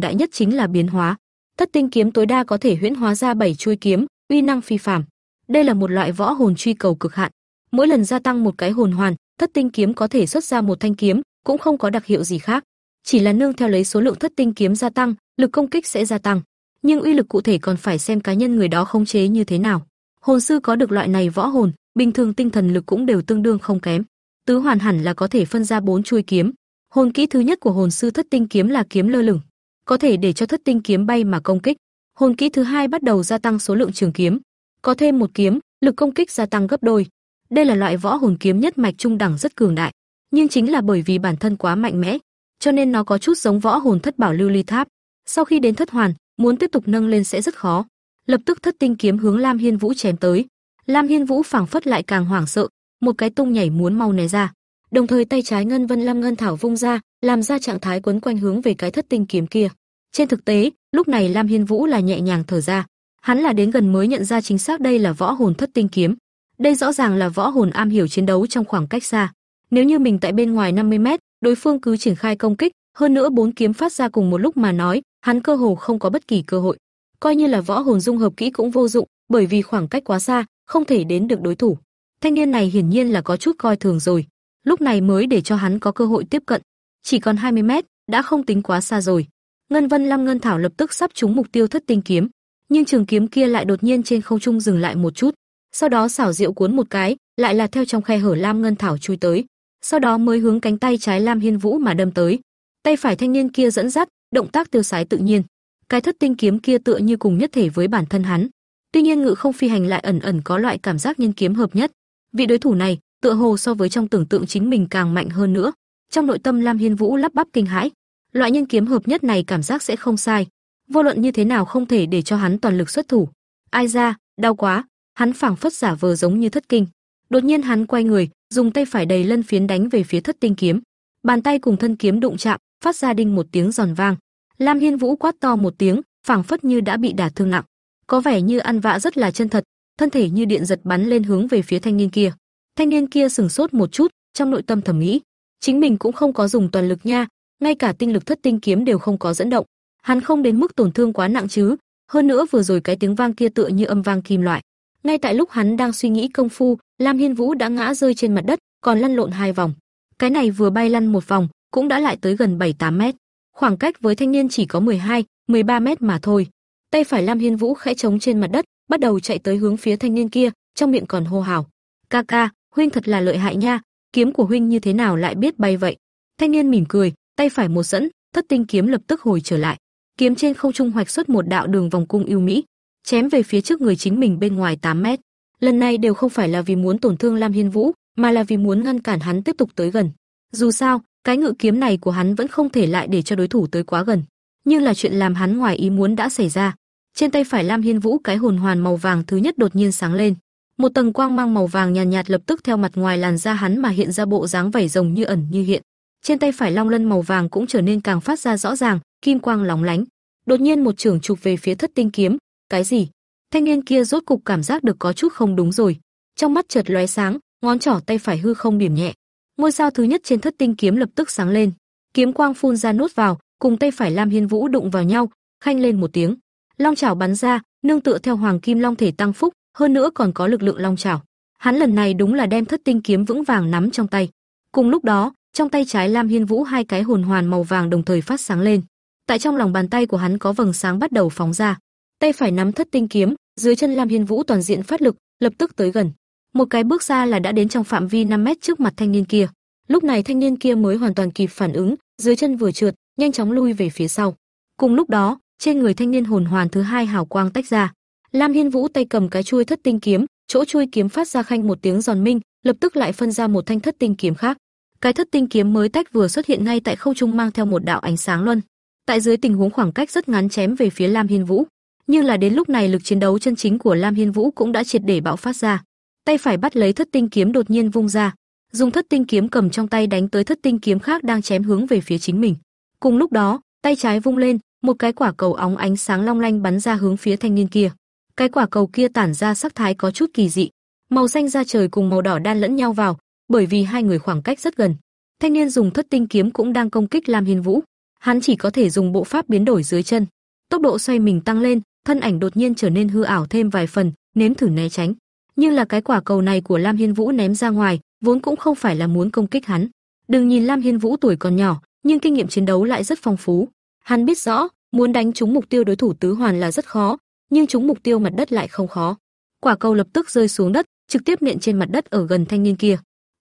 đại nhất chính là biến hóa. Thất tinh kiếm tối đa có thể huyễn hóa ra bảy chuôi kiếm, uy năng phi phàm. Đây là một loại võ hồn truy cầu cực hạn. Mỗi lần gia tăng một cái hồn hoàn, thất tinh kiếm có thể xuất ra một thanh kiếm, cũng không có đặc hiệu gì khác. Chỉ là nương theo lấy số lượng thất tinh kiếm gia tăng, lực công kích sẽ gia tăng, nhưng uy lực cụ thể còn phải xem cá nhân người đó khống chế như thế nào. Hồn sư có được loại này võ hồn, bình thường tinh thần lực cũng đều tương đương không kém. Tứ hoàn hẳn là có thể phân ra bốn chuôi kiếm. Hồn kỹ thứ nhất của hồn sư thất tinh kiếm là kiếm lơ lửng, có thể để cho thất tinh kiếm bay mà công kích. Hồn kỹ thứ hai bắt đầu gia tăng số lượng trường kiếm, có thêm một kiếm, lực công kích gia tăng gấp đôi. Đây là loại võ hồn kiếm nhất mạch trung đẳng rất cường đại, nhưng chính là bởi vì bản thân quá mạnh mẽ, cho nên nó có chút giống võ hồn thất bảo lưu ly tháp. Sau khi đến thất hoàn, muốn tiếp tục nâng lên sẽ rất khó. Lập tức thất tinh kiếm hướng Lam Hiên Vũ chém tới. Lam Hiên Vũ phảng phất lại càng hoảng sợ, một cái tung nhảy muốn mau né ra. Đồng thời tay trái ngân vân lam ngân thảo vung ra, làm ra trạng thái quấn quanh hướng về cái thất tinh kiếm kia. Trên thực tế, lúc này Lam Hiên Vũ là nhẹ nhàng thở ra. Hắn là đến gần mới nhận ra chính xác đây là võ hồn thất tinh kiếm. Đây rõ ràng là võ hồn am hiểu chiến đấu trong khoảng cách xa. Nếu như mình tại bên ngoài 50 mét, đối phương cứ triển khai công kích, hơn nữa bốn kiếm phát ra cùng một lúc mà nói, hắn cơ hồ không có bất kỳ cơ hội. Coi như là võ hồn dung hợp kỹ cũng vô dụng, bởi vì khoảng cách quá xa, không thể đến được đối thủ. Thanh niên này hiển nhiên là có chút coi thường rồi, lúc này mới để cho hắn có cơ hội tiếp cận. Chỉ còn 20 mét, đã không tính quá xa rồi. Ngân Vân Lam Ngân Thảo lập tức sắp trúng mục tiêu thất tinh kiếm, nhưng trường kiếm kia lại đột nhiên trên không trung dừng lại một chút, sau đó xảo diệu cuốn một cái, lại là theo trong khe hở Lam Ngân Thảo chui tới sau đó mới hướng cánh tay trái Lam Hiên Vũ mà đâm tới. Tay phải thanh niên kia dẫn dắt, động tác tiêu sái tự nhiên. Cái thất tinh kiếm kia tựa như cùng nhất thể với bản thân hắn. Tuy nhiên ngự không phi hành lại ẩn ẩn có loại cảm giác nhân kiếm hợp nhất. Vị đối thủ này, tựa hồ so với trong tưởng tượng chính mình càng mạnh hơn nữa. Trong nội tâm Lam Hiên Vũ lắp bắp kinh hãi. Loại nhân kiếm hợp nhất này cảm giác sẽ không sai. Vô luận như thế nào không thể để cho hắn toàn lực xuất thủ. Ai ra, đau quá, hắn phảng phất giả vờ giống như thất kinh. Đột nhiên hắn quay người, dùng tay phải đầy lân phiến đánh về phía Thất Tinh kiếm. Bàn tay cùng thân kiếm đụng chạm, phát ra đinh một tiếng giòn vang. Lam Hiên Vũ quát to một tiếng, phảng phất như đã bị đả thương nặng, có vẻ như ăn vạ rất là chân thật, thân thể như điện giật bắn lên hướng về phía thanh niên kia. Thanh niên kia sừng sốt một chút, trong nội tâm thầm nghĩ, chính mình cũng không có dùng toàn lực nha, ngay cả tinh lực thất tinh kiếm đều không có dẫn động. Hắn không đến mức tổn thương quá nặng chứ? Hơn nữa vừa rồi cái tiếng vang kia tựa như âm vang kim loại. Ngay tại lúc hắn đang suy nghĩ công phu, Lam Hiên Vũ đã ngã rơi trên mặt đất, còn lăn lộn hai vòng. Cái này vừa bay lăn một vòng, cũng đã lại tới gần 7-8 mét. Khoảng cách với thanh niên chỉ có 12, 13 mét mà thôi. Tay phải Lam Hiên Vũ khẽ chống trên mặt đất, bắt đầu chạy tới hướng phía thanh niên kia, trong miệng còn hô hào: "Ca ca, huynh thật là lợi hại nha, kiếm của huynh như thế nào lại biết bay vậy?" Thanh niên mỉm cười, tay phải một dẫn, thất tinh kiếm lập tức hồi trở lại. Kiếm trên không trung hoạch xuất một đạo đường vòng cung yêu mỹ, chém về phía trước người chính mình bên ngoài 8 mét. Lần này đều không phải là vì muốn tổn thương Lam Hiên Vũ, mà là vì muốn ngăn cản hắn tiếp tục tới gần. Dù sao, cái ngự kiếm này của hắn vẫn không thể lại để cho đối thủ tới quá gần. Nhưng là chuyện làm hắn ngoài ý muốn đã xảy ra. Trên tay phải Lam Hiên Vũ cái hồn hoàn màu vàng thứ nhất đột nhiên sáng lên. Một tầng quang mang màu vàng nhàn nhạt, nhạt lập tức theo mặt ngoài làn da hắn mà hiện ra bộ dáng vảy rồng như ẩn như hiện. Trên tay phải long lân màu vàng cũng trở nên càng phát ra rõ ràng, kim quang lóng lánh. Đột nhiên một trường chụp về phía Thất Tinh kiếm, cái gì? Thanh niên kia rốt cục cảm giác được có chút không đúng rồi. Trong mắt chợt lóe sáng, ngón trỏ tay phải hư không điểm nhẹ. Ngôi sao thứ nhất trên Thất Tinh kiếm lập tức sáng lên. Kiếm quang phun ra nốt vào, cùng tay phải Lam Hiên Vũ đụng vào nhau, khanh lên một tiếng. Long chảo bắn ra, nương tựa theo Hoàng Kim Long thể tăng phúc, hơn nữa còn có lực lượng long chảo. Hắn lần này đúng là đem Thất Tinh kiếm vững vàng nắm trong tay. Cùng lúc đó, trong tay trái Lam Hiên Vũ hai cái hồn hoàn màu vàng đồng thời phát sáng lên. Tại trong lòng bàn tay của hắn có vầng sáng bắt đầu phóng ra. Tay phải nắm Thất Tinh kiếm, dưới chân Lam Hiên Vũ toàn diện phát lực, lập tức tới gần. Một cái bước ra là đã đến trong phạm vi 5 mét trước mặt thanh niên kia. Lúc này thanh niên kia mới hoàn toàn kịp phản ứng, dưới chân vừa trượt, nhanh chóng lui về phía sau. Cùng lúc đó, trên người thanh niên hồn hoàn thứ hai hào quang tách ra. Lam Hiên Vũ tay cầm cái chuôi thất tinh kiếm, chỗ chuôi kiếm phát ra khanh một tiếng giòn minh, lập tức lại phân ra một thanh thất tinh kiếm khác. Cái thất tinh kiếm mới tách vừa xuất hiện ngay tại không trung mang theo một đạo ánh sáng luân. Tại dưới tình huống khoảng cách rất ngắn chém về phía Lam Hiên Vũ, nhưng là đến lúc này lực chiến đấu chân chính của Lam Hiên Vũ cũng đã triệt để bạo phát ra. Tay phải bắt lấy thất tinh kiếm đột nhiên vung ra, dùng thất tinh kiếm cầm trong tay đánh tới thất tinh kiếm khác đang chém hướng về phía chính mình. Cùng lúc đó, tay trái vung lên, một cái quả cầu óng ánh sáng long lanh bắn ra hướng phía thanh niên kia. Cái quả cầu kia tản ra sắc thái có chút kỳ dị, màu xanh da trời cùng màu đỏ đan lẫn nhau vào, bởi vì hai người khoảng cách rất gần. Thanh niên dùng thất tinh kiếm cũng đang công kích Lam Hiên Vũ, hắn chỉ có thể dùng bộ pháp biến đổi dưới chân, tốc độ xoay mình tăng lên, thân ảnh đột nhiên trở nên hư ảo thêm vài phần, nếm thử né tránh. Nhưng là cái quả cầu này của Lam Hiên Vũ ném ra ngoài, vốn cũng không phải là muốn công kích hắn. Đừng nhìn Lam Hiên Vũ tuổi còn nhỏ, nhưng kinh nghiệm chiến đấu lại rất phong phú. Hắn biết rõ, muốn đánh trúng mục tiêu đối thủ tứ hoàn là rất khó, nhưng trúng mục tiêu mặt đất lại không khó. Quả cầu lập tức rơi xuống đất, trực tiếp nện trên mặt đất ở gần thanh niên kia.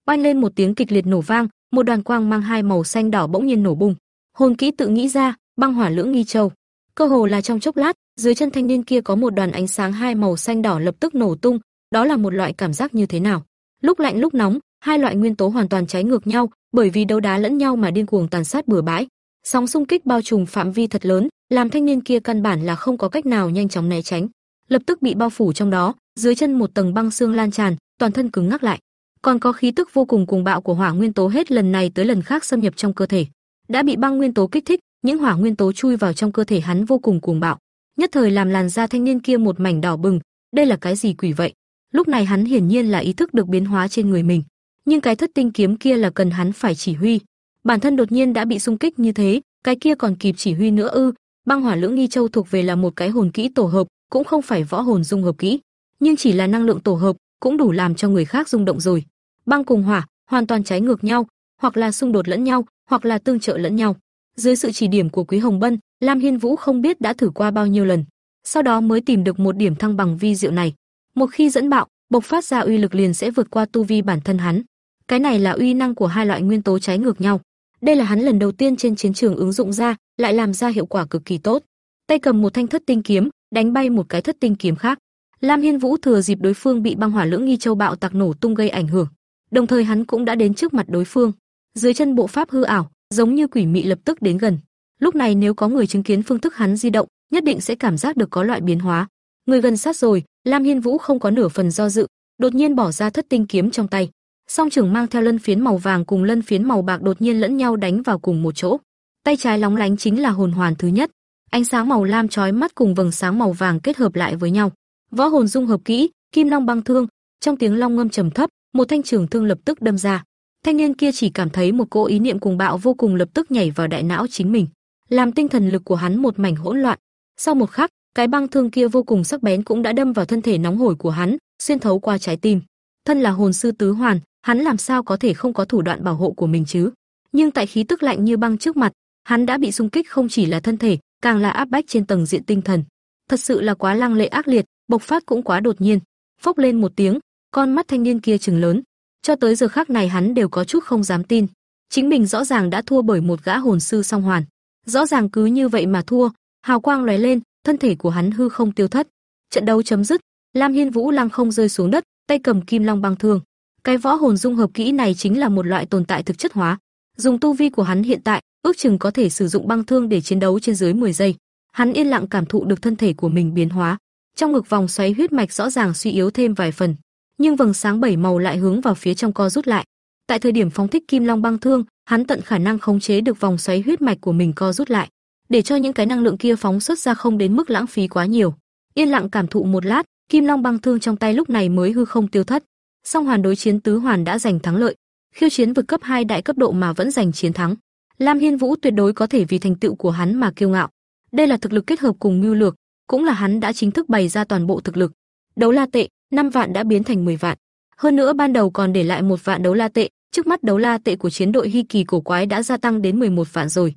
Oanh lên một tiếng kịch liệt nổ vang, một đoàn quang mang hai màu xanh đỏ bỗng nhiên nổ bùng. Hồn kỹ tự nghĩ ra, băng hỏa lưỡng nghi châu. Cơ hồ là trong chốc lát, dưới chân thanh niên kia có một đoàn ánh sáng hai màu xanh đỏ lập tức nổ tung, đó là một loại cảm giác như thế nào? Lúc lạnh lúc nóng, hai loại nguyên tố hoàn toàn trái ngược nhau, bởi vì đấu đá lẫn nhau mà điên cuồng tàn sát bừa bãi. Sóng xung kích bao trùm phạm vi thật lớn, làm thanh niên kia căn bản là không có cách nào nhanh chóng né tránh, lập tức bị bao phủ trong đó, dưới chân một tầng băng xương lan tràn, toàn thân cứng ngắc lại. Còn có khí tức vô cùng cuồng bạo của hỏa nguyên tố hết lần này tới lần khác xâm nhập trong cơ thể. Đã bị băng nguyên tố kích thích, những hỏa nguyên tố chui vào trong cơ thể hắn vô cùng cuồng bạo, nhất thời làm làn da thanh niên kia một mảnh đỏ bừng, đây là cái gì quỷ vậy? Lúc này hắn hiển nhiên là ý thức được biến hóa trên người mình, nhưng cái thất tinh kiếm kia là cần hắn phải chỉ huy. Bản thân đột nhiên đã bị xung kích như thế, cái kia còn kịp chỉ huy nữa ư? Băng Hỏa Lưỡng Nghi Châu thuộc về là một cái hồn kỹ tổ hợp, cũng không phải võ hồn dung hợp kỹ, nhưng chỉ là năng lượng tổ hợp cũng đủ làm cho người khác rung động rồi. Băng cùng hỏa hoàn toàn trái ngược nhau, hoặc là xung đột lẫn nhau, hoặc là tương trợ lẫn nhau. Dưới sự chỉ điểm của Quý Hồng Bân, Lam Hiên Vũ không biết đã thử qua bao nhiêu lần, sau đó mới tìm được một điểm thăng bằng vi diệu này. Một khi dẫn bạo, bộc phát ra uy lực liền sẽ vượt qua tu vi bản thân hắn. Cái này là uy năng của hai loại nguyên tố trái ngược nhau. Đây là hắn lần đầu tiên trên chiến trường ứng dụng ra, lại làm ra hiệu quả cực kỳ tốt. Tay cầm một thanh thất tinh kiếm, đánh bay một cái thất tinh kiếm khác. Lam Hiên Vũ thừa dịp đối phương bị băng hỏa lưỡng nghi châu bạo tạc nổ tung gây ảnh hưởng, đồng thời hắn cũng đã đến trước mặt đối phương. Dưới chân bộ pháp hư ảo, giống như quỷ mị lập tức đến gần. Lúc này nếu có người chứng kiến phương thức hắn di động, nhất định sẽ cảm giác được có loại biến hóa. Người gần sát rồi, Lam Hiên Vũ không có nửa phần do dự, đột nhiên bỏ ra thất tinh kiếm trong tay. Song trưởng mang theo lân phiến màu vàng cùng lân phiến màu bạc đột nhiên lẫn nhau đánh vào cùng một chỗ. Tay trái lóng lánh chính là hồn hoàn thứ nhất. Ánh sáng màu lam chói mắt cùng vầng sáng màu vàng kết hợp lại với nhau. Võ hồn dung hợp kỹ, Kim Long băng thương, trong tiếng long ngâm trầm thấp, một thanh trường thương lập tức đâm ra. Thanh niên kia chỉ cảm thấy một cỗ ý niệm cùng bạo vô cùng lập tức nhảy vào đại não chính mình, làm tinh thần lực của hắn một mảnh hỗn loạn. Sau một khắc, cái băng thương kia vô cùng sắc bén cũng đã đâm vào thân thể nóng hổi của hắn, xuyên thấu qua trái tim. Thân là hồn sư tứ hoàn, hắn làm sao có thể không có thủ đoạn bảo hộ của mình chứ? Nhưng tại khí tức lạnh như băng trước mặt, hắn đã bị xung kích không chỉ là thân thể, càng là áp bách trên tầng diện tinh thần. Thật sự là quá lăng lệ ác liệt, bộc phát cũng quá đột nhiên. Phốc lên một tiếng, con mắt thanh niên kia trừng lớn. Cho tới giờ khắc này hắn đều có chút không dám tin, chính mình rõ ràng đã thua bởi một gã hồn sư song hoàn. Rõ ràng cứ như vậy mà thua, hào quang lóe lên, thân thể của hắn hư không tiêu thất. Trận đấu chấm dứt, Lam Hiên Vũ lăng không rơi xuống đất, tay cầm kim long băng thương. Cái võ hồn dung hợp kỹ này chính là một loại tồn tại thực chất hóa. Dùng tu vi của hắn hiện tại, ước chừng có thể sử dụng băng thương để chiến đấu trên dưới 10 giây. Hắn yên lặng cảm thụ được thân thể của mình biến hóa. Trong ngực vòng xoáy huyết mạch rõ ràng suy yếu thêm vài phần, nhưng vầng sáng bảy màu lại hướng vào phía trong co rút lại. Tại thời điểm phóng thích kim long băng thương, hắn tận khả năng khống chế được vòng xoáy huyết mạch của mình co rút lại, để cho những cái năng lượng kia phóng xuất ra không đến mức lãng phí quá nhiều. Yên lặng cảm thụ một lát, kim long băng thương trong tay lúc này mới hư không tiêu thất. Song hoàn đối chiến tứ hoàn đã giành thắng lợi, khiêu chiến vượt cấp 2 đại cấp độ mà vẫn giành chiến thắng. Lam Hiên Vũ tuyệt đối có thể vì thành tựu của hắn mà kiêu ngạo. Đây là thực lực kết hợp cùng mưu lược, cũng là hắn đã chính thức bày ra toàn bộ thực lực. Đấu la tệ, 5 vạn đã biến thành 10 vạn. Hơn nữa ban đầu còn để lại một vạn đấu la tệ, trước mắt đấu la tệ của chiến đội Hy Kỳ cổ quái đã gia tăng đến 11 vạn rồi.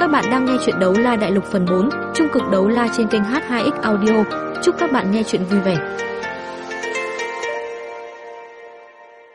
Các bạn đang nghe chuyện đấu la đại lục phần 4, trung cực đấu la trên kênh H2X Audio. Chúc các bạn nghe chuyện vui vẻ.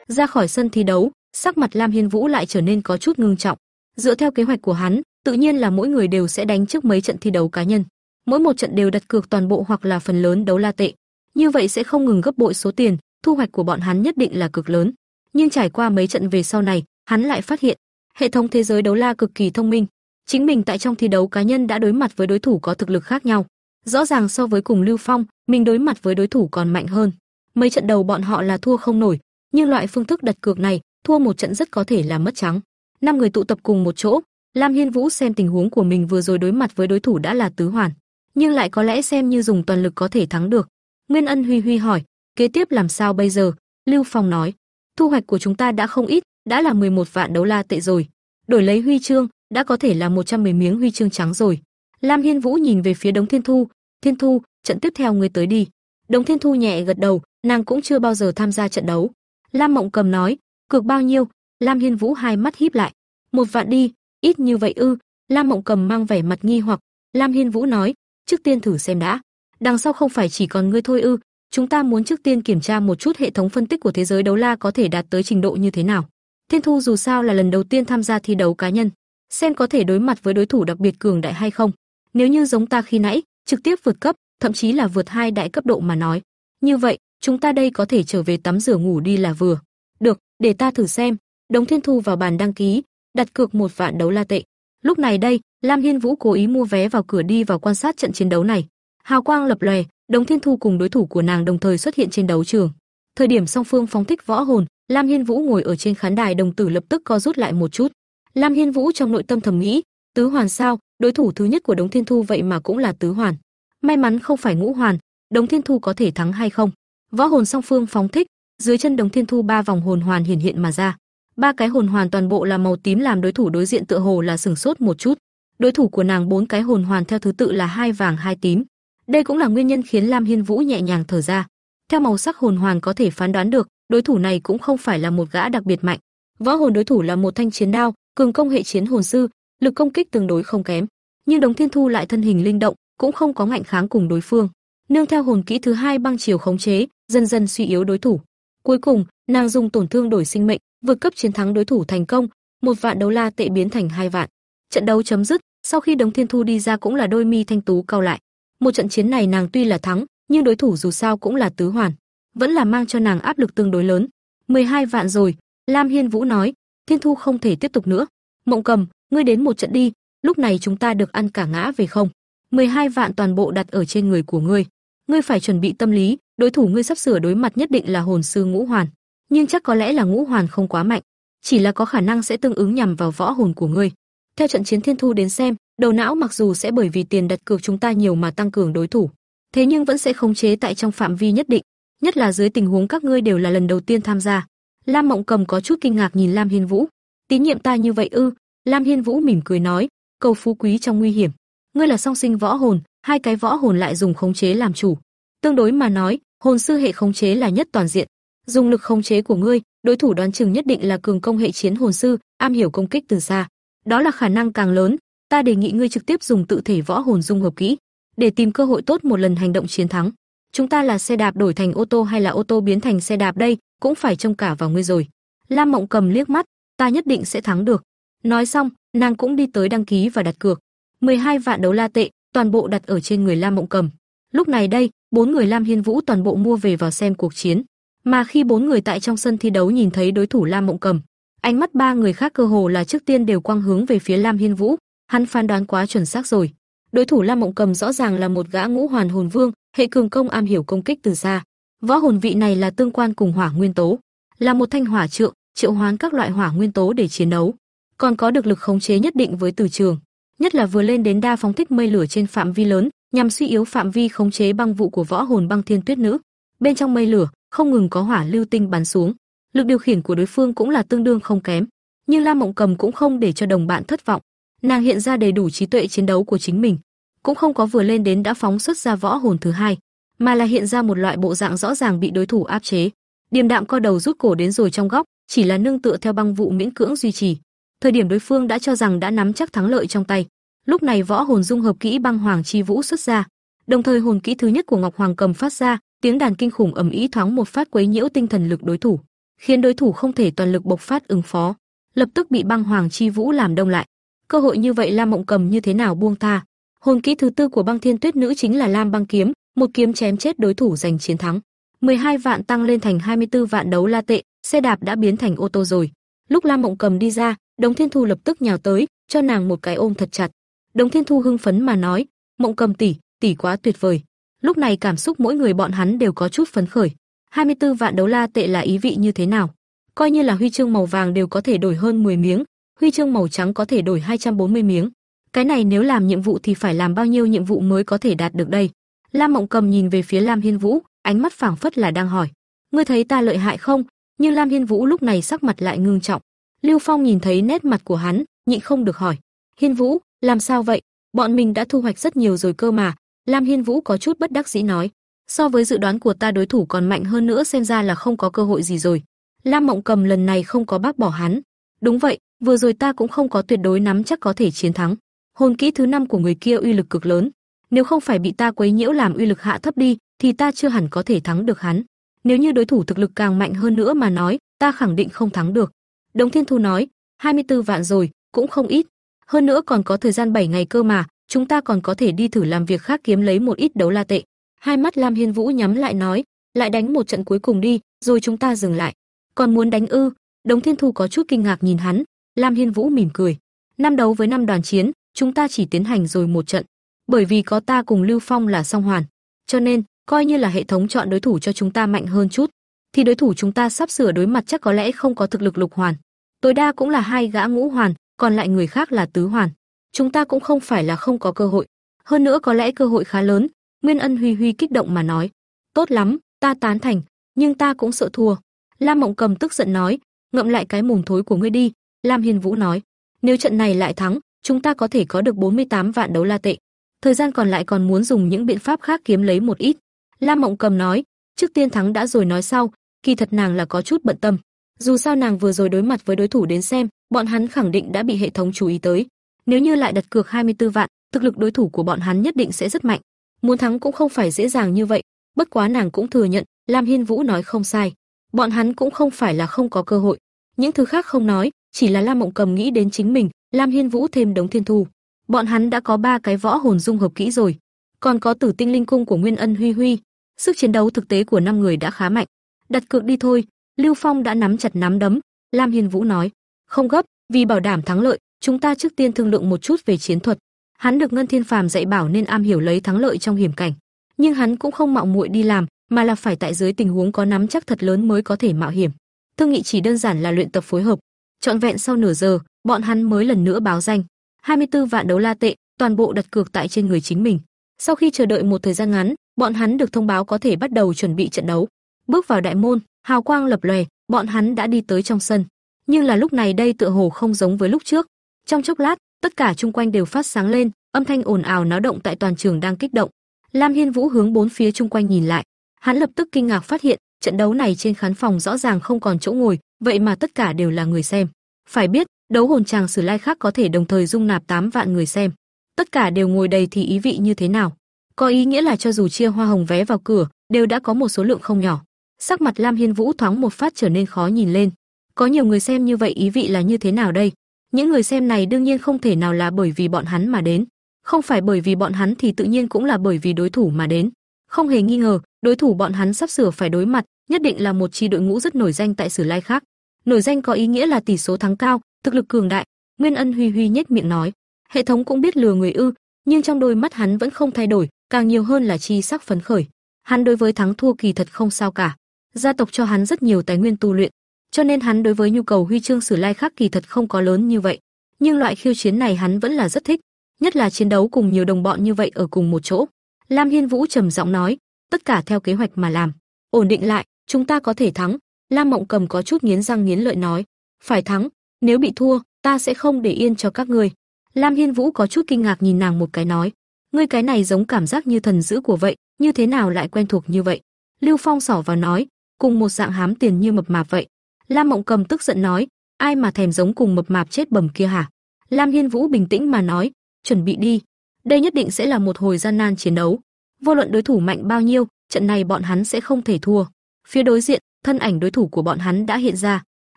Ra khỏi sân thi đấu, sắc mặt Lam Hiên Vũ lại trở nên có chút ngưng trọng. Dựa theo kế hoạch của hắn, tự nhiên là mỗi người đều sẽ đánh trước mấy trận thi đấu cá nhân. Mỗi một trận đều đặt cược toàn bộ hoặc là phần lớn đấu la tệ. Như vậy sẽ không ngừng gấp bội số tiền, thu hoạch của bọn hắn nhất định là cực lớn. Nhưng trải qua mấy trận về sau này, hắn lại phát hiện, hệ thống thế giới đấu la cực kỳ thông minh. Chính mình tại trong thi đấu cá nhân đã đối mặt với đối thủ có thực lực khác nhau. Rõ ràng so với cùng Lưu Phong, mình đối mặt với đối thủ còn mạnh hơn. Mấy trận đầu bọn họ là thua không nổi, nhưng loại phương thức đặt cược này, thua một trận rất có thể là mất trắng. Năm người tụ tập cùng một chỗ, Lam Hiên Vũ xem tình huống của mình vừa rồi đối mặt với đối thủ đã là tứ hoàn, nhưng lại có lẽ xem như dùng toàn lực có thể thắng được. Nguyên Ân Huy Huy hỏi, kế tiếp làm sao bây giờ? Lưu Phong nói, thu hoạch của chúng ta đã không ít, đã là 11 vạn đấu la tệ rồi. Đổi lấy huy chương, đã có thể là 110 miếng huy chương trắng rồi. Lam Hiên Vũ nhìn về phía Đống Thiên Thu, "Thiên Thu, trận tiếp theo ngươi tới đi." Đống Thiên Thu nhẹ gật đầu, nàng cũng chưa bao giờ tham gia trận đấu. Lam Mộng Cầm nói, "Cược bao nhiêu?" Lam Hiên Vũ hai mắt híp lại, "Một vạn đi." "Ít như vậy ư?" Lam Mộng Cầm mang vẻ mặt nghi hoặc. Lam Hiên Vũ nói, "Trước tiên thử xem đã. Đằng sau không phải chỉ còn ngươi thôi ư? Chúng ta muốn trước tiên kiểm tra một chút hệ thống phân tích của thế giới đấu la có thể đạt tới trình độ như thế nào." Thiên Thu dù sao là lần đầu tiên tham gia thi đấu cá nhân, xem có thể đối mặt với đối thủ đặc biệt cường đại hay không. Nếu như giống ta khi nãy, trực tiếp vượt cấp, thậm chí là vượt hai đại cấp độ mà nói, như vậy, chúng ta đây có thể trở về tắm rửa ngủ đi là vừa. Được, để ta thử xem. Đống Thiên Thu vào bàn đăng ký, đặt cược một vạn đấu la tệ. Lúc này đây, Lam Hiên Vũ cố ý mua vé vào cửa đi vào quan sát trận chiến đấu này. Hào quang lập lòe, Đống Thiên Thu cùng đối thủ của nàng đồng thời xuất hiện trên đấu trường. Thời điểm song phương phóng thích võ hồn, Lam Hiên Vũ ngồi ở trên khán đài đồng tử lập tức co rút lại một chút. Lam Hiên Vũ trong nội tâm thầm nghĩ, tứ hoàn sao, đối thủ thứ nhất của Đống Thiên Thu vậy mà cũng là tứ hoàn. May mắn không phải ngũ hoàn, Đống Thiên Thu có thể thắng hay không? Võ hồn song phương phóng thích, dưới chân Đống Thiên Thu ba vòng hồn hoàn hiển hiện mà ra. Ba cái hồn hoàn toàn bộ là màu tím làm đối thủ đối diện tựa hồ là sừng sốt một chút. Đối thủ của nàng bốn cái hồn hoàn theo thứ tự là hai vàng hai tím. Đây cũng là nguyên nhân khiến Lam Hiên Vũ nhẹ nhàng thở ra. Theo màu sắc hồn hoàn có thể phán đoán được, đối thủ này cũng không phải là một gã đặc biệt mạnh. Võ hồn đối thủ là một thanh chiến đao, cường công hệ chiến hồn sư, lực công kích tương đối không kém, nhưng Đồng Thiên Thu lại thân hình linh động, cũng không có ngạnh kháng cùng đối phương. Nương theo hồn kỹ thứ hai băng chiều khống chế, dần dần suy yếu đối thủ. Cuối cùng, nàng dùng tổn thương đổi sinh mệnh, vượt cấp chiến thắng đối thủ thành công, một vạn đấu la tệ biến thành hai vạn. Trận đấu chấm dứt, sau khi Đồng Thiên Thu đi ra cũng là đôi mi thanh tú cau lại. Một trận chiến này nàng tuy là thắng, nhưng đối thủ dù sao cũng là tứ hoàn, vẫn là mang cho nàng áp lực tương đối lớn. 12 vạn rồi, Lam Hiên Vũ nói, Thiên Thu không thể tiếp tục nữa. Mộng Cầm, ngươi đến một trận đi, lúc này chúng ta được ăn cả ngã về không? 12 vạn toàn bộ đặt ở trên người của ngươi. Ngươi phải chuẩn bị tâm lý, đối thủ ngươi sắp sửa đối mặt nhất định là hồn sư ngũ hoàn, nhưng chắc có lẽ là ngũ hoàn không quá mạnh, chỉ là có khả năng sẽ tương ứng nhằm vào võ hồn của ngươi. Theo trận chiến Thiên Thu đến xem, đầu não mặc dù sẽ bởi vì tiền đặt cược chúng ta nhiều mà tăng cường đối thủ, thế nhưng vẫn sẽ khống chế tại trong phạm vi nhất định. nhất là dưới tình huống các ngươi đều là lần đầu tiên tham gia. Lam Mộng Cầm có chút kinh ngạc nhìn Lam Hiên Vũ, tín nhiệm ta như vậy ư? Lam Hiên Vũ mỉm cười nói, cầu phú quý trong nguy hiểm. Ngươi là song sinh võ hồn, hai cái võ hồn lại dùng khống chế làm chủ. Tương đối mà nói, hồn sư hệ khống chế là nhất toàn diện. Dùng lực khống chế của ngươi, đối thủ đoán chừng nhất định là cường công hệ chiến hồn sư, am hiểu công kích từ xa. Đó là khả năng càng lớn, ta đề nghị ngươi trực tiếp dùng tự thể võ hồn dung hợp kỹ, để tìm cơ hội tốt một lần hành động chiến thắng. Chúng ta là xe đạp đổi thành ô tô hay là ô tô biến thành xe đạp đây, cũng phải trông cả vào ngươi rồi. Lam Mộng Cầm liếc mắt, ta nhất định sẽ thắng được. Nói xong, nàng cũng đi tới đăng ký và đặt cược. 12 vạn đấu la tệ, toàn bộ đặt ở trên người Lam Mộng Cầm. Lúc này đây, bốn người Lam Hiên Vũ toàn bộ mua về vào xem cuộc chiến. Mà khi bốn người tại trong sân thi đấu nhìn thấy đối thủ Lam Mộng Cầm, ánh mắt ba người khác cơ hồ là trước tiên đều quang hướng về phía Lam Hiên Vũ, hắn phán đoán quá chuẩn xác rồi. Đối thủ Lam Mộng Cầm rõ ràng là một gã ngũ hoàn hồn vương, hệ cường công am hiểu công kích từ xa. Võ hồn vị này là tương quan cùng hỏa nguyên tố, là một thanh hỏa trượng, triệu hoán các loại hỏa nguyên tố để chiến đấu, còn có được lực khống chế nhất định với từ trường, nhất là vừa lên đến đa phóng thích mây lửa trên phạm vi lớn, nhằm suy yếu phạm vi khống chế băng vụ của võ hồn băng thiên tuyết nữ. Bên trong mây lửa, không ngừng có hỏa lưu tinh bắn xuống, lực điều khiển của đối phương cũng là tương đương không kém. Nhưng Lam Mộng Cầm cũng không để cho đồng bạn thất vọng, nàng hiện ra đầy đủ trí tuệ chiến đấu của chính mình, cũng không có vừa lên đến đã phóng xuất ra võ hồn thứ hai, mà là hiện ra một loại bộ dạng rõ ràng bị đối thủ áp chế. Điềm đạm co đầu rút cổ đến rồi trong góc, chỉ là nương tựa theo băng vụ miễn cưỡng duy trì. Thời điểm đối phương đã cho rằng đã nắm chắc thắng lợi trong tay, lúc này võ hồn dung hợp kỹ băng hoàng chi vũ xuất ra, đồng thời hồn kỹ thứ nhất của Ngọc Hoàng cầm phát ra, tiếng đàn kinh khủng ầm ĩ thoáng một phát quấy nhiễu tinh thần lực đối thủ, khiến đối thủ không thể toàn lực bộc phát ứng phó, lập tức bị băng hoàng chi vũ làm đông lại. Cơ hội như vậy Lam Mộng Cầm như thế nào buông tha? Hồn kỹ thứ tư của Băng Thiên Tuyết Nữ chính là Lam Băng Kiếm, một kiếm chém chết đối thủ giành chiến thắng. 12 vạn tăng lên thành 24 vạn đấu la tệ, xe đạp đã biến thành ô tô rồi. Lúc Lam Mộng Cầm đi ra, Đống Thiên Thu lập tức nhào tới, cho nàng một cái ôm thật chặt. Đống Thiên Thu hưng phấn mà nói, "Mộng Cầm tỷ, tỷ quá tuyệt vời." Lúc này cảm xúc mỗi người bọn hắn đều có chút phấn khởi. 24 vạn đấu la tệ là ý vị như thế nào? Coi như là huy chương màu vàng đều có thể đổi hơn 10 miếng, huy chương màu trắng có thể đổi 240 miếng. Cái này nếu làm nhiệm vụ thì phải làm bao nhiêu nhiệm vụ mới có thể đạt được đây? Lam Mộng Cầm nhìn về phía Lam Hiên Vũ, ánh mắt phảng phất là đang hỏi, ngươi thấy ta lợi hại không? Nhưng Lam Hiên Vũ lúc này sắc mặt lại ngưng trọng. Lưu Phong nhìn thấy nét mặt của hắn, nhịn không được hỏi, Hiên Vũ, làm sao vậy? Bọn mình đã thu hoạch rất nhiều rồi cơ mà. Lam Hiên Vũ có chút bất đắc dĩ nói, so với dự đoán của ta đối thủ còn mạnh hơn nữa xem ra là không có cơ hội gì rồi. Lam Mộng Cầm lần này không có bác bỏ hắn. Đúng vậy, vừa rồi ta cũng không có tuyệt đối nắm chắc có thể chiến thắng. Hồn kỹ thứ năm của người kia uy lực cực lớn, nếu không phải bị ta quấy nhiễu làm uy lực hạ thấp đi, thì ta chưa hẳn có thể thắng được hắn. Nếu như đối thủ thực lực càng mạnh hơn nữa mà nói, ta khẳng định không thắng được. Đồng Thiên Thu nói, 24 vạn rồi, cũng không ít. Hơn nữa còn có thời gian 7 ngày cơ mà, chúng ta còn có thể đi thử làm việc khác kiếm lấy một ít đấu la tệ. Hai mắt Lam Hiên Vũ nhắm lại nói, lại đánh một trận cuối cùng đi, rồi chúng ta dừng lại. Còn muốn đánh ư? Đồng Thiên Thu có chút kinh ngạc nhìn hắn, Lam Hiên Vũ mỉm cười. Năm đấu với năm đoàn chiến, chúng ta chỉ tiến hành rồi một trận, bởi vì có ta cùng Lưu Phong là song hoàn, cho nên coi như là hệ thống chọn đối thủ cho chúng ta mạnh hơn chút, thì đối thủ chúng ta sắp sửa đối mặt chắc có lẽ không có thực lực lục hoàn, tối đa cũng là hai gã ngũ hoàn, còn lại người khác là tứ hoàn. Chúng ta cũng không phải là không có cơ hội, hơn nữa có lẽ cơ hội khá lớn. Nguyên Ân Huy Huy kích động mà nói, tốt lắm, ta tán thành, nhưng ta cũng sợ thua. Lam Mộng Cầm tức giận nói, ngậm lại cái mồm thối của ngươi đi. Lam Hiên Vũ nói, nếu trận này lại thắng, chúng ta có thể có được 48 vạn đấu la tệ. Thời gian còn lại còn muốn dùng những biện pháp khác kiếm lấy một ít. Lam Mộng Cầm nói, trước tiên thắng đã rồi nói sau, kỳ thật nàng là có chút bận tâm. Dù sao nàng vừa rồi đối mặt với đối thủ đến xem, bọn hắn khẳng định đã bị hệ thống chú ý tới. Nếu như lại đặt cược 24 vạn, thực lực đối thủ của bọn hắn nhất định sẽ rất mạnh. Muốn thắng cũng không phải dễ dàng như vậy, bất quá nàng cũng thừa nhận, Lam Hiên Vũ nói không sai. Bọn hắn cũng không phải là không có cơ hội. Những thứ khác không nói, chỉ là Lam Mộng Cầm nghĩ đến chính mình, Lam Hiên Vũ thêm đống thiên thu. Bọn hắn đã có ba cái võ hồn dung hợp kỹ rồi, còn có Tử Tinh Linh cung của Nguyên Ân Huy Huy, sức chiến đấu thực tế của năm người đã khá mạnh. Đặt cược đi thôi, Lưu Phong đã nắm chặt nắm đấm, Lam Hiên Vũ nói, không gấp, vì bảo đảm thắng lợi, chúng ta trước tiên thương lượng một chút về chiến thuật. Hắn được Ngân Thiên Phàm dạy bảo nên am hiểu lấy thắng lợi trong hiểm cảnh, nhưng hắn cũng không mạo muội đi làm, mà là phải tại dưới tình huống có nắm chắc thật lớn mới có thể mạo hiểm. Thương nghị chỉ đơn giản là luyện tập phối hợp. Trọn vẹn sau nửa giờ, bọn hắn mới lần nữa báo danh. 24 vạn đấu la tệ, toàn bộ đặt cược tại trên người chính mình. Sau khi chờ đợi một thời gian ngắn, bọn hắn được thông báo có thể bắt đầu chuẩn bị trận đấu. Bước vào đại môn, hào quang lập lòe, bọn hắn đã đi tới trong sân. Nhưng là lúc này đây tựa hồ không giống với lúc trước. Trong chốc lát, tất cả chung quanh đều phát sáng lên, âm thanh ồn ào náo động tại toàn trường đang kích động. Lam Hiên Vũ hướng bốn phía chung quanh nhìn lại, hắn lập tức kinh ngạc phát hiện, trận đấu này trên khán phòng rõ ràng không còn chỗ ngồi, vậy mà tất cả đều là người xem. Phải biết, đấu hồn tràng Sử Lai khác có thể đồng thời dung nạp 8 vạn người xem. Tất cả đều ngồi đầy thì ý vị như thế nào? Có ý nghĩa là cho dù chia hoa hồng vé vào cửa, đều đã có một số lượng không nhỏ. Sắc mặt Lam Hiên Vũ thoáng một phát trở nên khó nhìn lên. Có nhiều người xem như vậy ý vị là như thế nào đây? Những người xem này đương nhiên không thể nào là bởi vì bọn hắn mà đến, không phải bởi vì bọn hắn thì tự nhiên cũng là bởi vì đối thủ mà đến. Không hề nghi ngờ, đối thủ bọn hắn sắp sửa phải đối mặt, nhất định là một chi đội ngũ rất nổi danh tại Sử Lai khác. Nổi danh có ý nghĩa là tỷ số thắng cao, thực lực cường đại. Nguyên Ân Huy Huy nhếch miệng nói, hệ thống cũng biết lừa người ư, nhưng trong đôi mắt hắn vẫn không thay đổi, càng nhiều hơn là chi sắc phấn khởi. Hắn đối với thắng thua kỳ thật không sao cả. Gia tộc cho hắn rất nhiều tài nguyên tu luyện, cho nên hắn đối với nhu cầu huy chương Sử Lai khác kỳ thật không có lớn như vậy. Nhưng loại khiêu chiến này hắn vẫn là rất thích, nhất là chiến đấu cùng nhiều đồng bọn như vậy ở cùng một chỗ. Lam Hiên Vũ trầm giọng nói, tất cả theo kế hoạch mà làm, ổn định lại, chúng ta có thể thắng. Lam Mộng Cầm có chút nghiến răng nghiến lợi nói, phải thắng, nếu bị thua, ta sẽ không để yên cho các người. Lam Hiên Vũ có chút kinh ngạc nhìn nàng một cái nói, ngươi cái này giống cảm giác như thần dữ của vậy, như thế nào lại quen thuộc như vậy? Lưu Phong sỏ vào nói, cùng một dạng hám tiền như mập mạp vậy. Lam Mộng Cầm tức giận nói, ai mà thèm giống cùng mập mạp chết bầm kia hả? Lam Hiên Vũ bình tĩnh mà nói, chuẩn bị đi, đây nhất định sẽ là một hồi gian nan chiến đấu. Vô luận đối thủ mạnh bao nhiêu, trận này bọn hắn sẽ không thể thua. Phía đối diện, thân ảnh đối thủ của bọn hắn đã hiện ra.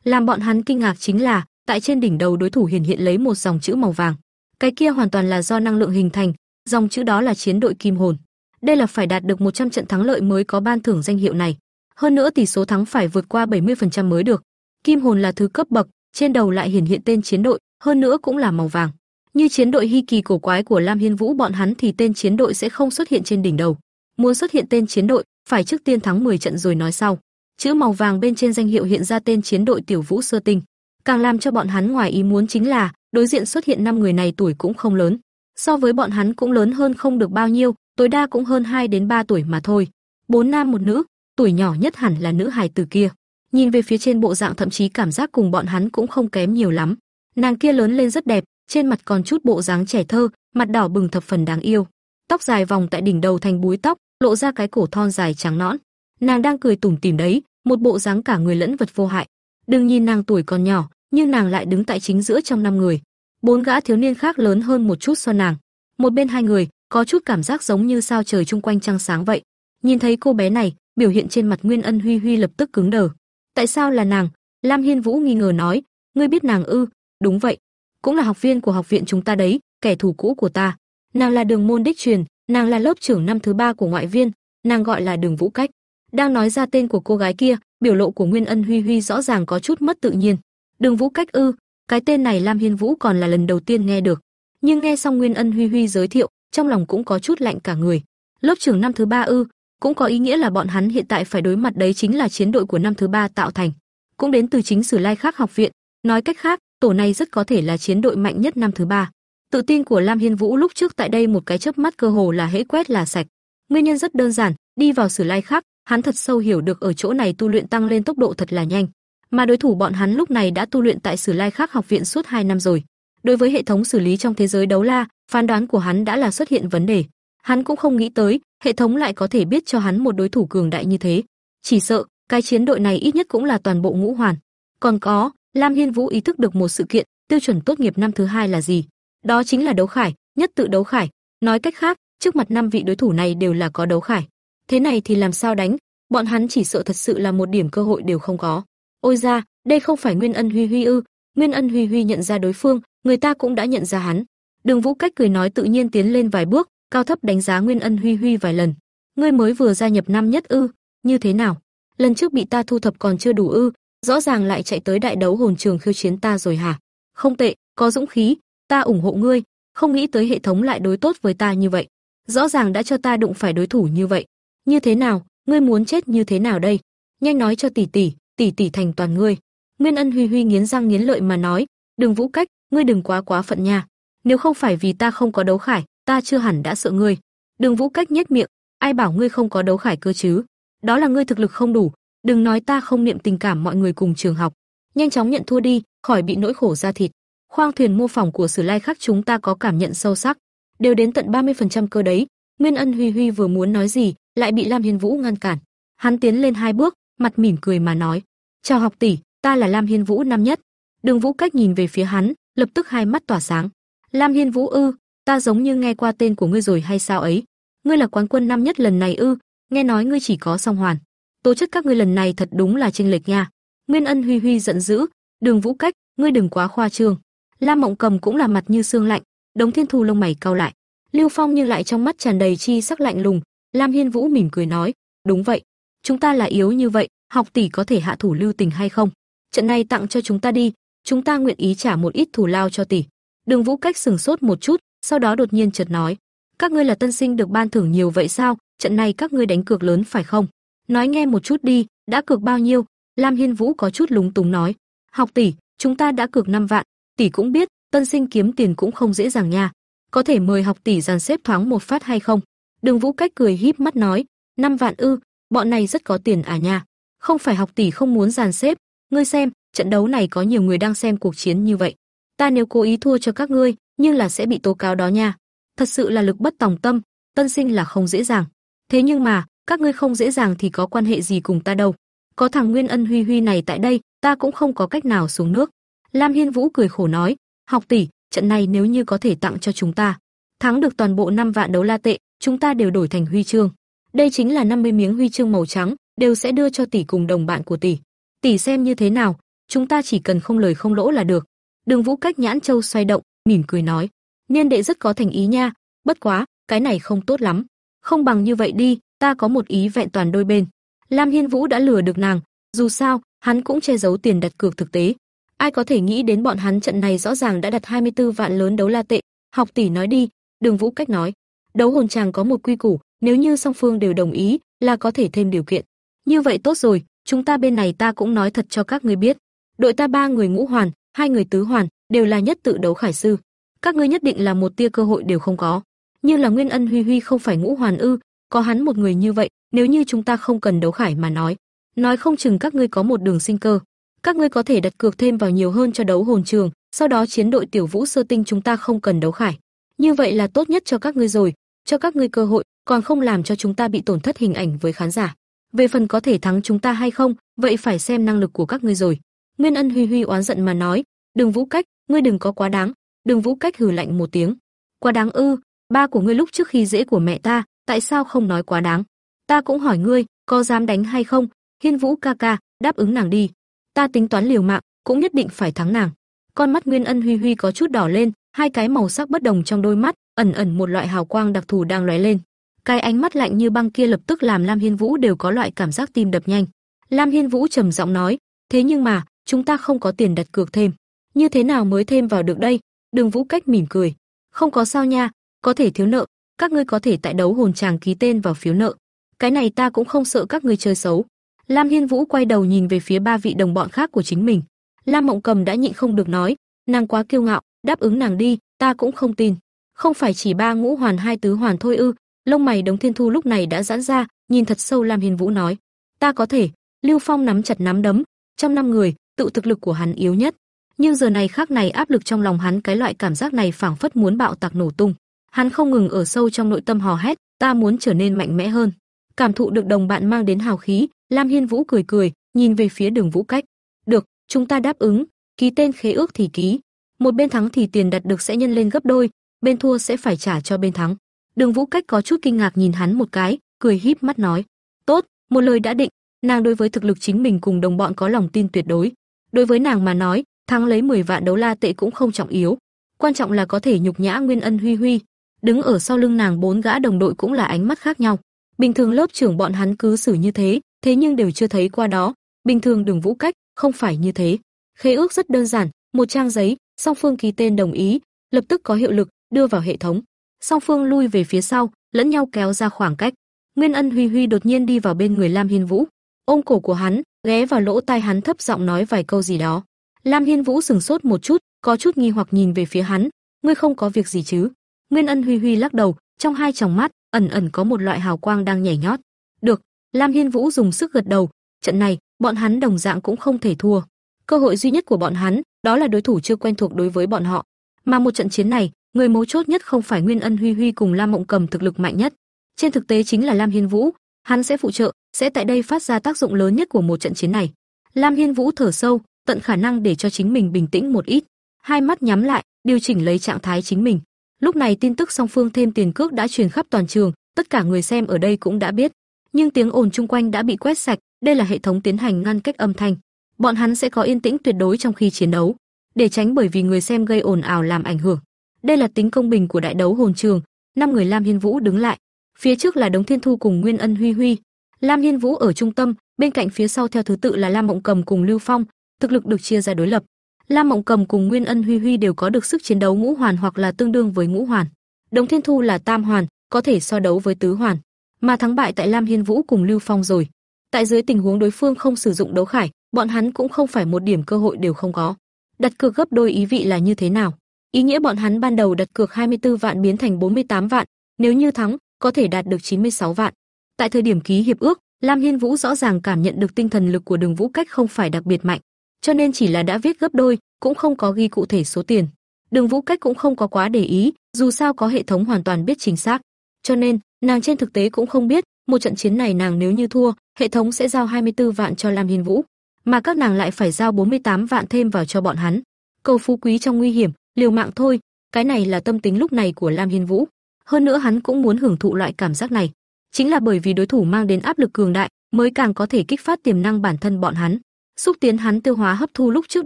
Làm bọn hắn kinh ngạc chính là, tại trên đỉnh đầu đối thủ hiện hiện lấy một dòng chữ màu vàng. Cái kia hoàn toàn là do năng lượng hình thành, dòng chữ đó là chiến đội kim hồn. Đây là phải đạt được 100 trận thắng lợi mới có ban thưởng danh hiệu này. Hơn nữa tỷ số thắng phải vượt qua 70% mới được. Kim hồn là thứ cấp bậc, trên đầu lại hiển hiện tên chiến đội, hơn nữa cũng là màu vàng. Như chiến đội hy kỳ cổ quái của Lam Hiên Vũ bọn hắn thì tên chiến đội sẽ không xuất hiện trên đỉnh đầu. Muốn xuất hiện tên chiến đội, phải trước tiên thắng 10 trận rồi nói sau. Chữ màu vàng bên trên danh hiệu hiện ra tên chiến đội Tiểu Vũ Sơ Tinh. Càng làm cho bọn hắn ngoài ý muốn chính là, đối diện xuất hiện năm người này tuổi cũng không lớn. So với bọn hắn cũng lớn hơn không được bao nhiêu, tối đa cũng hơn 2 đến 3 tuổi mà thôi. Bốn nam một nữ, tuổi nhỏ nhất hẳn là nữ hài tử kia. Nhìn về phía trên bộ dạng thậm chí cảm giác cùng bọn hắn cũng không kém nhiều lắm. Nàng kia lớn lên rất đẹp, trên mặt còn chút bộ dáng trẻ thơ, mặt đỏ bừng thập phần đáng yêu. Tóc dài vòng tại đỉnh đầu thành búi tóc, lộ ra cái cổ thon dài trắng nõn. Nàng đang cười tủm tỉm đấy, một bộ dáng cả người lẫn vật vô hại. Đừng nhìn nàng tuổi còn nhỏ, nhưng nàng lại đứng tại chính giữa trong năm người. Bốn gã thiếu niên khác lớn hơn một chút so nàng. Một bên hai người, có chút cảm giác giống như sao trời chung quanh trăng sáng vậy. Nhìn thấy cô bé này, biểu hiện trên mặt Nguyên Ân Huy Huy lập tức cứng đờ. Tại sao là nàng? Lam Hiên Vũ nghi ngờ nói, ngươi biết nàng ư? Đúng vậy, cũng là học viên của học viện chúng ta đấy, kẻ thù cũ của ta. Nàng là Đường môn đích truyền, nàng là lớp trưởng năm thứ ba của ngoại viên, nàng gọi là Đường Vũ Cách. Đang nói ra tên của cô gái kia, biểu lộ của Nguyên Ân Huy Huy rõ ràng có chút mất tự nhiên. Đường Vũ Cách ư? Cái tên này Lam Hiên Vũ còn là lần đầu tiên nghe được. Nhưng nghe xong Nguyên Ân Huy Huy giới thiệu, trong lòng cũng có chút lạnh cả người. Lớp trưởng năm thứ ba ư? Cũng có ý nghĩa là bọn hắn hiện tại phải đối mặt đấy chính là chiến đội của năm thứ ba tạo thành, cũng đến từ chính Sử Lai Khác học viện, nói cách khác, tổ này rất có thể là chiến đội mạnh nhất năm thứ ba. Tự tin của Lam Hiên Vũ lúc trước tại đây một cái chớp mắt cơ hồ là hễ quét là sạch. Nguyên nhân rất đơn giản, đi vào Sử Lai Khác, hắn thật sâu hiểu được ở chỗ này tu luyện tăng lên tốc độ thật là nhanh, mà đối thủ bọn hắn lúc này đã tu luyện tại Sử Lai Khác học viện suốt 2 năm rồi. Đối với hệ thống xử lý trong thế giới đấu la, phán đoán của hắn đã là xuất hiện vấn đề. Hắn cũng không nghĩ tới, hệ thống lại có thể biết cho hắn một đối thủ cường đại như thế. Chỉ sợ, cái chiến đội này ít nhất cũng là toàn bộ ngũ hoàn. Còn có, Lam Hiên Vũ ý thức được một sự kiện, tiêu chuẩn tốt nghiệp năm thứ hai là gì? Đó chính là đấu khải, nhất tự đấu khải. Nói cách khác, trước mặt năm vị đối thủ này đều là có đấu khải. Thế này thì làm sao đánh? Bọn hắn chỉ sợ thật sự là một điểm cơ hội đều không có. Ôi ra, đây không phải Nguyên Ân Huy Huy ư? Nguyên Ân Huy Huy nhận ra đối phương, người ta cũng đã nhận ra hắn. Đường Vũ cách cười nói tự nhiên tiến lên vài bước, cao thấp đánh giá Nguyên Ân Huy Huy vài lần. Ngươi mới vừa gia nhập năm nhất ư? Như thế nào? Lần trước bị ta thu thập còn chưa đủ ư? Rõ ràng lại chạy tới đại đấu hồn trường khiêu chiến ta rồi hả? Không tệ, có dũng khí, ta ủng hộ ngươi, không nghĩ tới hệ thống lại đối tốt với ta như vậy. Rõ ràng đã cho ta đụng phải đối thủ như vậy. Như thế nào, ngươi muốn chết như thế nào đây? Nhanh nói cho tỷ tỷ, tỷ tỷ thành toàn ngươi. Nguyên Ân Huy Huy nghiến răng nghiến lợi mà nói, "Đừng Vũ Cách, ngươi đừng quá quá phận nha. Nếu không phải vì ta không có đấu khải, ta chưa hẳn đã sợ ngươi." Đường Vũ Cách nhếch miệng, "Ai bảo ngươi không có đấu khải cơ chứ? Đó là ngươi thực lực không đủ, đừng nói ta không niệm tình cảm mọi người cùng trường học, nhanh chóng nhận thua đi, khỏi bị nỗi khổ ra thịt. Khoang thuyền mô phỏng của Sử Lai Khắc chúng ta có cảm nhận sâu sắc, đều đến tận 30% cơ đấy. Nguyên Ân Huy Huy vừa muốn nói gì, lại bị Lam Hiên Vũ ngăn cản. Hắn tiến lên hai bước, mặt mỉm cười mà nói: "Chào học tỷ, ta là Lam Hiên Vũ năm nhất." Đường Vũ Cách nhìn về phía hắn, lập tức hai mắt tỏa sáng. "Lam Hiên Vũ ư, ta giống như nghe qua tên của ngươi rồi hay sao ấy? Ngươi là quán quân năm nhất lần này ư? Nghe nói ngươi chỉ có song hoàn. Tố chất các ngươi lần này thật đúng là chênh lệch nha." Nguyên Ân Huy Huy giận dữ, "Đường Vũ Cách, ngươi đừng quá khoa trương." Lam Mộng Cầm cũng là mặt như xương lạnh, Đống Thiên Thu lông mày cau lại. Lưu Phong nhưng lại trong mắt tràn đầy chi sắc lạnh lùng, Lam Hiên Vũ mỉm cười nói, "Đúng vậy, chúng ta là yếu như vậy, học tỷ có thể hạ thủ lưu tình hay không? Trận này tặng cho chúng ta đi, chúng ta nguyện ý trả một ít thù lao cho tỷ." Đường Vũ Cách sừng sốt một chút, sau đó đột nhiên chợt nói, "Các ngươi là tân sinh được ban thưởng nhiều vậy sao? Trận này các ngươi đánh cược lớn phải không? Nói nghe một chút đi, đã cược bao nhiêu?" Lam Hiên Vũ có chút lúng túng nói, "Học tỷ, chúng ta đã cược 5 vạn, tỷ cũng biết, tân sinh kiếm tiền cũng không dễ dàng nha. Có thể mời học tỷ dàn xếp thoáng một phát hay không?" Đường Vũ Cách cười híp mắt nói, năm vạn ư, bọn này rất có tiền à nha. Không phải học tỷ không muốn dàn xếp, ngươi xem, trận đấu này có nhiều người đang xem cuộc chiến như vậy. Ta nếu cố ý thua cho các ngươi, nhưng là sẽ bị tố cáo đó nha. Thật sự là lực bất tòng tâm, tân sinh là không dễ dàng. Thế nhưng mà, các ngươi không dễ dàng thì có quan hệ gì cùng ta đâu. Có thằng Nguyên Ân Huy Huy này tại đây, ta cũng không có cách nào xuống nước. Lam Hiên Vũ cười khổ nói, học tỷ, trận này nếu như có thể tặng cho chúng ta, thắng được toàn bộ 5 vạn đấu la tệ, chúng ta đều đổi thành huy chương. Đây chính là 50 miếng huy chương màu trắng, đều sẽ đưa cho tỷ cùng đồng bạn của tỷ. Tỷ xem như thế nào, chúng ta chỉ cần không lời không lỗ là được. Đường Vũ cách nhãn châu xoay động, mỉm cười nói, Niên đệ rất có thành ý nha, bất quá, cái này không tốt lắm. Không bằng như vậy đi, ta có một ý vẹn toàn đôi bên. Lam Hiên Vũ đã lừa được nàng, dù sao, hắn cũng che giấu tiền đặt cược thực tế. Ai có thể nghĩ đến bọn hắn trận này rõ ràng đã đặt 24 vạn lớn đấu la tệ. Học tỷ nói đi, Đường Vũ cách nói. Đấu hồn chàng có một quy củ, nếu như song phương đều đồng ý, là có thể thêm điều kiện. Như vậy tốt rồi, chúng ta bên này ta cũng nói thật cho các ngươi biết. Đội ta ba người ngũ hoàn, hai người tứ hoàn, đều là nhất tự đấu khải sư. Các ngươi nhất định là một tia cơ hội đều không có. Như là Nguyên Ân Huy Huy không phải ngũ hoàn ư, có hắn một người như vậy, nếu như chúng ta không cần đấu khải mà nói, nói không chừng các ngươi có một đường sinh cơ. Các ngươi có thể đặt cược thêm vào nhiều hơn cho đấu hồn trường, sau đó chiến đội tiểu vũ sơ tinh chúng ta không cần đấu khải. Như vậy là tốt nhất cho các ngươi rồi, cho các ngươi cơ hội, còn không làm cho chúng ta bị tổn thất hình ảnh với khán giả. Về phần có thể thắng chúng ta hay không, vậy phải xem năng lực của các ngươi rồi. Nguyên Ân Huy Huy oán giận mà nói, "Đường Vũ Cách, ngươi đừng có quá đáng." Đường Vũ Cách hừ lạnh một tiếng, "Quá đáng ư? Ba của ngươi lúc trước khi dễ của mẹ ta, tại sao không nói quá đáng? Ta cũng hỏi ngươi, có dám đánh hay không? Hiên Vũ ca ca, đáp ứng nàng đi. Ta tính toán liều mạng, cũng nhất định phải thắng nàng." Con mắt Nguyên Ân Huy Huy có chút đỏ lên, hai cái màu sắc bất đồng trong đôi mắt, ẩn ẩn một loại hào quang đặc thù đang lóe lên. Cái ánh mắt lạnh như băng kia lập tức làm Lam Hiên Vũ đều có loại cảm giác tim đập nhanh. Lam Hiên Vũ trầm giọng nói, "Thế nhưng mà, chúng ta không có tiền đặt cược thêm. Như thế nào mới thêm vào được đây?" Đường Vũ Cách mỉm cười, "Không có sao nha, có thể thiếu nợ, các ngươi có thể tại đấu hồn tràng ký tên vào phiếu nợ. Cái này ta cũng không sợ các ngươi chơi xấu." Lam Hiên Vũ quay đầu nhìn về phía ba vị đồng bọn khác của chính mình. Lam Mộng Cầm đã nhịn không được nói, nàng quá kiêu ngạo, đáp ứng nàng đi, ta cũng không tin. Không phải chỉ ba ngũ hoàn hai tứ hoàn thôi ư? Lông mày Đống Thiên Thu lúc này đã giãn ra, nhìn thật sâu Lam Hiên Vũ nói, ta có thể. Lưu Phong nắm chặt nắm đấm, trong năm người, tự thực lực của hắn yếu nhất, nhưng giờ này khác này áp lực trong lòng hắn cái loại cảm giác này phảng phất muốn bạo tạc nổ tung. Hắn không ngừng ở sâu trong nội tâm hò hét, ta muốn trở nên mạnh mẽ hơn. Cảm thụ được đồng bạn mang đến hào khí, Lam Hiên Vũ cười cười, nhìn về phía Đường Vũ Cách. "Được, chúng ta đáp ứng, ký tên khế ước thì ký, một bên thắng thì tiền đặt được sẽ nhân lên gấp đôi, bên thua sẽ phải trả cho bên thắng." Đường Vũ Cách có chút kinh ngạc nhìn hắn một cái, cười híp mắt nói: "Tốt, một lời đã định." Nàng đối với thực lực chính mình cùng đồng bọn có lòng tin tuyệt đối. Đối với nàng mà nói, thắng lấy 10 vạn đấu la tệ cũng không trọng yếu, quan trọng là có thể nhục nhã Nguyên Ân Huy Huy. Đứng ở sau lưng nàng bốn gã đồng đội cũng là ánh mắt khác nhau. Bình thường lớp trưởng bọn hắn cứ xử như thế, thế nhưng đều chưa thấy qua đó. Bình thường Đường Vũ Cách không phải như thế. Khế ước rất đơn giản, một trang giấy, song phương ký tên đồng ý, lập tức có hiệu lực, đưa vào hệ thống. Song phương lui về phía sau, lẫn nhau kéo ra khoảng cách. Nguyên Ân Huy Huy đột nhiên đi vào bên người Lam Hiên Vũ, ôm cổ của hắn, ghé vào lỗ tai hắn thấp giọng nói vài câu gì đó. Lam Hiên Vũ sừng sốt một chút, có chút nghi hoặc nhìn về phía hắn, "Ngươi không có việc gì chứ?" Nguyên Ân Huy Huy lắc đầu, trong hai tròng mắt ẩn ẩn có một loại hào quang đang nhảy nhót. "Được." Lam Hiên Vũ dùng sức gật đầu, trận này, bọn hắn đồng dạng cũng không thể thua. Cơ hội duy nhất của bọn hắn, đó là đối thủ chưa quen thuộc đối với bọn họ. Mà một trận chiến này, người mấu chốt nhất không phải Nguyên Ân Huy Huy cùng Lam Mộng Cầm thực lực mạnh nhất, trên thực tế chính là Lam Hiên Vũ, hắn sẽ phụ trợ, sẽ tại đây phát ra tác dụng lớn nhất của một trận chiến này. Lam Hiên Vũ thở sâu, tận khả năng để cho chính mình bình tĩnh một ít, hai mắt nhắm lại, điều chỉnh lấy trạng thái chính mình. Lúc này tin tức song phương thêm tiền cước đã truyền khắp toàn trường, tất cả người xem ở đây cũng đã biết, nhưng tiếng ồn chung quanh đã bị quét sạch, đây là hệ thống tiến hành ngăn cách âm thanh. Bọn hắn sẽ có yên tĩnh tuyệt đối trong khi chiến đấu, để tránh bởi vì người xem gây ồn ào làm ảnh hưởng. Đây là tính công bình của đại đấu hồn trường. Năm người Lam Hiên Vũ đứng lại, phía trước là Đống Thiên Thu cùng Nguyên Ân Huy Huy, Lam Hiên Vũ ở trung tâm, bên cạnh phía sau theo thứ tự là Lam Mộng Cầm cùng Lưu Phong, thực lực được chia ra đối lập. Lam Mộng Cầm cùng Nguyên Ân Huy Huy đều có được sức chiến đấu ngũ hoàn hoặc là tương đương với ngũ hoàn. Đống Thiên Thu là tam hoàn, có thể so đấu với tứ hoàn, mà thắng bại tại Lam Hiên Vũ cùng Lưu Phong rồi. Tại dưới tình huống đối phương không sử dụng đấu khải, bọn hắn cũng không phải một điểm cơ hội đều không có. Đặt cược gấp đôi ý vị là như thế nào? Ý nghĩa bọn hắn ban đầu đặt cược 24 vạn biến thành 48 vạn, nếu như thắng, có thể đạt được 96 vạn. Tại thời điểm ký hiệp ước, Lam Hiên Vũ rõ ràng cảm nhận được tinh thần lực của Đường Vũ Cách không phải đặc biệt mạnh, cho nên chỉ là đã viết gấp đôi, cũng không có ghi cụ thể số tiền. Đường Vũ Cách cũng không có quá để ý, dù sao có hệ thống hoàn toàn biết chính xác. Cho nên, nàng trên thực tế cũng không biết, một trận chiến này nàng nếu như thua, hệ thống sẽ giao 24 vạn cho Lam Hiên Vũ, mà các nàng lại phải giao 48 vạn thêm vào cho bọn hắn. Cầu phú quý trong nguy hiểm, liều mạng thôi, cái này là tâm tính lúc này của Lam Hiên Vũ. Hơn nữa hắn cũng muốn hưởng thụ loại cảm giác này, chính là bởi vì đối thủ mang đến áp lực cường đại, mới càng có thể kích phát tiềm năng bản thân bọn hắn, xúc tiến hắn tiêu hóa hấp thu lúc trước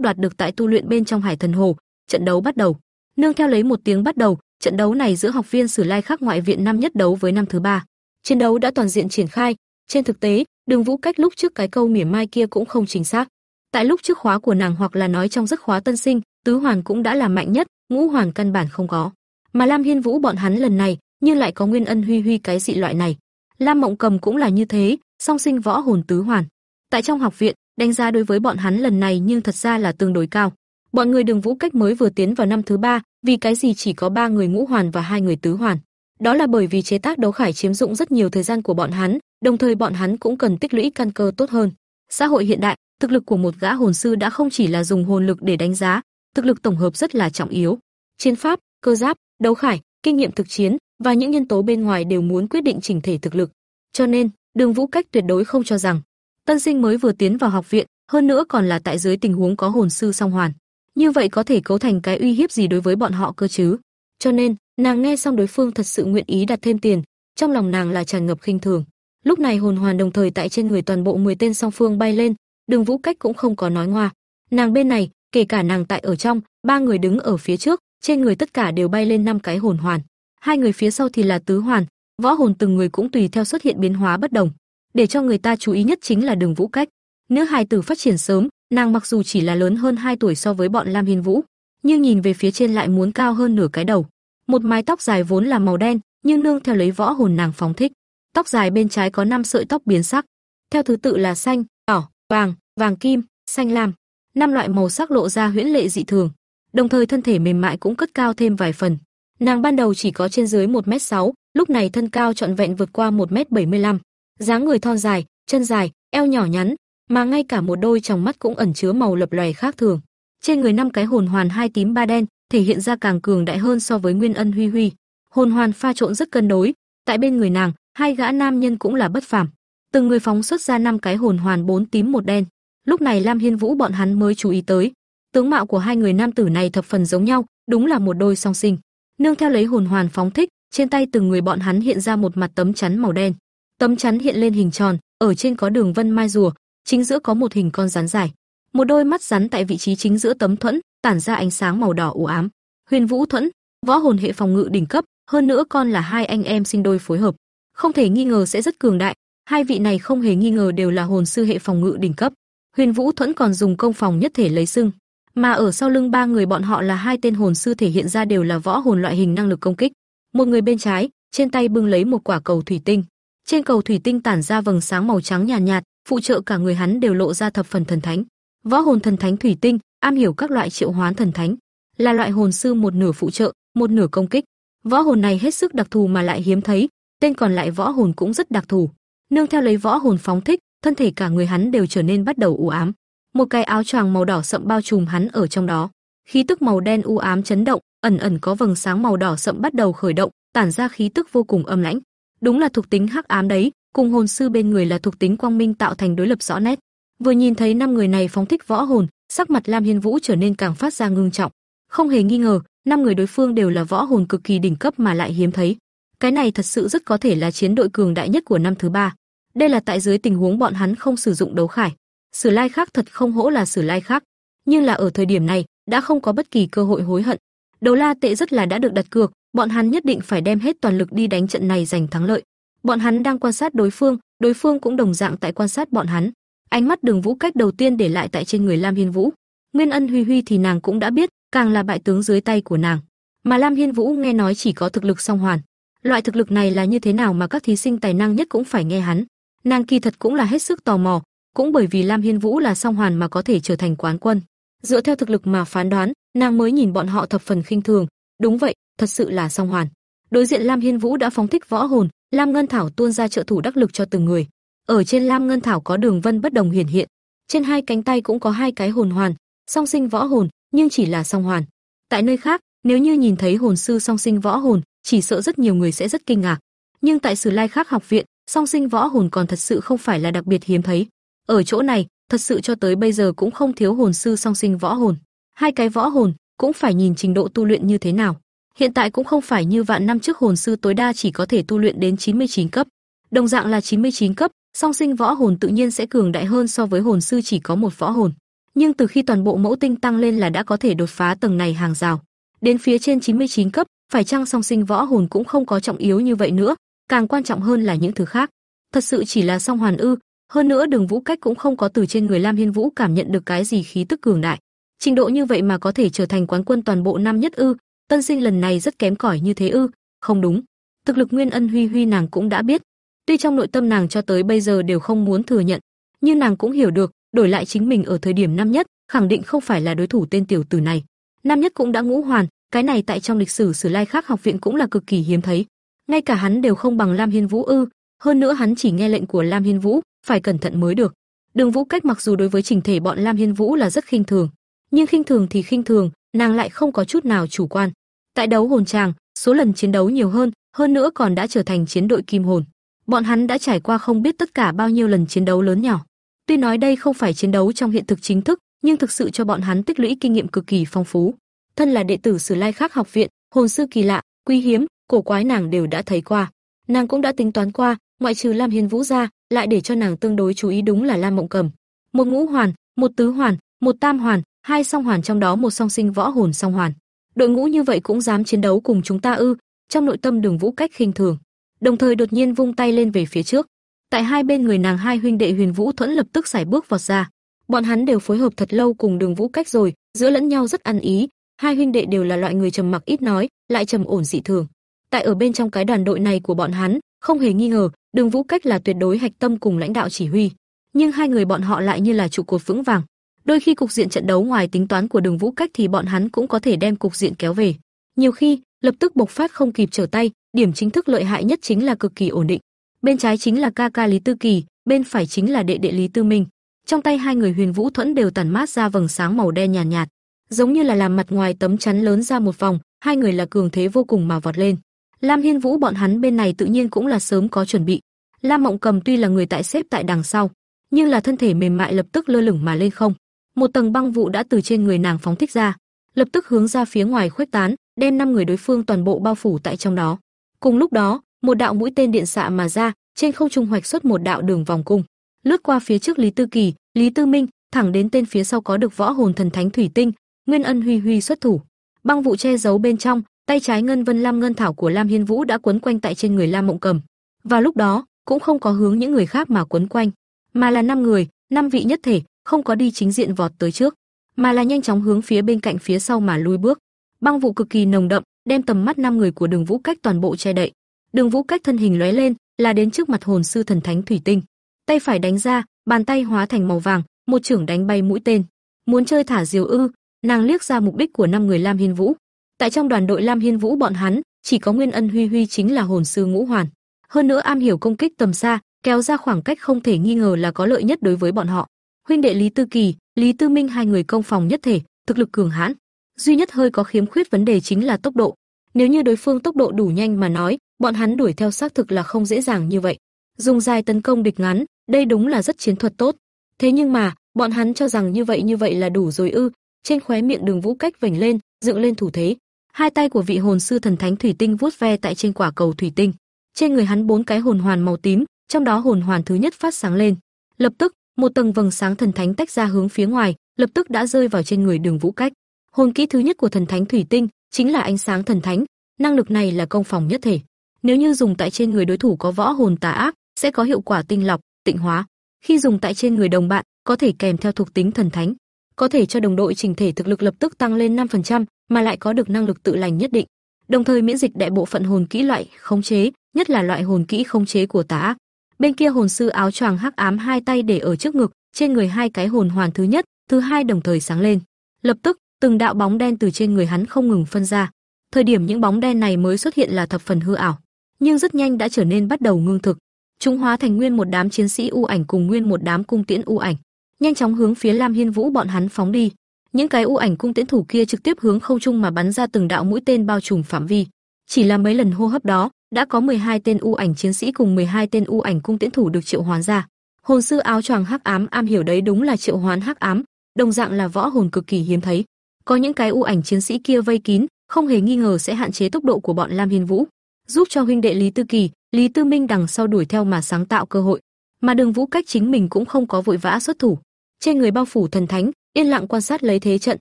đoạt được tại tu luyện bên trong Hải Thần Hồ. Trận đấu bắt đầu. Nương theo lấy một tiếng bắt đầu, trận đấu này giữa học viên Sử Lai Khắc ngoại viện năm nhất đấu với năm thứ ba. Chiến đấu đã toàn diện triển khai, trên thực tế, Đường Vũ cách lúc trước cái câu mỉa mai kia cũng không chính xác. Tại lúc trước khóa của nàng hoặc là nói trong giấc khóa tân sinh, tứ hoàn cũng đã là mạnh nhất, ngũ hoàn căn bản không có. Mà Lam Hiên Vũ bọn hắn lần này, nhưng lại có Nguyên Ân Huy Huy cái dị loại này. Lam Mộng Cầm cũng là như thế, song sinh võ hồn tứ hoàn. Tại trong học viện, đánh giá đối với bọn hắn lần này nhưng thật ra là tương đối cao. Bọn người Đường Vũ Cách mới vừa tiến vào năm thứ ba, vì cái gì chỉ có ba người ngũ hoàn và hai người tứ hoàn? Đó là bởi vì chế tác đấu khải chiếm dụng rất nhiều thời gian của bọn hắn, đồng thời bọn hắn cũng cần tích lũy căn cơ tốt hơn. Xã hội hiện đại, thực lực của một gã hồn sư đã không chỉ là dùng hồn lực để đánh giá, thực lực tổng hợp rất là trọng yếu. Chiến pháp, cơ giáp, đấu khải, kinh nghiệm thực chiến và những nhân tố bên ngoài đều muốn quyết định chỉnh thể thực lực. Cho nên, Đường Vũ Cách tuyệt đối không cho rằng tân sinh mới vừa tiến vào học viện, hơn nữa còn là tại dưới tình huống có hồn sư song hoàn, như vậy có thể cấu thành cái uy hiếp gì đối với bọn họ cơ chứ? Cho nên, nàng nghe xong đối phương thật sự nguyện ý đặt thêm tiền, trong lòng nàng là tràn ngập khinh thường. Lúc này hồn hoàn đồng thời tại trên người toàn bộ 10 tên song phương bay lên, Đường Vũ Cách cũng không có nói ngoa. Nàng bên này, kể cả nàng tại ở trong, ba người đứng ở phía trước, trên người tất cả đều bay lên năm cái hồn hoàn. Hai người phía sau thì là tứ hoàn, võ hồn từng người cũng tùy theo xuất hiện biến hóa bất đồng. Để cho người ta chú ý nhất chính là Đường Vũ Cách. Nữ hài tử phát triển sớm, nàng mặc dù chỉ là lớn hơn 2 tuổi so với bọn Lam Hiên Vũ, nhưng nhìn về phía trên lại muốn cao hơn nửa cái đầu. Một mái tóc dài vốn là màu đen, nhưng nương theo lấy võ hồn nàng phóng thích, tóc dài bên trái có 5 sợi tóc biến sắc, theo thứ tự là xanh, đỏ, vàng, vàng kim, xanh lam, năm loại màu sắc lộ ra huyễn lệ dị thường. Đồng thời thân thể mềm mại cũng cất cao thêm vài phần. Nàng ban đầu chỉ có trên dưới 1m6, lúc này thân cao trọn vẹn vượt qua 1m75. Dáng người thon dài, chân dài, eo nhỏ nhắn, mà ngay cả một đôi tròng mắt cũng ẩn chứa màu lập lòe khác thường. Trên người năm cái hồn hoàn hai tím ba đen, thể hiện ra càng cường đại hơn so với Nguyên Ân Huy Huy. Hồn hoàn pha trộn rất cân đối, tại bên người nàng, hai gã nam nhân cũng là bất phàm. Từng người phóng xuất ra năm cái hồn hoàn bốn tím một đen. Lúc này Lam Hiên Vũ bọn hắn mới chú ý tới, tướng mạo của hai người nam tử này thập phần giống nhau, đúng là một đôi song sinh. Nương theo lấy hồn hoàn phóng thích, trên tay từng người bọn hắn hiện ra một mặt tấm chắn màu đen. Tấm chắn hiện lên hình tròn, ở trên có đường vân mai rùa, chính giữa có một hình con rắn dài. Một đôi mắt rắn tại vị trí chính giữa tấm thuẫn, tản ra ánh sáng màu đỏ u ám. Huyền Vũ thuẫn, võ hồn hệ phòng ngự đỉnh cấp, hơn nữa con là hai anh em sinh đôi phối hợp, không thể nghi ngờ sẽ rất cường đại. Hai vị này không hề nghi ngờ đều là hồn sư hệ phòng ngự đỉnh cấp. Huyền Vũ thuẫn còn dùng công phòng nhất thể lấy sưng, mà ở sau lưng ba người bọn họ là hai tên hồn sư thể hiện ra đều là võ hồn loại hình năng lực công kích. Một người bên trái, trên tay bưng lấy một quả cầu thủy tinh. Trên cầu thủy tinh tản ra vầng sáng màu trắng nhàn nhạt, nhạt, phụ trợ cả người hắn đều lộ ra thập phần thần thánh. Võ hồn thần thánh thủy tinh, am hiểu các loại triệu hoán thần thánh, là loại hồn sư một nửa phụ trợ, một nửa công kích. Võ hồn này hết sức đặc thù mà lại hiếm thấy, tên còn lại võ hồn cũng rất đặc thù. Nương theo lấy võ hồn phóng thích, thân thể cả người hắn đều trở nên bắt đầu u ám. Một cái áo choàng màu đỏ sậm bao trùm hắn ở trong đó. Khí tức màu đen u ám chấn động, ẩn ẩn có vầng sáng màu đỏ sậm bắt đầu khởi động, tản ra khí tức vô cùng âm lãnh. Đúng là thuộc tính hắc ám đấy, cùng hồn sư bên người là thuộc tính quang minh tạo thành đối lập rõ nét. Vừa nhìn thấy năm người này phóng thích võ hồn, sắc mặt Lam Hiên Vũ trở nên càng phát ra ngưng trọng. Không hề nghi ngờ, năm người đối phương đều là võ hồn cực kỳ đỉnh cấp mà lại hiếm thấy. Cái này thật sự rất có thể là chiến đội cường đại nhất của năm thứ ba. Đây là tại dưới tình huống bọn hắn không sử dụng đấu khải. Sử Lai khác thật không hỗ là Sử Lai khác, nhưng là ở thời điểm này, đã không có bất kỳ cơ hội hối hận. Đấu La tệ rất là đã được đặt cược, bọn hắn nhất định phải đem hết toàn lực đi đánh trận này giành thắng lợi. Bọn hắn đang quan sát đối phương, đối phương cũng đồng dạng tại quan sát bọn hắn. Ánh mắt Đường Vũ cách đầu tiên để lại tại trên người Lam Hiên Vũ. Nguyên Ân Huy Huy thì nàng cũng đã biết, càng là bại tướng dưới tay của nàng. Mà Lam Hiên Vũ nghe nói chỉ có thực lực song hoàn. Loại thực lực này là như thế nào mà các thí sinh tài năng nhất cũng phải nghe hắn. Nàng kỳ thật cũng là hết sức tò mò, cũng bởi vì Lam Hiên Vũ là song hoàn mà có thể trở thành quán quân. Dựa theo thực lực mà phán đoán, nàng mới nhìn bọn họ thập phần khinh thường, đúng vậy, thật sự là song hoàn. Đối diện Lam Hiên Vũ đã phóng thích võ hồn, Lam Ngân Thảo tuôn ra trợ thủ đắc lực cho từng người. Ở trên Lam Ngân Thảo có đường vân bất đồng hiển hiện, trên hai cánh tay cũng có hai cái hồn hoàn, song sinh võ hồn, nhưng chỉ là song hoàn. Tại nơi khác, nếu như nhìn thấy hồn sư song sinh võ hồn, chỉ sợ rất nhiều người sẽ rất kinh ngạc. Nhưng tại Sử Lai Khác học viện, song sinh võ hồn còn thật sự không phải là đặc biệt hiếm thấy. Ở chỗ này, thật sự cho tới bây giờ cũng không thiếu hồn sư song sinh võ hồn. Hai cái võ hồn cũng phải nhìn trình độ tu luyện như thế nào. Hiện tại cũng không phải như vạn năm trước hồn sư tối đa chỉ có thể tu luyện đến 99 cấp. Đồng dạng là 99 cấp, song sinh võ hồn tự nhiên sẽ cường đại hơn so với hồn sư chỉ có một võ hồn. Nhưng từ khi toàn bộ mẫu tinh tăng lên là đã có thể đột phá tầng này hàng rào. Đến phía trên 99 cấp, phải chăng song sinh võ hồn cũng không có trọng yếu như vậy nữa, càng quan trọng hơn là những thứ khác. Thật sự chỉ là song hoàn ư? Hơn nữa Đường Vũ Cách cũng không có từ trên người Lam Hiên Vũ cảm nhận được cái gì khí tức cường đại. Trình độ như vậy mà có thể trở thành quán quân toàn bộ năm nhất ư? Tân sinh lần này rất kém cỏi như thế ư? Không đúng. Thực lực Nguyên Ân Huy Huy nàng cũng đã biết, tuy trong nội tâm nàng cho tới bây giờ đều không muốn thừa nhận, nhưng nàng cũng hiểu được, đổi lại chính mình ở thời điểm năm nhất, khẳng định không phải là đối thủ tên tiểu tử này. Năm nhất cũng đã ngũ hoàn, cái này tại trong lịch sử Sử Lai Khác học viện cũng là cực kỳ hiếm thấy. Ngay cả hắn đều không bằng Lam Hiên Vũ ư? Hơn nữa hắn chỉ nghe lệnh của Lam Hiên Vũ, phải cẩn thận mới được. Đường Vũ Cách mặc dù đối với trình thể bọn Lam Hiên Vũ là rất khinh thường, nhưng khinh thường thì khinh thường, nàng lại không có chút nào chủ quan. Tại đấu hồn tràng, số lần chiến đấu nhiều hơn, hơn nữa còn đã trở thành chiến đội kim hồn. Bọn hắn đã trải qua không biết tất cả bao nhiêu lần chiến đấu lớn nhỏ. Tuy nói đây không phải chiến đấu trong hiện thực chính thức, nhưng thực sự cho bọn hắn tích lũy kinh nghiệm cực kỳ phong phú. Thân là đệ tử Sử Lai Khác học viện, hồn sư kỳ lạ, quý hiếm, cổ quái nàng đều đã thấy qua. Nàng cũng đã tính toán qua, ngoại trừ Lam Hiên Vũ ra, lại để cho nàng tương đối chú ý đúng là Lam Mộng Cầm. Một ngũ hoàn, một tứ hoàn, một tam hoàn, hai song hoàn trong đó một song sinh võ hồn song hoàn. Đội ngũ như vậy cũng dám chiến đấu cùng chúng ta ư? Trong nội tâm Đường Vũ cách khinh thường, đồng thời đột nhiên vung tay lên về phía trước. Tại hai bên người nàng hai huynh đệ Huyền Vũ Thuẫn lập tức sải bước vọt ra. Bọn hắn đều phối hợp thật lâu cùng Đường Vũ cách rồi, giữa lẫn nhau rất ăn ý, hai huynh đệ đều là loại người trầm mặc ít nói, lại trầm ổn dị thường. Tại ở bên trong cái đoàn đội này của bọn hắn, không hề nghi ngờ, Đường Vũ Cách là tuyệt đối hạch tâm cùng lãnh đạo chỉ huy, nhưng hai người bọn họ lại như là trụ cột vững vàng. Đôi khi cục diện trận đấu ngoài tính toán của Đường Vũ Cách thì bọn hắn cũng có thể đem cục diện kéo về. Nhiều khi, lập tức bộc phát không kịp trở tay, điểm chính thức lợi hại nhất chính là cực kỳ ổn định. Bên trái chính là ca ca Lý Tư Kỳ, bên phải chính là đệ đệ Lý Tư Minh. Trong tay hai người Huyền Vũ Thuẫn đều tản mát ra vầng sáng màu đen nhàn nhạt, nhạt, giống như là làm mặt ngoài tấm chắn lớn ra một vòng, hai người là cường thế vô cùng mà vọt lên. Lam Hiên Vũ bọn hắn bên này tự nhiên cũng là sớm có chuẩn bị. Lam Mộng Cầm tuy là người tại xếp tại đằng sau, nhưng là thân thể mềm mại lập tức lơ lửng mà lên không. Một tầng băng vụ đã từ trên người nàng phóng thích ra, lập tức hướng ra phía ngoài khuếch tán, đem năm người đối phương toàn bộ bao phủ tại trong đó. Cùng lúc đó, một đạo mũi tên điện xạ mà ra, trên không trung hoạch xuất một đạo đường vòng cung, lướt qua phía trước Lý Tư Kỳ, Lý Tư Minh, thẳng đến tên phía sau có được võ hồn thần thánh thủy tinh, Nguyên Ân Huy Huy xuất thủ. Băng vụ che giấu bên trong, tay trái ngân vân lam ngân thảo của Lam Hiên Vũ đã quấn quanh tại trên người Lam Mộng Cầm. Và lúc đó, cũng không có hướng những người khác mà quấn quanh, mà là năm người, năm vị nhất thể, không có đi chính diện vọt tới trước, mà là nhanh chóng hướng phía bên cạnh phía sau mà lui bước. Băng vụ cực kỳ nồng đậm, đem tầm mắt năm người của Đường Vũ Cách toàn bộ che đậy. Đường Vũ Cách thân hình lóe lên, là đến trước mặt hồn sư thần thánh thủy tinh. Tay phải đánh ra, bàn tay hóa thành màu vàng, một chưởng đánh bay mũi tên. Muốn chơi thả diều ư? Nàng liếc ra mục đích của năm người Lam Hiên Vũ. Tại trong đoàn đội Lam Hiên Vũ bọn hắn, chỉ có Nguyên Ân Huy Huy chính là hồn sư ngũ hoàn. Hơn nữa am hiểu công kích tầm xa, kéo ra khoảng cách không thể nghi ngờ là có lợi nhất đối với bọn họ. Huynh đệ Lý Tư Kỳ, Lý Tư Minh hai người công phòng nhất thể, thực lực cường hãn, duy nhất hơi có khiếm khuyết vấn đề chính là tốc độ. Nếu như đối phương tốc độ đủ nhanh mà nói, bọn hắn đuổi theo xác thực là không dễ dàng như vậy. Dùng dài tấn công địch ngắn, đây đúng là rất chiến thuật tốt. Thế nhưng mà, bọn hắn cho rằng như vậy như vậy là đủ rồi ư? Trên khóe miệng Đường Vũ cách vểnh lên, dựng lên thủ thế. Hai tay của vị hồn sư thần thánh thủy tinh vuốt ve tại trên quả cầu thủy tinh. Trên người hắn bốn cái hồn hoàn màu tím, trong đó hồn hoàn thứ nhất phát sáng lên. Lập tức, một tầng vầng sáng thần thánh tách ra hướng phía ngoài, lập tức đã rơi vào trên người Đường Vũ Cách. Hồn kỹ thứ nhất của thần thánh thủy tinh chính là ánh sáng thần thánh, năng lực này là công phòng nhất thể. Nếu như dùng tại trên người đối thủ có võ hồn tà ác, sẽ có hiệu quả tinh lọc, tịnh hóa. Khi dùng tại trên người đồng bạn, có thể kèm theo thuộc tính thần thánh, có thể cho đồng đội chỉnh thể thực lực lập tức tăng lên 5%, mà lại có được năng lực tự lành nhất định. Đồng thời miễn dịch đại bộ phận hồn kỹ loại khống chế, nhất là loại hồn kỹ khống chế của tà ác. Bên kia hồn sư áo choàng hắc ám hai tay để ở trước ngực, trên người hai cái hồn hoàn thứ nhất, thứ hai đồng thời sáng lên. Lập tức, từng đạo bóng đen từ trên người hắn không ngừng phân ra. Thời điểm những bóng đen này mới xuất hiện là thập phần hư ảo, nhưng rất nhanh đã trở nên bắt đầu ngưng thực. Chúng hóa thành nguyên một đám chiến sĩ u ảnh cùng nguyên một đám cung tiễn u ảnh, nhanh chóng hướng phía Lam Hiên Vũ bọn hắn phóng đi. Những cái u ảnh cung tiễn thủ kia trực tiếp hướng không trung mà bắn ra từng đạo mũi tên bao trùm phạm vi. Chỉ là mấy lần hô hấp đó, đã có 12 tên u ảnh chiến sĩ cùng 12 tên u ảnh cung tiễn thủ được triệu hoán ra. Hồn sư áo choàng hắc ám am hiểu đấy đúng là triệu hoán hắc ám, đồng dạng là võ hồn cực kỳ hiếm thấy. Có những cái u ảnh chiến sĩ kia vây kín, không hề nghi ngờ sẽ hạn chế tốc độ của bọn Lam Hiên Vũ, giúp cho huynh đệ Lý Tư Kỳ, Lý Tư Minh đằng sau đuổi theo mà sáng tạo cơ hội. Mà Đường Vũ Cách chính mình cũng không có vội vã xuất thủ, trên người bao phủ thần thánh, yên lặng quan sát lấy thế trận,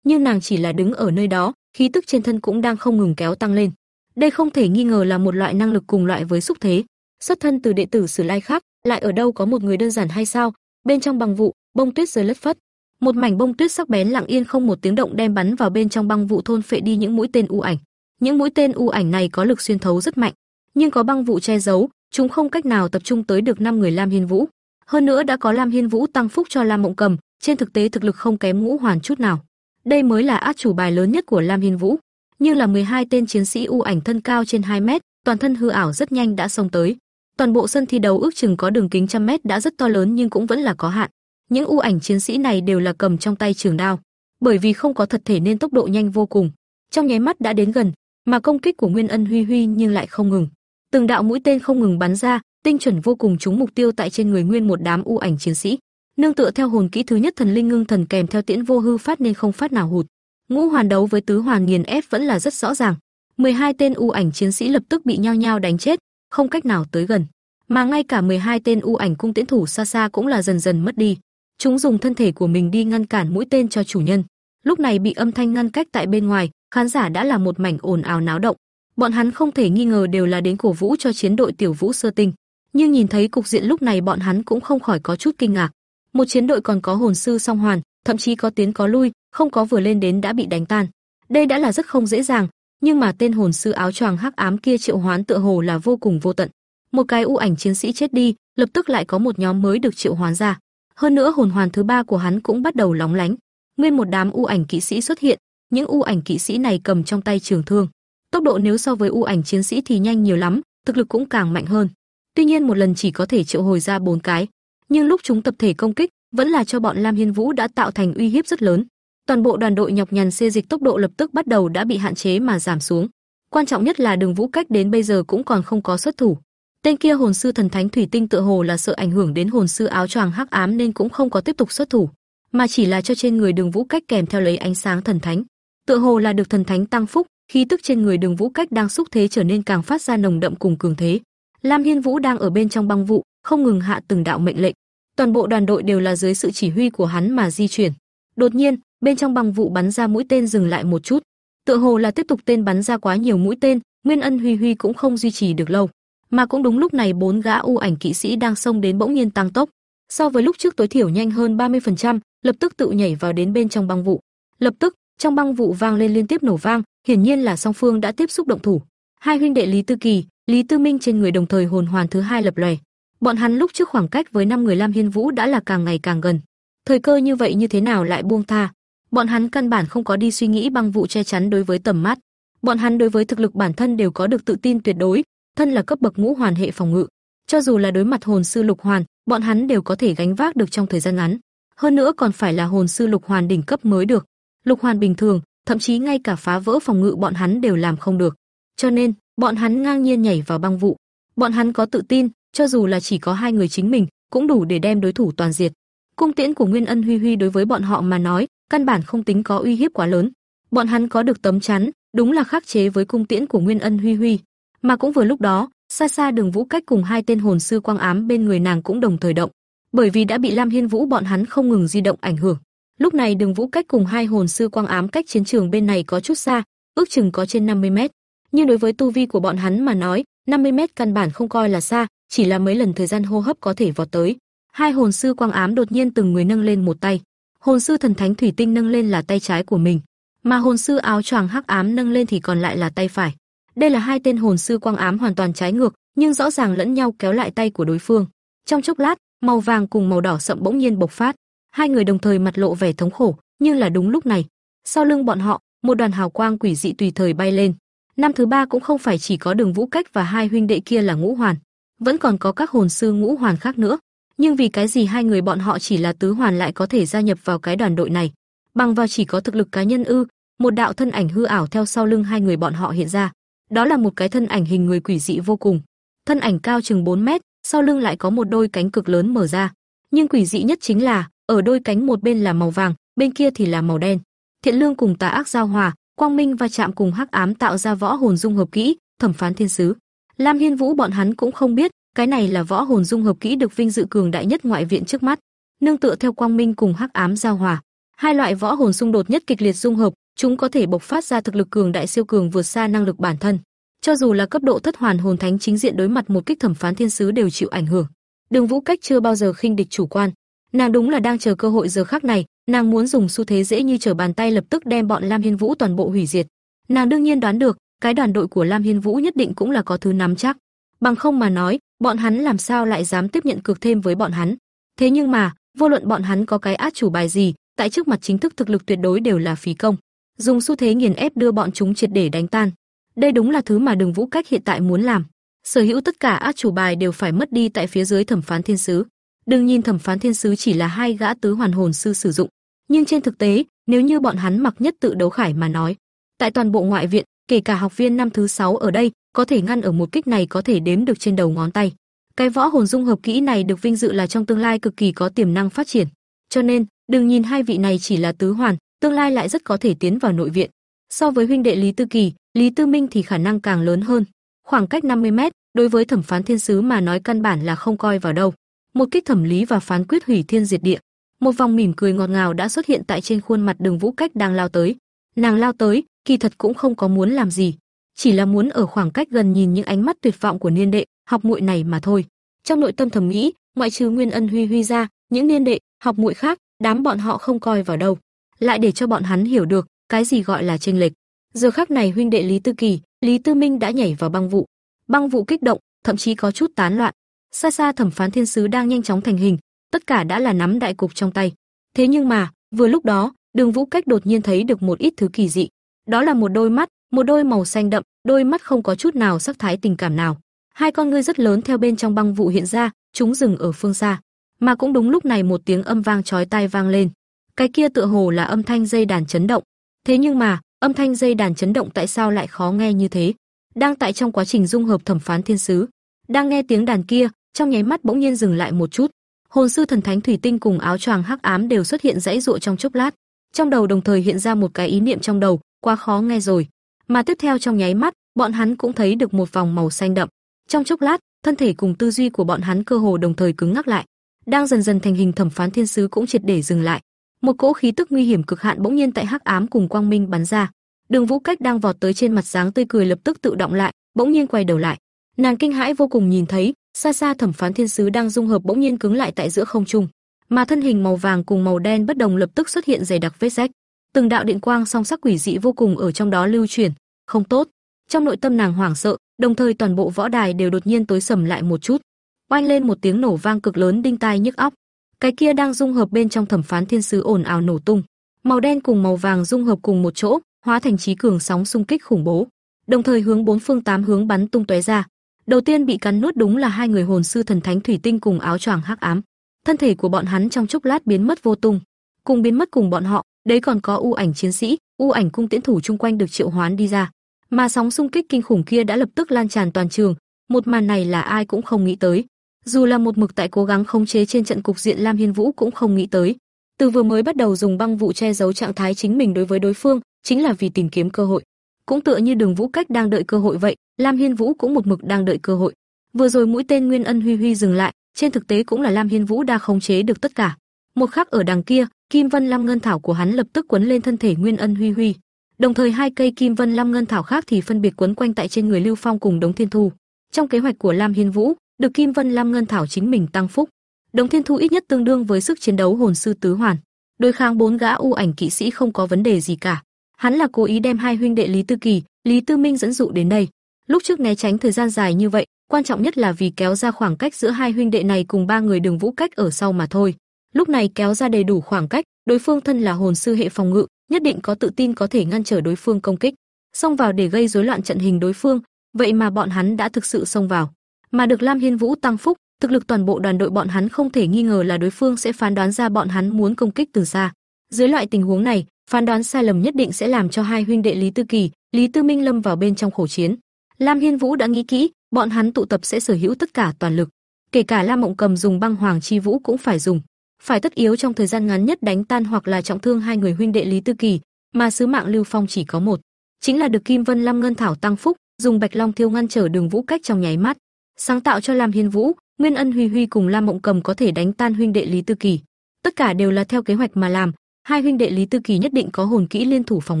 nhưng nàng chỉ là đứng ở nơi đó, khí tức trên thân cũng đang không ngừng kéo tăng lên. Đây không thể nghi ngờ là một loại năng lực cùng loại với xúc thế, xuất thân từ đệ tử Sử Lai khác, lại ở đâu có một người đơn giản hay sao? Bên trong băng vụ, bông tuyết rơi lất phất, một mảnh bông tuyết sắc bén lặng yên không một tiếng động đem bắn vào bên trong băng vụ thôn phệ đi những mũi tên u ảnh. Những mũi tên u ảnh này có lực xuyên thấu rất mạnh, nhưng có băng vụ che giấu, chúng không cách nào tập trung tới được năm người Lam Hiên Vũ. Hơn nữa đã có Lam Hiên Vũ tăng phúc cho Lam Mộng Cầm, trên thực tế thực lực không kém Ngũ Hoàn chút nào. Đây mới là át chủ bài lớn nhất của Lam Hiên Vũ, nhưng là 12 tên chiến sĩ u ảnh thân cao trên 2 mét, toàn thân hư ảo rất nhanh đã xông tới. Toàn bộ sân thi đấu ước chừng có đường kính trăm mét đã rất to lớn nhưng cũng vẫn là có hạn. Những u ảnh chiến sĩ này đều là cầm trong tay trường đao, bởi vì không có thật thể nên tốc độ nhanh vô cùng. Trong nháy mắt đã đến gần, mà công kích của Nguyên Ân Huy Huy nhưng lại không ngừng. Từng đạo mũi tên không ngừng bắn ra, tinh chuẩn vô cùng trúng mục tiêu tại trên người nguyên một đám u ảnh chiến sĩ. Nương tựa theo hồn kỹ thứ nhất thần linh ngưng thần kèm theo tiễn vô hư phát nên không phát nào hụt. Ngũ hoàn đấu với tứ hoàn nghiền ép vẫn là rất rõ ràng. 12 tên u ảnh chiến sĩ lập tức bị nhao nhao đánh chết, không cách nào tới gần. Mà ngay cả 12 tên u ảnh cung tiễn thủ xa xa cũng là dần dần mất đi. Chúng dùng thân thể của mình đi ngăn cản mũi tên cho chủ nhân. Lúc này bị âm thanh ngăn cách tại bên ngoài, khán giả đã là một mảnh ồn ào náo động. Bọn hắn không thể nghi ngờ đều là đến cổ vũ cho chiến đội tiểu vũ sơ tinh, nhưng nhìn thấy cục diện lúc này bọn hắn cũng không khỏi có chút kinh ngạc. Một chiến đội còn có hồn sư song hoàn, thậm chí có tiến có lui, không có vừa lên đến đã bị đánh tan. Đây đã là rất không dễ dàng, nhưng mà tên hồn sư áo choàng hắc ám kia triệu hoán tựa hồ là vô cùng vô tận. Một cái u ảnh chiến sĩ chết đi, lập tức lại có một nhóm mới được triệu hoán ra. Hơn nữa hồn hoàn thứ ba của hắn cũng bắt đầu lóng lánh. Nguyên một đám u ảnh kỵ sĩ xuất hiện, những u ảnh kỵ sĩ này cầm trong tay trường thương. Tốc độ nếu so với u ảnh chiến sĩ thì nhanh nhiều lắm, thực lực cũng càng mạnh hơn. Tuy nhiên một lần chỉ có thể triệu hồi ra bốn cái, nhưng lúc chúng tập thể công kích, vẫn là cho bọn Lam Hiên Vũ đã tạo thành uy hiếp rất lớn. Toàn bộ đoàn đội nhọc nhằn xê dịch tốc độ lập tức bắt đầu đã bị hạn chế mà giảm xuống. Quan trọng nhất là Đường Vũ cách đến bây giờ cũng còn không có xuất thủ. Tên kia hồn sư thần thánh thủy tinh tựa hồ là sợ ảnh hưởng đến hồn sư áo choàng hắc ám nên cũng không có tiếp tục xuất thủ, mà chỉ là cho trên người Đường Vũ cách kèm theo lấy ánh sáng thần thánh. Tựa hồ là được thần thánh tăng phúc, khí tức trên người Đường Vũ cách đang xúc thế trở nên càng phát ra nồng đậm cùng cường thế. Lam Hiên Vũ đang ở bên trong băng vụ, không ngừng hạ từng đạo mệnh lệnh. Toàn bộ đoàn đội đều là dưới sự chỉ huy của hắn mà di chuyển. Đột nhiên, bên trong băng vụ bắn ra mũi tên dừng lại một chút. Tựa hồ là tiếp tục tên bắn ra quá nhiều mũi tên, Nguyên Ân Huy Huy cũng không duy trì được lâu. Mà cũng đúng lúc này bốn gã u ảnh kỵ sĩ đang xông đến bỗng nhiên tăng tốc. So với lúc trước tối thiểu nhanh hơn 30%, lập tức tự nhảy vào đến bên trong băng vụ. Lập tức, trong băng vụ vang lên liên tiếp nổ vang, hiển nhiên là song phương đã tiếp xúc động thủ. Hai huynh đệ Lý Tư Kỳ, Lý Tư Minh trên người đồng thời hồn hoàn thứ hai lập lòe. Bọn hắn lúc trước khoảng cách với năm người Lam Hiên Vũ đã là càng ngày càng gần. Thời cơ như vậy như thế nào lại buông tha? Bọn hắn căn bản không có đi suy nghĩ băng vụ che chắn đối với tầm mắt. Bọn hắn đối với thực lực bản thân đều có được tự tin tuyệt đối, thân là cấp bậc ngũ hoàn hệ phòng ngự. cho dù là đối mặt hồn sư lục hoàn, bọn hắn đều có thể gánh vác được trong thời gian ngắn. Hơn nữa còn phải là hồn sư lục hoàn đỉnh cấp mới được. Lục hoàn bình thường, thậm chí ngay cả phá vỡ phòng ngự bọn hắn đều làm không được. Cho nên, bọn hắn ngang nhiên nhảy vào băng vụ. Bọn hắn có tự tin, cho dù là chỉ có hai người chính mình, cũng đủ để đem đối thủ toàn diệt. Cung tiễn của Nguyên Ân Huy Huy đối với bọn họ mà nói, căn bản không tính có uy hiếp quá lớn. Bọn hắn có được tấm chắn, đúng là khắc chế với cung tiễn của Nguyên Ân Huy Huy, mà cũng vừa lúc đó, xa xa Đường Vũ Cách cùng hai tên hồn sư quang ám bên người nàng cũng đồng thời động, bởi vì đã bị Lam Hiên Vũ bọn hắn không ngừng di động ảnh hưởng. Lúc này Đường Vũ Cách cùng hai hồn sư quang ám cách chiến trường bên này có chút xa, ước chừng có trên 50 mét. Nhưng đối với tu vi của bọn hắn mà nói, 50 mét căn bản không coi là xa, chỉ là mấy lần thời gian hô hấp có thể vọt tới. Hai hồn sư quang ám đột nhiên từng người nâng lên một tay. Hồn sư thần thánh thủy tinh nâng lên là tay trái của mình, mà hồn sư áo choàng hắc ám nâng lên thì còn lại là tay phải. Đây là hai tên hồn sư quang ám hoàn toàn trái ngược, nhưng rõ ràng lẫn nhau kéo lại tay của đối phương. Trong chốc lát, màu vàng cùng màu đỏ sậm bỗng nhiên bộc phát, hai người đồng thời mặt lộ vẻ thống khổ, nhưng là đúng lúc này, sau lưng bọn họ, một đoàn hào quang quỷ dị tùy thời bay lên. Năm thứ ba cũng không phải chỉ có Đường Vũ Cách và hai huynh đệ kia là ngũ hoàn, vẫn còn có các hồn sư ngũ hoàn khác nữa. Nhưng vì cái gì hai người bọn họ chỉ là tứ hoàn lại có thể gia nhập vào cái đoàn đội này? Bằng vào chỉ có thực lực cá nhân ư? Một đạo thân ảnh hư ảo theo sau lưng hai người bọn họ hiện ra. Đó là một cái thân ảnh hình người quỷ dị vô cùng. Thân ảnh cao chừng 4 mét, sau lưng lại có một đôi cánh cực lớn mở ra. Nhưng quỷ dị nhất chính là, ở đôi cánh một bên là màu vàng, bên kia thì là màu đen. Thiện lương cùng tà ác giao hòa, quang minh và chạm cùng hắc ám tạo ra võ hồn dung hợp kỹ, thẩm phán thiên sứ. Lam Hiên Vũ bọn hắn cũng không biết, cái này là võ hồn dung hợp kỹ được vinh dự cường đại nhất ngoại viện trước mắt. Nương tựa theo quang minh cùng hắc ám giao hòa, hai loại võ hồn xung đột nhất kịch liệt dung hợp, chúng có thể bộc phát ra thực lực cường đại siêu cường vượt xa năng lực bản thân. Cho dù là cấp độ thất hoàn hồn thánh chính diện đối mặt một kích thẩm phán thiên sứ đều chịu ảnh hưởng. Đường Vũ Cách chưa bao giờ khinh địch chủ quan, nàng đúng là đang chờ cơ hội giờ khắc này, nàng muốn dùng xu thế dễ như trở bàn tay lập tức đem bọn Lam Hiên Vũ toàn bộ hủy diệt. Nàng đương nhiên đoán được, cái đoàn đội của Lam Hiên Vũ nhất định cũng là có thứ nắm chắc. Bằng không mà nói, bọn hắn làm sao lại dám tiếp nhận cược thêm với bọn hắn? Thế nhưng mà, vô luận bọn hắn có cái át chủ bài gì, tại trước mặt chính thức thực lực tuyệt đối đều là phí công. Dùng xu thế nghiền ép đưa bọn chúng triệt để đánh tan. Đây đúng là thứ mà Đường Vũ Cách hiện tại muốn làm. Sở hữu tất cả át chủ bài đều phải mất đi tại phía dưới thẩm phán thiên sứ. Đừng nhìn thẩm phán thiên sứ chỉ là hai gã tứ hoàn hồn sư sử dụng, nhưng trên thực tế, nếu như bọn hắn mặc nhất tự đấu khải mà nói, tại toàn bộ ngoại viện, kể cả học viên năm thứ sáu ở đây, có thể ngăn ở một kích này có thể đếm được trên đầu ngón tay. Cái võ hồn dung hợp kỹ này được vinh dự là trong tương lai cực kỳ có tiềm năng phát triển. Cho nên, đừng nhìn hai vị này chỉ là tứ hoàn, tương lai lại rất có thể tiến vào nội viện. So với huynh đệ Lý Tư Kỳ, Lý Tư Minh thì khả năng càng lớn hơn. Khoảng cách 50 mét, đối với thẩm phán thiên sứ mà nói căn bản là không coi vào đâu. Một kích thẩm lý và phán quyết hủy thiên diệt địa. Một vòng mỉm cười ngọt ngào đã xuất hiện tại trên khuôn mặt Đường Vũ Cách đang lao tới. Nàng lao tới, kỳ thật cũng không có muốn làm gì, chỉ là muốn ở khoảng cách gần nhìn những ánh mắt tuyệt vọng của niên đệ, học muội này mà thôi. Trong nội tâm thầm nghĩ, ngoại trừ Nguyên Ân Huy Huy ra, những niên đệ, học muội khác, đám bọn họ không coi vào đâu. Lại để cho bọn hắn hiểu được, cái gì gọi là chênh lệch. Giờ khắc này huynh đệ Lý Tư Kỳ, Lý Tư Minh đã nhảy vào băng vụ. Băng vụ kích động, thậm chí có chút tán loạn. Xa xa thẩm phán thiên sứ đang nhanh chóng thành hình, tất cả đã là nắm đại cục trong tay. Thế nhưng mà, vừa lúc đó, Đường Vũ Cách đột nhiên thấy được một ít thứ kỳ dị. Đó là một đôi mắt, một đôi màu xanh đậm, đôi mắt không có chút nào sắc thái tình cảm nào. Hai con ngươi rất lớn theo bên trong băng vụ hiện ra, chúng dừng ở phương xa. Mà cũng đúng lúc này một tiếng âm vang chói tai vang lên. Cái kia tựa hồ là âm thanh dây đàn chấn động. Thế nhưng mà, âm thanh dây đàn chấn động tại sao lại khó nghe như thế? Đang tại trong quá trình dung hợp thẩm phán thiên sứ, đang nghe tiếng đàn kia, trong nháy mắt bỗng nhiên dừng lại một chút. Hồn sư thần thánh thủy tinh cùng áo choàng hắc ám đều xuất hiện dãy dụa trong chốc lát. Trong đầu đồng thời hiện ra một cái ý niệm trong đầu, quá khó nghe rồi. Mà tiếp theo trong nháy mắt, bọn hắn cũng thấy được một vòng màu xanh đậm. Trong chốc lát, thân thể cùng tư duy của bọn hắn cơ hồ đồng thời cứng ngắc lại. Đang dần dần thành hình thẩm phán thiên sứ cũng triệt để dừng lại. Một cỗ khí tức nguy hiểm cực hạn bỗng nhiên tại hắc ám cùng quang minh bắn ra. Đường Vũ Cách đang vọt tới trên mặt dáng tươi cười lập tức tự động lại, bỗng nhiên quay đầu lại. Nàng kinh hãi vô cùng nhìn thấy, xa xa thẩm phán thiên sứ đang dung hợp bỗng nhiên cứng lại tại giữa không trung, mà thân hình màu vàng cùng màu đen bất đồng lập tức xuất hiện dày đặc vết rách. Từng đạo điện quang song sắc quỷ dị vô cùng ở trong đó lưu chuyển, không tốt. Trong nội tâm nàng hoảng sợ, đồng thời toàn bộ võ đài đều đột nhiên tối sầm lại một chút. Oanh lên một tiếng nổ vang cực lớn đinh tai nhức óc. Cái kia đang dung hợp bên trong thẩm phán thiên sứ ồn ào nổ tung. Màu đen cùng màu vàng dung hợp cùng một chỗ, hóa thành trí cường sóng xung kích khủng bố, đồng thời hướng bốn phương tám hướng bắn tung tóe ra. Đầu tiên bị cắn nuốt đúng là hai người hồn sư thần thánh thủy tinh cùng áo choàng hắc ám. Thân thể của bọn hắn trong chốc lát biến mất vô tung, cùng biến mất cùng bọn họ, đấy còn có u ảnh chiến sĩ, u ảnh cung tiễn thủ chung quanh được triệu hoán đi ra. Mà sóng xung kích kinh khủng kia đã lập tức lan tràn toàn trường, một màn này là ai cũng không nghĩ tới. Dù là một mực tại cố gắng khống chế trên trận cục diện Lam Hiên Vũ cũng không nghĩ tới. Từ vừa mới bắt đầu dùng băng vụ che giấu trạng thái chính mình đối với đối phương, chính là vì tìm kiếm cơ hội. Cũng tựa như Đường Vũ Cách đang đợi cơ hội vậy, Lam Hiên Vũ cũng một mực đang đợi cơ hội. Vừa rồi mũi tên Nguyên Ân Huy Huy dừng lại, trên thực tế cũng là Lam Hiên Vũ đã khống chế được tất cả. Một khắc ở đằng kia, Kim Vân Lam Ngân Thảo của hắn lập tức quấn lên thân thể Nguyên Ân Huy Huy. Đồng thời hai cây Kim Vân Lam Ngân Thảo khác thì phân biệt quấn quanh tại trên người Lưu Phong cùng Đống Thiên Thu. Trong kế hoạch của Lam Hiên Vũ, được Kim Vân Lam Ngân Thảo chính mình tăng phúc. Đống Thiên Thu ít nhất tương đương với sức chiến đấu hồn sư tứ hoàn. Đối kháng bốn gã u ảnh kỵ sĩ không có vấn đề gì cả. Hắn là cố ý đem hai huynh đệ Lý Tư Kỳ, Lý Tư Minh dẫn dụ đến đây. Lúc trước né tránh thời gian dài như vậy, quan trọng nhất là vì kéo ra khoảng cách giữa hai huynh đệ này cùng ba người Đường Vũ Cách ở sau mà thôi. Lúc này kéo ra đầy đủ khoảng cách, đối phương thân là hồn sư hệ phòng ngự, nhất định có tự tin có thể ngăn trở đối phương công kích. Xông vào để gây rối loạn trận hình đối phương, vậy mà bọn hắn đã thực sự xông vào. Mà được Lam Hiên Vũ tăng phúc, thực lực toàn bộ đoàn đội bọn hắn không thể nghi ngờ là đối phương sẽ phán đoán ra bọn hắn muốn công kích từ xa. Dưới loại tình huống này, phán đoán sai lầm nhất định sẽ làm cho hai huynh đệ Lý Tư Kỳ, Lý Tư Minh lâm vào bên trong khổ chiến. Lam Hiên Vũ đã nghĩ kỹ, bọn hắn tụ tập sẽ sở hữu tất cả toàn lực, kể cả Lam Mộng Cầm dùng băng hoàng chi vũ cũng phải dùng, phải tất yếu trong thời gian ngắn nhất đánh tan hoặc là trọng thương hai người huynh đệ Lý Tư Kỳ, mà sứ mạng Lưu Phong chỉ có một, chính là được Kim Vân Lam Ngân Thảo tăng phúc, dùng Bạch Long Thiêu ngăn trở Đường Vũ Cách trong nháy mắt, sáng tạo cho Lam Hiên Vũ, Nguyên Ân Huy Huy cùng Lam Mộng Cầm có thể đánh tan huynh đệ Lý Tư Kỳ. Tất cả đều là theo kế hoạch mà làm, hai huynh đệ Lý Tư Kỳ nhất định có hồn kỹ liên thủ phòng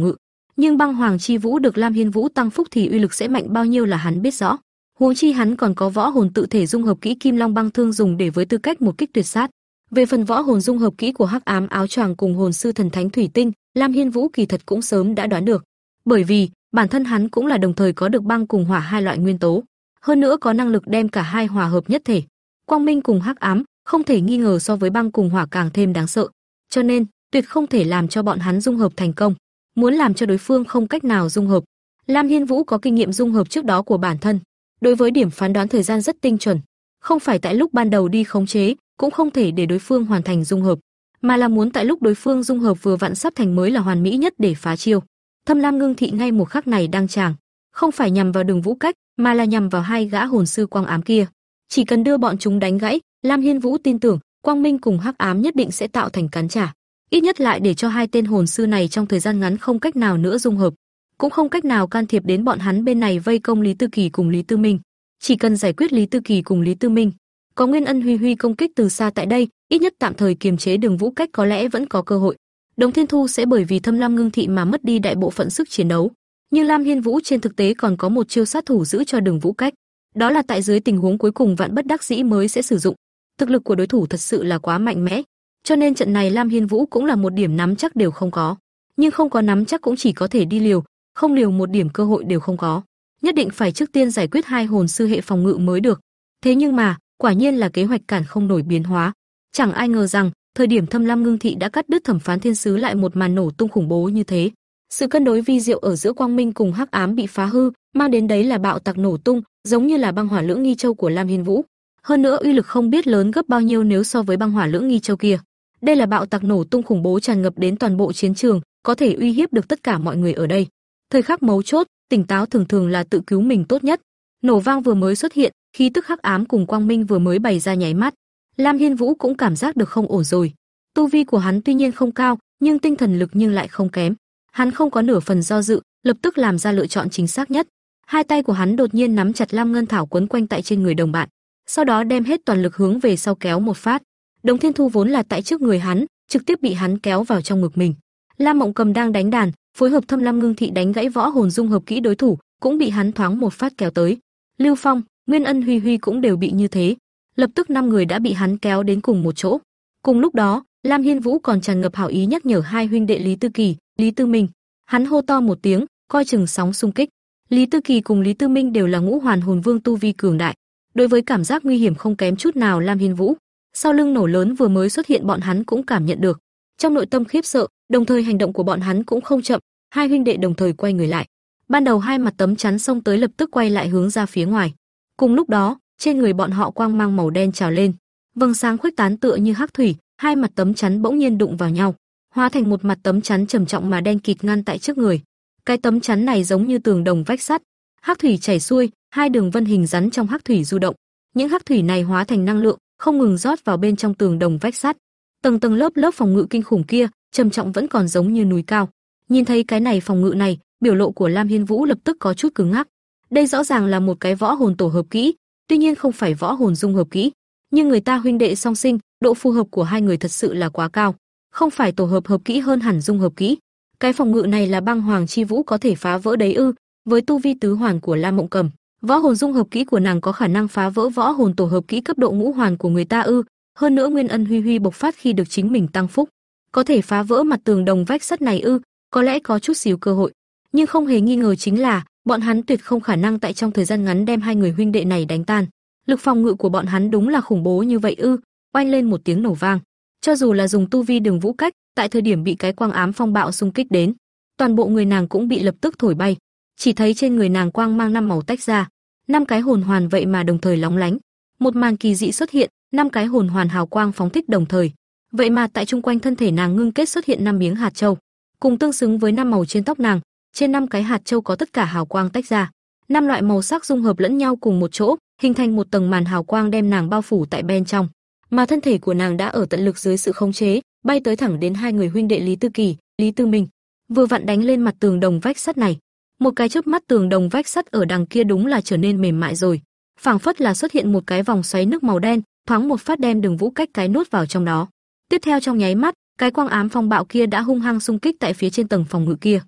ngự, nhưng băng hoàng chi vũ được Lam Hiên Vũ tăng phúc thì uy lực sẽ mạnh bao nhiêu là hắn biết rõ. Huống chi hắn còn có võ hồn tự thể dung hợp kỹ Kim Long băng thương dùng để với tư cách một kích tuyệt sát. Về phần võ hồn dung hợp kỹ của Hắc Ám áo choàng cùng hồn sư thần thánh thủy tinh, Lam Hiên Vũ kỳ thật cũng sớm đã đoán được, bởi vì bản thân hắn cũng là đồng thời có được băng cùng hỏa hai loại nguyên tố, hơn nữa có năng lực đem cả hai hòa hợp nhất thể. Quang minh cùng Hắc Ám, không thể nghi ngờ so với băng cùng hỏa càng thêm đáng sợ, cho nên tuyệt không thể làm cho bọn hắn dung hợp thành công. Muốn làm cho đối phương không cách nào dung hợp, Lam Hiên Vũ có kinh nghiệm dung hợp trước đó của bản thân, đối với điểm phán đoán thời gian rất tinh chuẩn, không phải tại lúc ban đầu đi khống chế, cũng không thể để đối phương hoàn thành dung hợp, mà là muốn tại lúc đối phương dung hợp vừa vặn sắp thành mới là hoàn mỹ nhất để phá chiêu. Thâm Lam Ngưng Thị ngay một khắc này đang tràng, không phải nhằm vào Đường Vũ Cách, mà là nhằm vào hai gã hồn sư quang ám kia. Chỉ cần đưa bọn chúng đánh gãy, Lam Hiên Vũ tin tưởng, Quang Minh cùng Hắc Ám nhất định sẽ tạo thành cán trả. Ít nhất lại để cho hai tên hồn sư này trong thời gian ngắn không cách nào nữa dung hợp, cũng không cách nào can thiệp đến bọn hắn bên này vây công Lý Tư Kỳ cùng Lý Tư Minh. Chỉ cần giải quyết Lý Tư Kỳ cùng Lý Tư Minh, có Nguyên Ân Huy Huy công kích từ xa tại đây, ít nhất tạm thời kiềm chế Đường Vũ Cách có lẽ vẫn có cơ hội. Đồng Thiên Thu sẽ bởi vì Thâm Lam Ngưng Thị mà mất đi đại bộ phận sức chiến đấu, nhưng Lam Hiên Vũ trên thực tế còn có một chiêu sát thủ giữ cho Đường Vũ Cách. Đó là tại dưới tình huống cuối cùng vạn bất đắc dĩ mới sẽ sử dụng. Thực lực của đối thủ thật sự là quá mạnh mẽ, cho nên trận này Lam Hiên Vũ cũng là một điểm nắm chắc đều không có. Nhưng không có nắm chắc cũng chỉ có thể đi liều, không liều một điểm cơ hội đều không có. Nhất định phải trước tiên giải quyết hai hồn sư hệ phòng ngự mới được. Thế nhưng mà, quả nhiên là kế hoạch cản không nổi biến hóa. Chẳng ai ngờ rằng, thời điểm Thâm Lam Ngưng Thị đã cắt đứt thẩm phán thiên sứ lại một màn nổ tung khủng bố như thế. Sự cân đối vi diệu ở giữa quang minh cùng hắc ám bị phá hư, mang đến đấy là bạo tạc nổ tung, giống như là băng hỏa lưỡng nghi châu của Lam Hiên Vũ. Hơn nữa uy lực không biết lớn gấp bao nhiêu nếu so với băng hỏa lưỡng nghi châu kia. Đây là bạo tạc nổ tung khủng bố tràn ngập đến toàn bộ chiến trường, có thể uy hiếp được tất cả mọi người ở đây. Thời khắc mấu chốt, tỉnh táo thường thường là tự cứu mình tốt nhất. Nổ vang vừa mới xuất hiện, khí tức hắc ám cùng quang minh vừa mới bày ra nháy mắt, Lam Hiên Vũ cũng cảm giác được không ổn rồi. Tu vi của hắn tuy nhiên không cao, nhưng tinh thần lực nhưng lại không kém. Hắn không có nửa phần do dự, lập tức làm ra lựa chọn chính xác nhất. Hai tay của hắn đột nhiên nắm chặt Lam Ngân Thảo quấn quanh tại trên người đồng bạn, sau đó đem hết toàn lực hướng về sau kéo một phát. Đồng Thiên Thu vốn là tại trước người hắn, trực tiếp bị hắn kéo vào trong ngực mình. Lam Mộng Cầm đang đánh đàn, phối hợp Thâm Lam Ngưng Thị đánh gãy võ hồn dung hợp kỹ đối thủ, cũng bị hắn thoáng một phát kéo tới. Lưu Phong, Nguyên Ân Huy Huy cũng đều bị như thế. Lập tức năm người đã bị hắn kéo đến cùng một chỗ. Cùng lúc đó, Lam Hiên Vũ còn tràn ngập hảo ý nhắc nhở hai huynh đệ Lý Tư Kỳ, Lý Tư Minh. Hắn hô to một tiếng, coi chừng sóng xung kích. Lý Tư Kỳ cùng Lý Tư Minh đều là ngũ hoàn hồn vương tu vi cường đại. Đối với cảm giác nguy hiểm không kém chút nào Lam Hiên Vũ, sau lưng nổ lớn vừa mới xuất hiện bọn hắn cũng cảm nhận được. Trong nội tâm khiếp sợ, đồng thời hành động của bọn hắn cũng không chậm, hai huynh đệ đồng thời quay người lại. Ban đầu hai mặt tấm chắn xông tới lập tức quay lại hướng ra phía ngoài. Cùng lúc đó, trên người bọn họ quang mang màu đen trào lên, vầng sáng khuếch tán tựa như hắc thủy, hai mặt tấm chắn bỗng nhiên đụng vào nhau, hóa thành một mặt tấm chắn trầm trọng mà đen kịt ngăn tại trước người. Cái tấm chắn này giống như tường đồng vách sắt, hắc thủy chảy xuôi, hai đường vân hình rắn trong hắc thủy du động. Những hắc thủy này hóa thành năng lượng, không ngừng rót vào bên trong tường đồng vách sắt. Tầng tầng lớp lớp phòng ngự kinh khủng kia, trầm trọng vẫn còn giống như núi cao. Nhìn thấy cái này phòng ngự này, biểu lộ của Lam Hiên Vũ lập tức có chút cứng ngắc. Đây rõ ràng là một cái võ hồn tổ hợp kỹ, tuy nhiên không phải võ hồn dung hợp kỹ, nhưng người ta huynh đệ song sinh, độ phù hợp của hai người thật sự là quá cao, không phải tổ hợp hợp kỹ hơn hẳn dung hợp kỹ. Cái phòng ngự này là băng hoàng chi vũ có thể phá vỡ đấy ư? Với tu vi tứ hoàn của Lam Mộng Cầm, võ hồn dung hợp kỹ của nàng có khả năng phá vỡ võ hồn tổ hợp kỹ cấp độ ngũ hoàn của người ta ư? Hơn nữa nguyên ân huy huy bộc phát khi được chính mình tăng phúc, có thể phá vỡ mặt tường đồng vách sắt này ư? Có lẽ có chút xíu cơ hội, nhưng không hề nghi ngờ chính là bọn hắn tuyệt không khả năng tại trong thời gian ngắn đem hai người huynh đệ này đánh tan. Lực phòng ngự của bọn hắn đúng là khủng bố như vậy ư? Oanh lên một tiếng nổ vang. Cho dù là dùng tu vi đường vũ cách, tại thời điểm bị cái quang ám phong bạo xung kích đến, toàn bộ người nàng cũng bị lập tức thổi bay. Chỉ thấy trên người nàng quang mang năm màu tách ra, năm cái hồn hoàn vậy mà đồng thời lóng lánh. Một màn kỳ dị xuất hiện, năm cái hồn hoàn hào quang phóng thích đồng thời. Vậy mà tại trung quanh thân thể nàng ngưng kết xuất hiện năm miếng hạt châu, cùng tương xứng với năm màu trên tóc nàng, trên năm cái hạt châu có tất cả hào quang tách ra. Năm loại màu sắc dung hợp lẫn nhau cùng một chỗ, hình thành một tầng màn hào quang đem nàng bao phủ tại bên trong. Mà thân thể của nàng đã ở tận lực dưới sự khống chế, bay tới thẳng đến hai người huynh đệ Lý Tư Kỳ, Lý Tư Minh, vừa vặn đánh lên mặt tường đồng vách sắt này. Một cái chớp mắt tường đồng vách sắt ở đằng kia đúng là trở nên mềm mại rồi, phảng phất là xuất hiện một cái vòng xoáy nước màu đen, thoáng một phát đem Đường Vũ cách cái nuốt vào trong đó. Tiếp theo trong nháy mắt, cái quang ám phong bạo kia đã hung hăng xung kích tại phía trên tầng phòng ngự kia.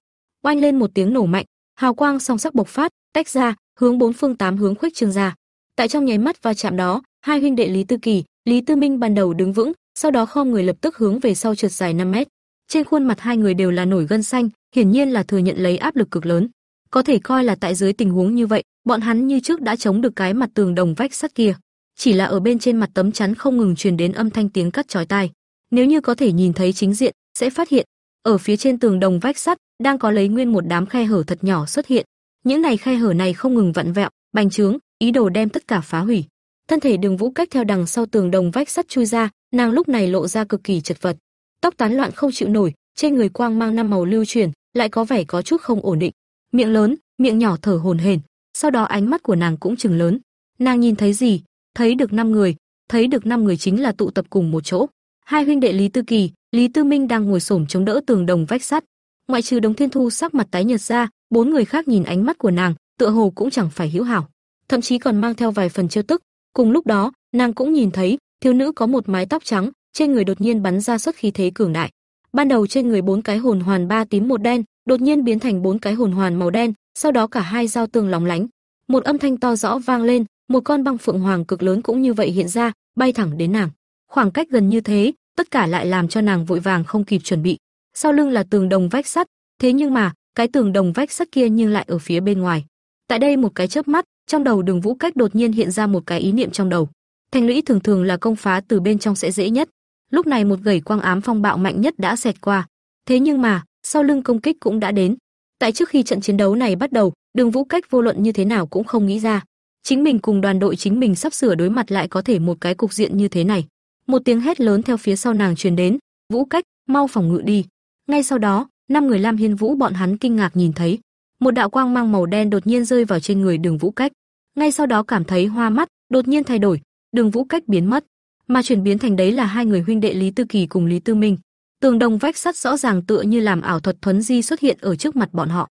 Oanh lên một tiếng nổ mạnh, hào quang song sắc bộc phát, tách ra, hướng bốn phương tám hướng khuếch trương ra. Tại trong nháy mắt va chạm đó, hai huynh đệ Lý Tư Kỳ, Lý Tư Minh ban đầu đứng vững, sau đó khom người lập tức hướng về sau trượt dài 5 mét. Trên khuôn mặt hai người đều là nổi gân xanh, hiển nhiên là thừa nhận lấy áp lực cực lớn. Có thể coi là tại dưới tình huống như vậy, bọn hắn như trước đã chống được cái mặt tường đồng vách sắt kia. Chỉ là ở bên trên mặt tấm chắn không ngừng truyền đến âm thanh tiếng cắt chói tai. Nếu như có thể nhìn thấy chính diện, sẽ phát hiện, ở phía trên tường đồng vách sắt đang có lấy nguyên một đám khe hở thật nhỏ xuất hiện. Những này khe hở này không ngừng vặn vẹo, bành trướng, ý đồ đem tất cả phá hủy. Thân thể Đường Vũ cách theo đằng sau tường đồng vách sắt chui ra, nàng lúc này lộ ra cực kỳ chật vật. Tóc tán loạn không chịu nổi, trên người quang mang năm màu lưu chuyển, lại có vẻ có chút không ổn định. Miệng lớn, miệng nhỏ thở hổn hển, sau đó ánh mắt của nàng cũng trừng lớn. Nàng nhìn thấy gì? Thấy được năm người, thấy được năm người chính là tụ tập cùng một chỗ. Hai huynh đệ Lý Tư Kỳ, Lý Tư Minh đang ngồi xổm chống đỡ tường đồng vách sắt. Ngoại trừ Đồng Thiên Thu sắc mặt tái nhợt ra, bốn người khác nhìn ánh mắt của nàng, tựa hồ cũng chẳng phải hữu hảo, thậm chí còn mang theo vài phần trêu tức. Cùng lúc đó, nàng cũng nhìn thấy, thiếu nữ có một mái tóc trắng, trên người đột nhiên bắn ra xuất khí thế cường đại. Ban đầu trên người bốn cái hồn hoàn ba tím một đen, đột nhiên biến thành bốn cái hồn hoàn màu đen, sau đó cả hai giao tương lóng lánh. Một âm thanh to rõ vang lên, một con băng phượng hoàng cực lớn cũng như vậy hiện ra, bay thẳng đến nàng. Khoảng cách gần như thế, tất cả lại làm cho nàng vội vàng không kịp chuẩn bị. Sau lưng là tường đồng vách sắt, thế nhưng mà, cái tường đồng vách sắt kia nhưng lại ở phía bên ngoài. Tại đây một cái chớp mắt, trong đầu Đường Vũ Cách đột nhiên hiện ra một cái ý niệm trong đầu. Thành lũy thường thường là công phá từ bên trong sẽ dễ nhất. Lúc này một gẩy quang ám phong bạo mạnh nhất đã xẹt qua. Thế nhưng mà, sau lưng công kích cũng đã đến. Tại trước khi trận chiến đấu này bắt đầu, Đường Vũ Cách vô luận như thế nào cũng không nghĩ ra, chính mình cùng đoàn đội chính mình sắp sửa đối mặt lại có thể một cái cục diện như thế này. Một tiếng hét lớn theo phía sau nàng truyền đến, "Vũ Cách, mau phòng ngự đi." Ngay sau đó, năm người Lam Hiên Vũ bọn hắn kinh ngạc nhìn thấy, một đạo quang mang màu đen đột nhiên rơi vào trên người Đường Vũ Cách. Ngay sau đó cảm thấy hoa mắt, đột nhiên thay đổi, Đường Vũ Cách biến mất, mà chuyển biến thành đấy là hai người huynh đệ Lý Tư Kỳ cùng Lý Tư Minh. Tường đồng vách sắt rõ ràng tựa như làm ảo thuật thuấn di xuất hiện ở trước mặt bọn họ.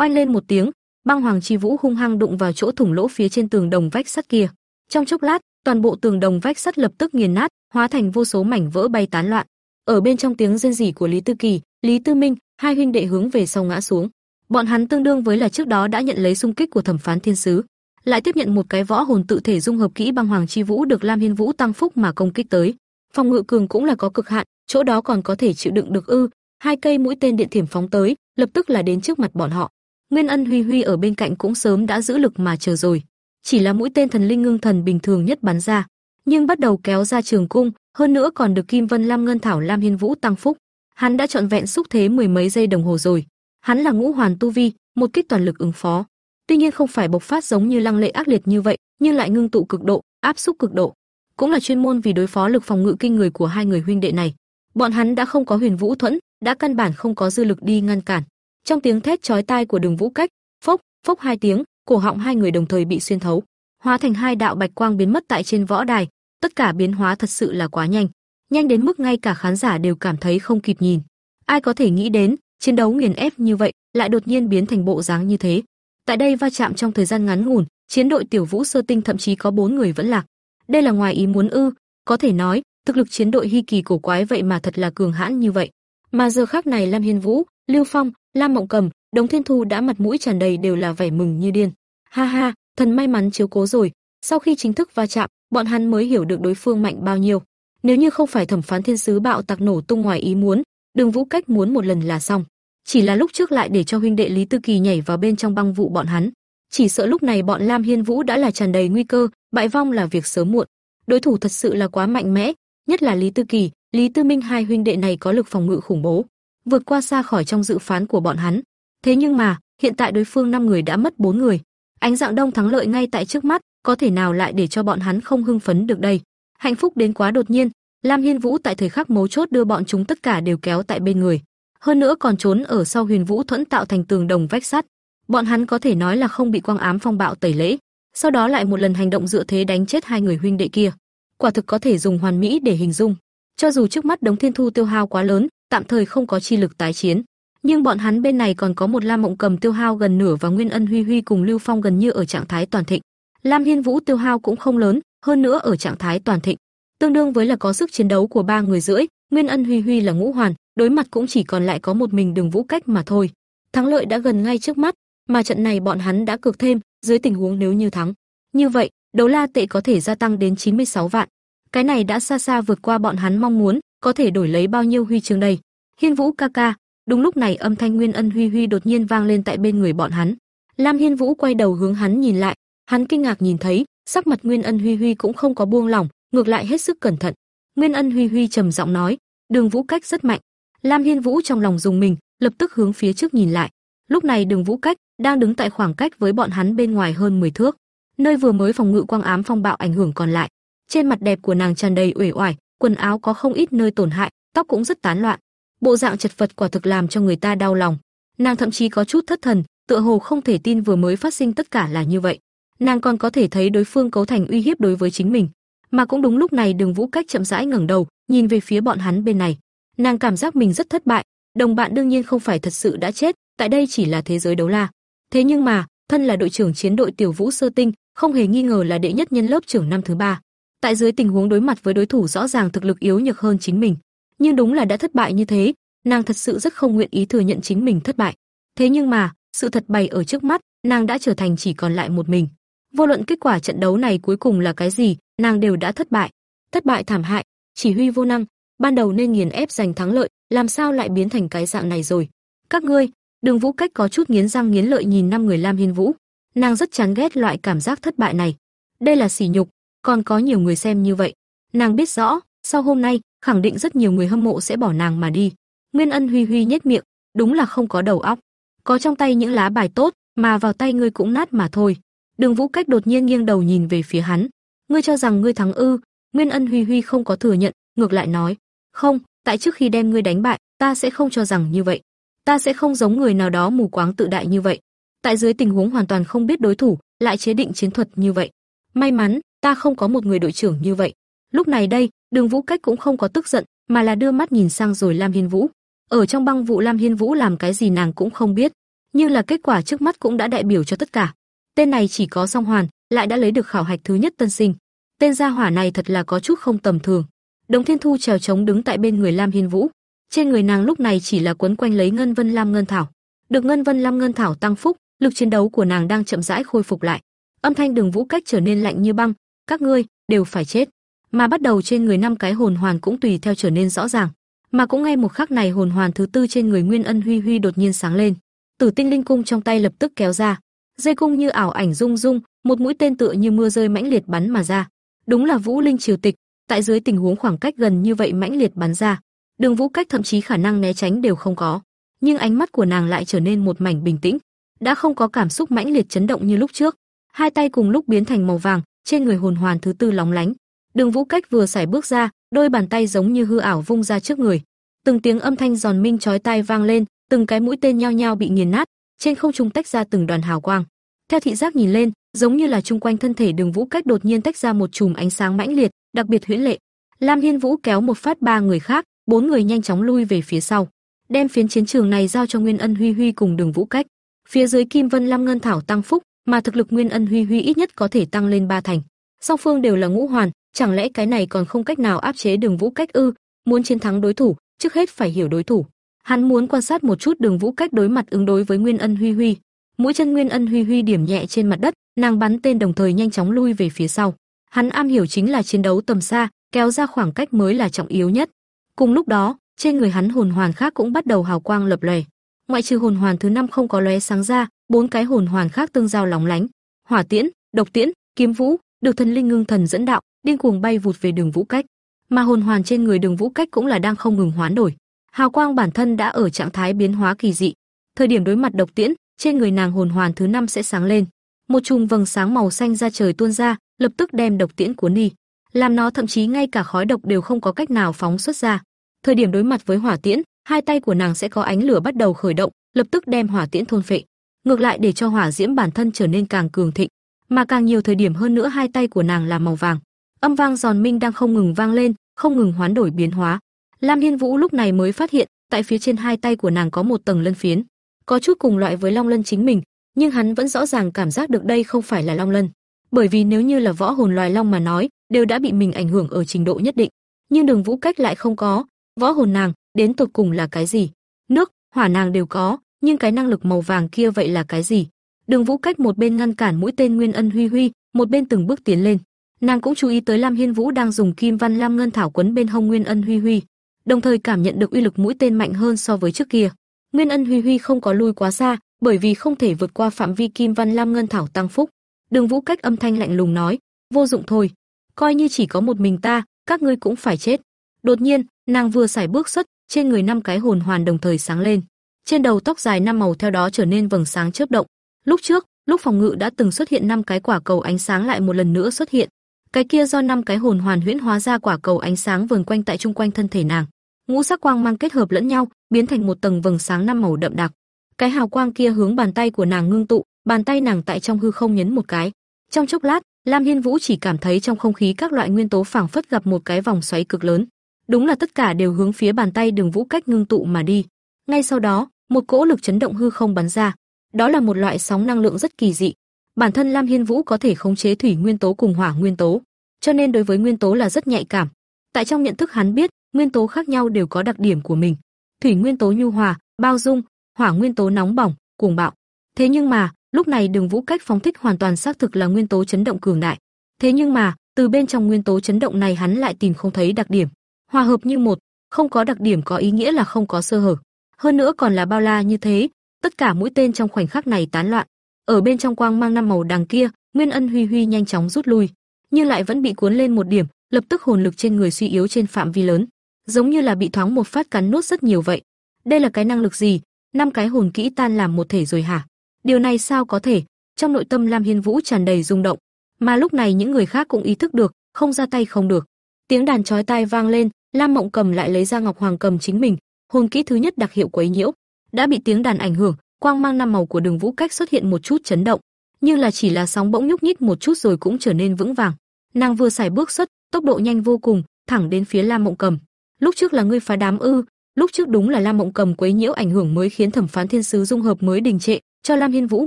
Oanh lên một tiếng, băng hoàng chi vũ hung hăng đụng vào chỗ thủng lỗ phía trên tường đồng vách sắt kia. Trong chốc lát, toàn bộ tường đồng vách sắt lập tức nghiền nát, hóa thành vô số mảnh vỡ bay tán loạn. Ở bên trong tiếng rên rỉ của Lý Tư Kỳ, Lý Tư Minh, hai huynh đệ hướng về sau ngã xuống. Bọn hắn tương đương với là trước đó đã nhận lấy xung kích của thẩm phán thiên sứ, lại tiếp nhận một cái võ hồn tự thể dung hợp kỹ băng hoàng chi vũ được Lam Hiên Vũ tăng phúc mà công kích tới. Phòng ngự cường cũng là có cực hạn, chỗ đó còn có thể chịu đựng được ư? Hai cây mũi tên điện thiểm phóng tới, lập tức là đến trước mặt bọn họ. Nguyên Ân Huy Huy ở bên cạnh cũng sớm đã giữ lực mà chờ rồi, chỉ là mũi tên thần linh ngưng thần bình thường nhất bắn ra, nhưng bắt đầu kéo ra trường cung, hơn nữa còn được Kim Vân Lam Ngân Thảo Lam Hiên Vũ tăng phúc. Hắn đã trọn vẹn xúc thế mười mấy giây đồng hồ rồi. Hắn là ngũ hoàn tu vi, một kích toàn lực ứng phó. tuy nhiên không phải bộc phát giống như lăng lệ ác liệt như vậy, nhưng lại ngưng tụ cực độ, áp xúc cực độ, cũng là chuyên môn vì đối phó lực phòng ngự kinh người của hai người huynh đệ này. Bọn hắn đã không có Huyền Vũ thuẫn, đã căn bản không có dư lực đi ngăn cản. Trong tiếng thét chói tai của Đường Vũ Cách, phốc, phốc hai tiếng, cổ họng hai người đồng thời bị xuyên thấu, hóa thành hai đạo bạch quang biến mất tại trên võ đài, tất cả biến hóa thật sự là quá nhanh, nhanh đến mức ngay cả khán giả đều cảm thấy không kịp nhìn. Ai có thể nghĩ đến, chiến đấu nghiền ép như vậy, lại đột nhiên biến thành bộ dáng như thế. Tại đây va chạm trong thời gian ngắn ngủn, chiến đội Tiểu Vũ Sơ Tinh thậm chí có bốn người vẫn lạc. Đây là ngoài ý muốn ư? Có thể nói, thực lực chiến đội Hy Kỳ cổ quái vậy mà thật là cường hãn như vậy. Mà giờ khắc này Lam Hiên Vũ, Lưu Phong, Lam Mộng Cầm, Đống Thiên Thu đã mặt mũi tràn đầy đều là vẻ mừng như điên. Ha ha, thần may mắn chiếu cố rồi, sau khi chính thức va chạm, bọn hắn mới hiểu được đối phương mạnh bao nhiêu. Nếu như không phải thẩm phán thiên sứ bạo tạc nổ tung ngoài ý muốn, Đường Vũ Cách muốn một lần là xong. Chỉ là lúc trước lại để cho huynh đệ Lý Tư Kỳ nhảy vào bên trong băng vụ bọn hắn, chỉ sợ lúc này bọn Lam Hiên Vũ đã là tràn đầy nguy cơ, bại vong là việc sớm muộn. Đối thủ thật sự là quá mạnh mẽ, nhất là Lý Tư Kỳ, Lý Tư Minh hai huynh đệ này có lực phòng ngự khủng bố, vượt qua xa khỏi trong dự phán của bọn hắn. Thế nhưng mà, hiện tại đối phương năm người đã mất bốn người. Ánh dạng đông thắng lợi ngay tại trước mắt, có thể nào lại để cho bọn hắn không hưng phấn được đây? Hạnh phúc đến quá đột nhiên, Lam Hiên Vũ tại thời khắc mấu chốt đưa bọn chúng tất cả đều kéo tại bên người, hơn nữa còn trốn ở sau Huyền Vũ thuẫn tạo thành tường đồng vách sắt. Bọn hắn có thể nói là không bị quang ám phong bạo tẩy lễ, sau đó lại một lần hành động dựa thế đánh chết hai người huynh đệ kia. Quả thực có thể dùng hoàn mỹ để hình dung. Cho dù trước mắt Đống Thiên Thu tiêu hao quá lớn, tạm thời không có chi lực tái chiến, nhưng bọn hắn bên này còn có một Lam Mộng Cầm tiêu hao gần nửa và Nguyên Ân Huy Huy cùng Lưu Phong gần như ở trạng thái toàn thịnh. Lam Hiên Vũ tiêu hao cũng không lớn, hơn nữa ở trạng thái toàn thịnh, tương đương với là có sức chiến đấu của ba người rưỡi, Nguyên Ân Huy Huy là ngũ hoàn, đối mặt cũng chỉ còn lại có một mình Đường Vũ Cách mà thôi. Thắng lợi đã gần ngay trước mắt, mà trận này bọn hắn đã cược thêm, dưới tình huống nếu như thắng. Như vậy, đấu la tệ có thể gia tăng đến 96 vạn. Cái này đã xa xa vượt qua bọn hắn mong muốn, có thể đổi lấy bao nhiêu huy chương đây. Hiên Vũ ca ca, đúng lúc này âm thanh Nguyên Ân Huy Huy đột nhiên vang lên tại bên người bọn hắn. Lam Hiên Vũ quay đầu hướng hắn nhìn lại, hắn kinh ngạc nhìn thấy, sắc mặt Nguyên Ân Huy Huy cũng không có buông lỏng, ngược lại hết sức cẩn thận. Nguyên Ân Huy Huy trầm giọng nói, Đường Vũ Cách rất mạnh. Lam Hiên Vũ trong lòng dùng mình, lập tức hướng phía trước nhìn lại. Lúc này Đường Vũ Cách đang đứng tại khoảng cách với bọn hắn bên ngoài hơn 10 thước, nơi vừa mới phòng ngự quang ám phong bạo ảnh hưởng còn lại. Trên mặt đẹp của nàng tràn đầy uể oải, quần áo có không ít nơi tổn hại, tóc cũng rất tán loạn. Bộ dạng chật vật quả thực làm cho người ta đau lòng. Nàng thậm chí có chút thất thần, tựa hồ không thể tin vừa mới phát sinh tất cả là như vậy. Nàng còn có thể thấy đối phương cấu thành uy hiếp đối với chính mình, mà cũng đúng lúc này Đường Vũ Cách chậm rãi ngẩng đầu, nhìn về phía bọn hắn bên này. Nàng cảm giác mình rất thất bại, đồng bạn đương nhiên không phải thật sự đã chết, tại đây chỉ là thế giới đấu la. Thế nhưng mà, thân là đội trưởng chiến đội Tiểu Vũ Sơ Tinh, không hề nghi ngờ là đệ nhất nhân lớp trưởng năm thứ ba. Tại dưới tình huống đối mặt với đối thủ rõ ràng thực lực yếu nhược hơn chính mình, nhưng đúng là đã thất bại như thế, nàng thật sự rất không nguyện ý thừa nhận chính mình thất bại. Thế nhưng mà, sự thật bày ở trước mắt, nàng đã trở thành chỉ còn lại một mình. Vô luận kết quả trận đấu này cuối cùng là cái gì, nàng đều đã thất bại. Thất bại thảm hại, chỉ huy vô năng, ban đầu nên nghiền ép giành thắng lợi, làm sao lại biến thành cái dạng này rồi? Các ngươi, Đường Vũ Cách có chút nghiến răng nghiến lợi nhìn năm người Lam Hiên Vũ, nàng rất chán ghét loại cảm giác thất bại này. Đây là sỉ nhục, còn có nhiều người xem như vậy. Nàng biết rõ, sau hôm nay, khẳng định rất nhiều người hâm mộ sẽ bỏ nàng mà đi. Nguyên Ân Huy Huy nhếch miệng, đúng là không có đầu óc. Có trong tay những lá bài tốt, mà vào tay ngươi cũng nát mà thôi. Đường Vũ Cách đột nhiên nghiêng đầu nhìn về phía hắn. Ngươi cho rằng ngươi thắng ư? Nguyên Ân Huy Huy không có thừa nhận, ngược lại nói, "Không, tại trước khi đem ngươi đánh bại, ta sẽ không cho rằng như vậy. Ta sẽ không giống người nào đó mù quáng tự đại như vậy. Tại dưới tình huống hoàn toàn không biết đối thủ, lại chế định chiến thuật như vậy. May mắn, ta không có một người đội trưởng như vậy." Lúc này đây, Đường Vũ Cách cũng không có tức giận, mà là đưa mắt nhìn sang rồi Lam Hiên Vũ. Ở trong băng vụ Lam Hiên Vũ làm cái gì nàng cũng không biết, nhưng là kết quả trước mắt cũng đã đại biểu cho tất cả. Tên này chỉ có song hoàn, lại đã lấy được khảo hạch thứ nhất tân sinh. Tên gia hỏa này thật là có chút không tầm thường. Đồng Thiên Thu trèo trống đứng tại bên người Lam Hiên Vũ, trên người nàng lúc này chỉ là quấn quanh lấy Ngân Vân Lam Ngân Thảo. Được Ngân Vân Lam Ngân Thảo tăng phúc, lực chiến đấu của nàng đang chậm rãi khôi phục lại. Âm thanh Đường Vũ cách trở nên lạnh như băng, các ngươi đều phải chết. Mà bắt đầu trên người năm cái hồn hoàn cũng tùy theo trở nên rõ ràng. Mà cũng ngay một khắc này hồn hoàn thứ tư trên người Nguyên Ân Huy Huy đột nhiên sáng lên. Tử Tinh Linh cung trong tay lập tức kéo ra, dây cung như ảo ảnh rung rung, một mũi tên tựa như mưa rơi mãnh liệt bắn mà ra. Đúng là Vũ Linh Triều Tịch, tại dưới tình huống khoảng cách gần như vậy mãnh liệt bắn ra, Đường Vũ Cách thậm chí khả năng né tránh đều không có, nhưng ánh mắt của nàng lại trở nên một mảnh bình tĩnh. đã không có cảm xúc mãnh liệt chấn động như lúc trước. Hai tay cùng lúc biến thành màu vàng, trên người hồn hoàn thứ tư lóng lánh. Đường Vũ Cách vừa sải bước ra, đôi bàn tay giống như hư ảo vung ra trước người. Từng tiếng âm thanh giòn minh chói tai vang lên, từng cái mũi tên nhao nhao bị nghiền nát, trên không trung tách ra từng đoàn hào quang. Theo thị giác nhìn lên, giống như là chung quanh thân thể Đường Vũ Cách đột nhiên tách ra một chùm ánh sáng mãnh liệt, đặc biệt huyễn lệ. Lam Hiên Vũ kéo một phát ba người khác, bốn người nhanh chóng lui về phía sau, đem phiến chiến trường này giao cho Nguyên Ân Huy Huy cùng Đường Vũ Cách. Phía dưới Kim Vân Lam Ngân Thảo tăng phúc, mà thực lực Nguyên Ân Huy Huy ít nhất có thể tăng lên ba thành. Song phương đều là ngũ hoàn, chẳng lẽ cái này còn không cách nào áp chế Đường Vũ Cách ư? Muốn chiến thắng đối thủ, trước hết phải hiểu đối thủ. Hắn muốn quan sát một chút Đường Vũ Cách đối mặt ứng đối với Nguyên Ân Huy Huy. Mũi chân Nguyên Ân Huy Huy điểm nhẹ trên mặt đất, nàng bắn tên đồng thời nhanh chóng lui về phía sau. Hắn am hiểu chính là chiến đấu tầm xa, kéo ra khoảng cách mới là trọng yếu nhất. Cùng lúc đó, trên người hắn hồn hoàn khác cũng bắt đầu hào quang lập lòe. Ngoại trừ hồn hoàn thứ năm không có lóe sáng ra, bốn cái hồn hoàn khác tương giao lóng lánh. Hỏa tiễn, độc tiễn, kiếm vũ, được thần linh ngưng thần dẫn đạo, điên cuồng bay vụt về đường vũ cách. Mà hồn hoàn trên người đường vũ cách cũng là đang không ngừng hoán đổi. Hào quang bản thân đã ở trạng thái biến hóa kỳ dị. Thời điểm đối mặt độc tiễn, trên người nàng hồn hoàn thứ năm sẽ sáng lên. Một chùm vầng sáng màu xanh ra trời tuôn ra, lập tức đem độc tiễn cuốn đi, làm nó thậm chí ngay cả khói độc đều không có cách nào phóng xuất ra. Thời điểm đối mặt với hỏa tiễn, hai tay của nàng sẽ có ánh lửa bắt đầu khởi động, lập tức đem hỏa tiễn thôn phệ. Ngược lại để cho hỏa diễm bản thân trở nên càng cường thịnh, mà càng nhiều thời điểm hơn nữa hai tay của nàng là màu vàng. Âm vang giòn minh đang không ngừng vang lên, không ngừng hoán đổi biến hóa. Lam Hiên Vũ lúc này mới phát hiện, tại phía trên hai tay của nàng có một tầng lân phiến, có chút cùng loại với long lân chính mình, nhưng hắn vẫn rõ ràng cảm giác được đây không phải là long lân, bởi vì nếu như là võ hồn loài long mà nói, đều đã bị mình ảnh hưởng ở trình độ nhất định, nhưng Đường Vũ Cách lại không có, võ hồn nàng đến tột cùng là cái gì? Nước, hỏa nàng đều có, nhưng cái năng lực màu vàng kia vậy là cái gì? Đường Vũ Cách một bên ngăn cản mũi tên Nguyên Ân Huy Huy, một bên từng bước tiến lên. Nàng cũng chú ý tới Lam Hiên Vũ đang dùng Kim Văn Lam Ngân thảo quấn bên hông Nguyên Ân Huy Huy, đồng thời cảm nhận được uy lực mũi tên mạnh hơn so với trước kia. Nguyên Ân Huy Huy không có lui quá xa, bởi vì không thể vượt qua phạm vi Kim Văn Lam Ngân thảo tăng phúc. Đường Vũ Cách âm thanh lạnh lùng nói, vô dụng thôi, coi như chỉ có một mình ta, các ngươi cũng phải chết. Đột nhiên, nàng vừa xài bước xuất, trên người năm cái hồn hoàn đồng thời sáng lên. Trên đầu tóc dài năm màu theo đó trở nên vầng sáng chớp động. Lúc trước, lúc phòng ngự đã từng xuất hiện năm cái quả cầu ánh sáng lại một lần nữa xuất hiện. Cái kia do năm cái hồn hoàn huyễn hóa ra quả cầu ánh sáng vờn quanh tại trung quanh thân thể nàng. Ngũ sắc quang mang kết hợp lẫn nhau, biến thành một tầng vầng sáng năm màu đậm đặc. Cái hào quang kia hướng bàn tay của nàng ngưng tụ, bàn tay nàng tại trong hư không nhấn một cái. Trong chốc lát, Lam Hiên Vũ chỉ cảm thấy trong không khí các loại nguyên tố phảng phất gặp một cái vòng xoáy cực lớn. Đúng là tất cả đều hướng phía bàn tay Đường Vũ cách ngưng tụ mà đi. Ngay sau đó, một cỗ lực chấn động hư không bắn ra. Đó là một loại sóng năng lượng rất kỳ dị. Bản thân Lam Hiên Vũ có thể khống chế thủy nguyên tố cùng hỏa nguyên tố, cho nên đối với nguyên tố là rất nhạy cảm. Tại trong nhận thức hắn biết, nguyên tố khác nhau đều có đặc điểm của mình. Thủy nguyên tố nhu hòa, bao dung, hỏa nguyên tố nóng bỏng, cuồng bạo. Thế nhưng mà, lúc này Đường Vũ cách phóng thích hoàn toàn xác thực là nguyên tố chấn động cường đại. Thế nhưng mà, từ bên trong nguyên tố chấn động này hắn lại tìm không thấy đặc điểm. Hòa hợp như một, không có đặc điểm có ý nghĩa là không có sơ hở. Hơn nữa còn là bao la như thế, tất cả mũi tên trong khoảnh khắc này tán loạn. Ở bên trong quang mang năm màu đằng kia, Nguyên Ân Huy Huy nhanh chóng rút lui, nhưng lại vẫn bị cuốn lên một điểm, lập tức hồn lực trên người suy yếu trên phạm vi lớn, giống như là bị thoáng một phát cắn nuốt rất nhiều vậy. Đây là cái năng lực gì? Năm cái hồn kỹ tan làm một thể rồi hả? Điều này sao có thể? Trong nội tâm Lam Hiên Vũ tràn đầy rung động, mà lúc này những người khác cũng ý thức được, không ra tay không được. Tiếng đàn chói tai vang lên, Lam Mộng Cầm lại lấy ra Ngọc Hoàng cầm chính mình, hồn kỹ thứ nhất đặc hiệu quấy nhiễu, đã bị tiếng đàn ảnh hưởng, quang mang năm màu của Đường Vũ Cách xuất hiện một chút chấn động, nhưng là chỉ là sóng bỗng nhúc nhích một chút rồi cũng trở nên vững vàng. Nàng vừa xài bước xuất, tốc độ nhanh vô cùng, thẳng đến phía Lam Mộng Cầm. Lúc trước là ngươi phá đám ư? Lúc trước đúng là Lam Mộng Cầm quấy nhiễu ảnh hưởng mới khiến Thẩm Phán Thiên Sứ dung hợp mới đình trệ, cho Lam Hiên Vũ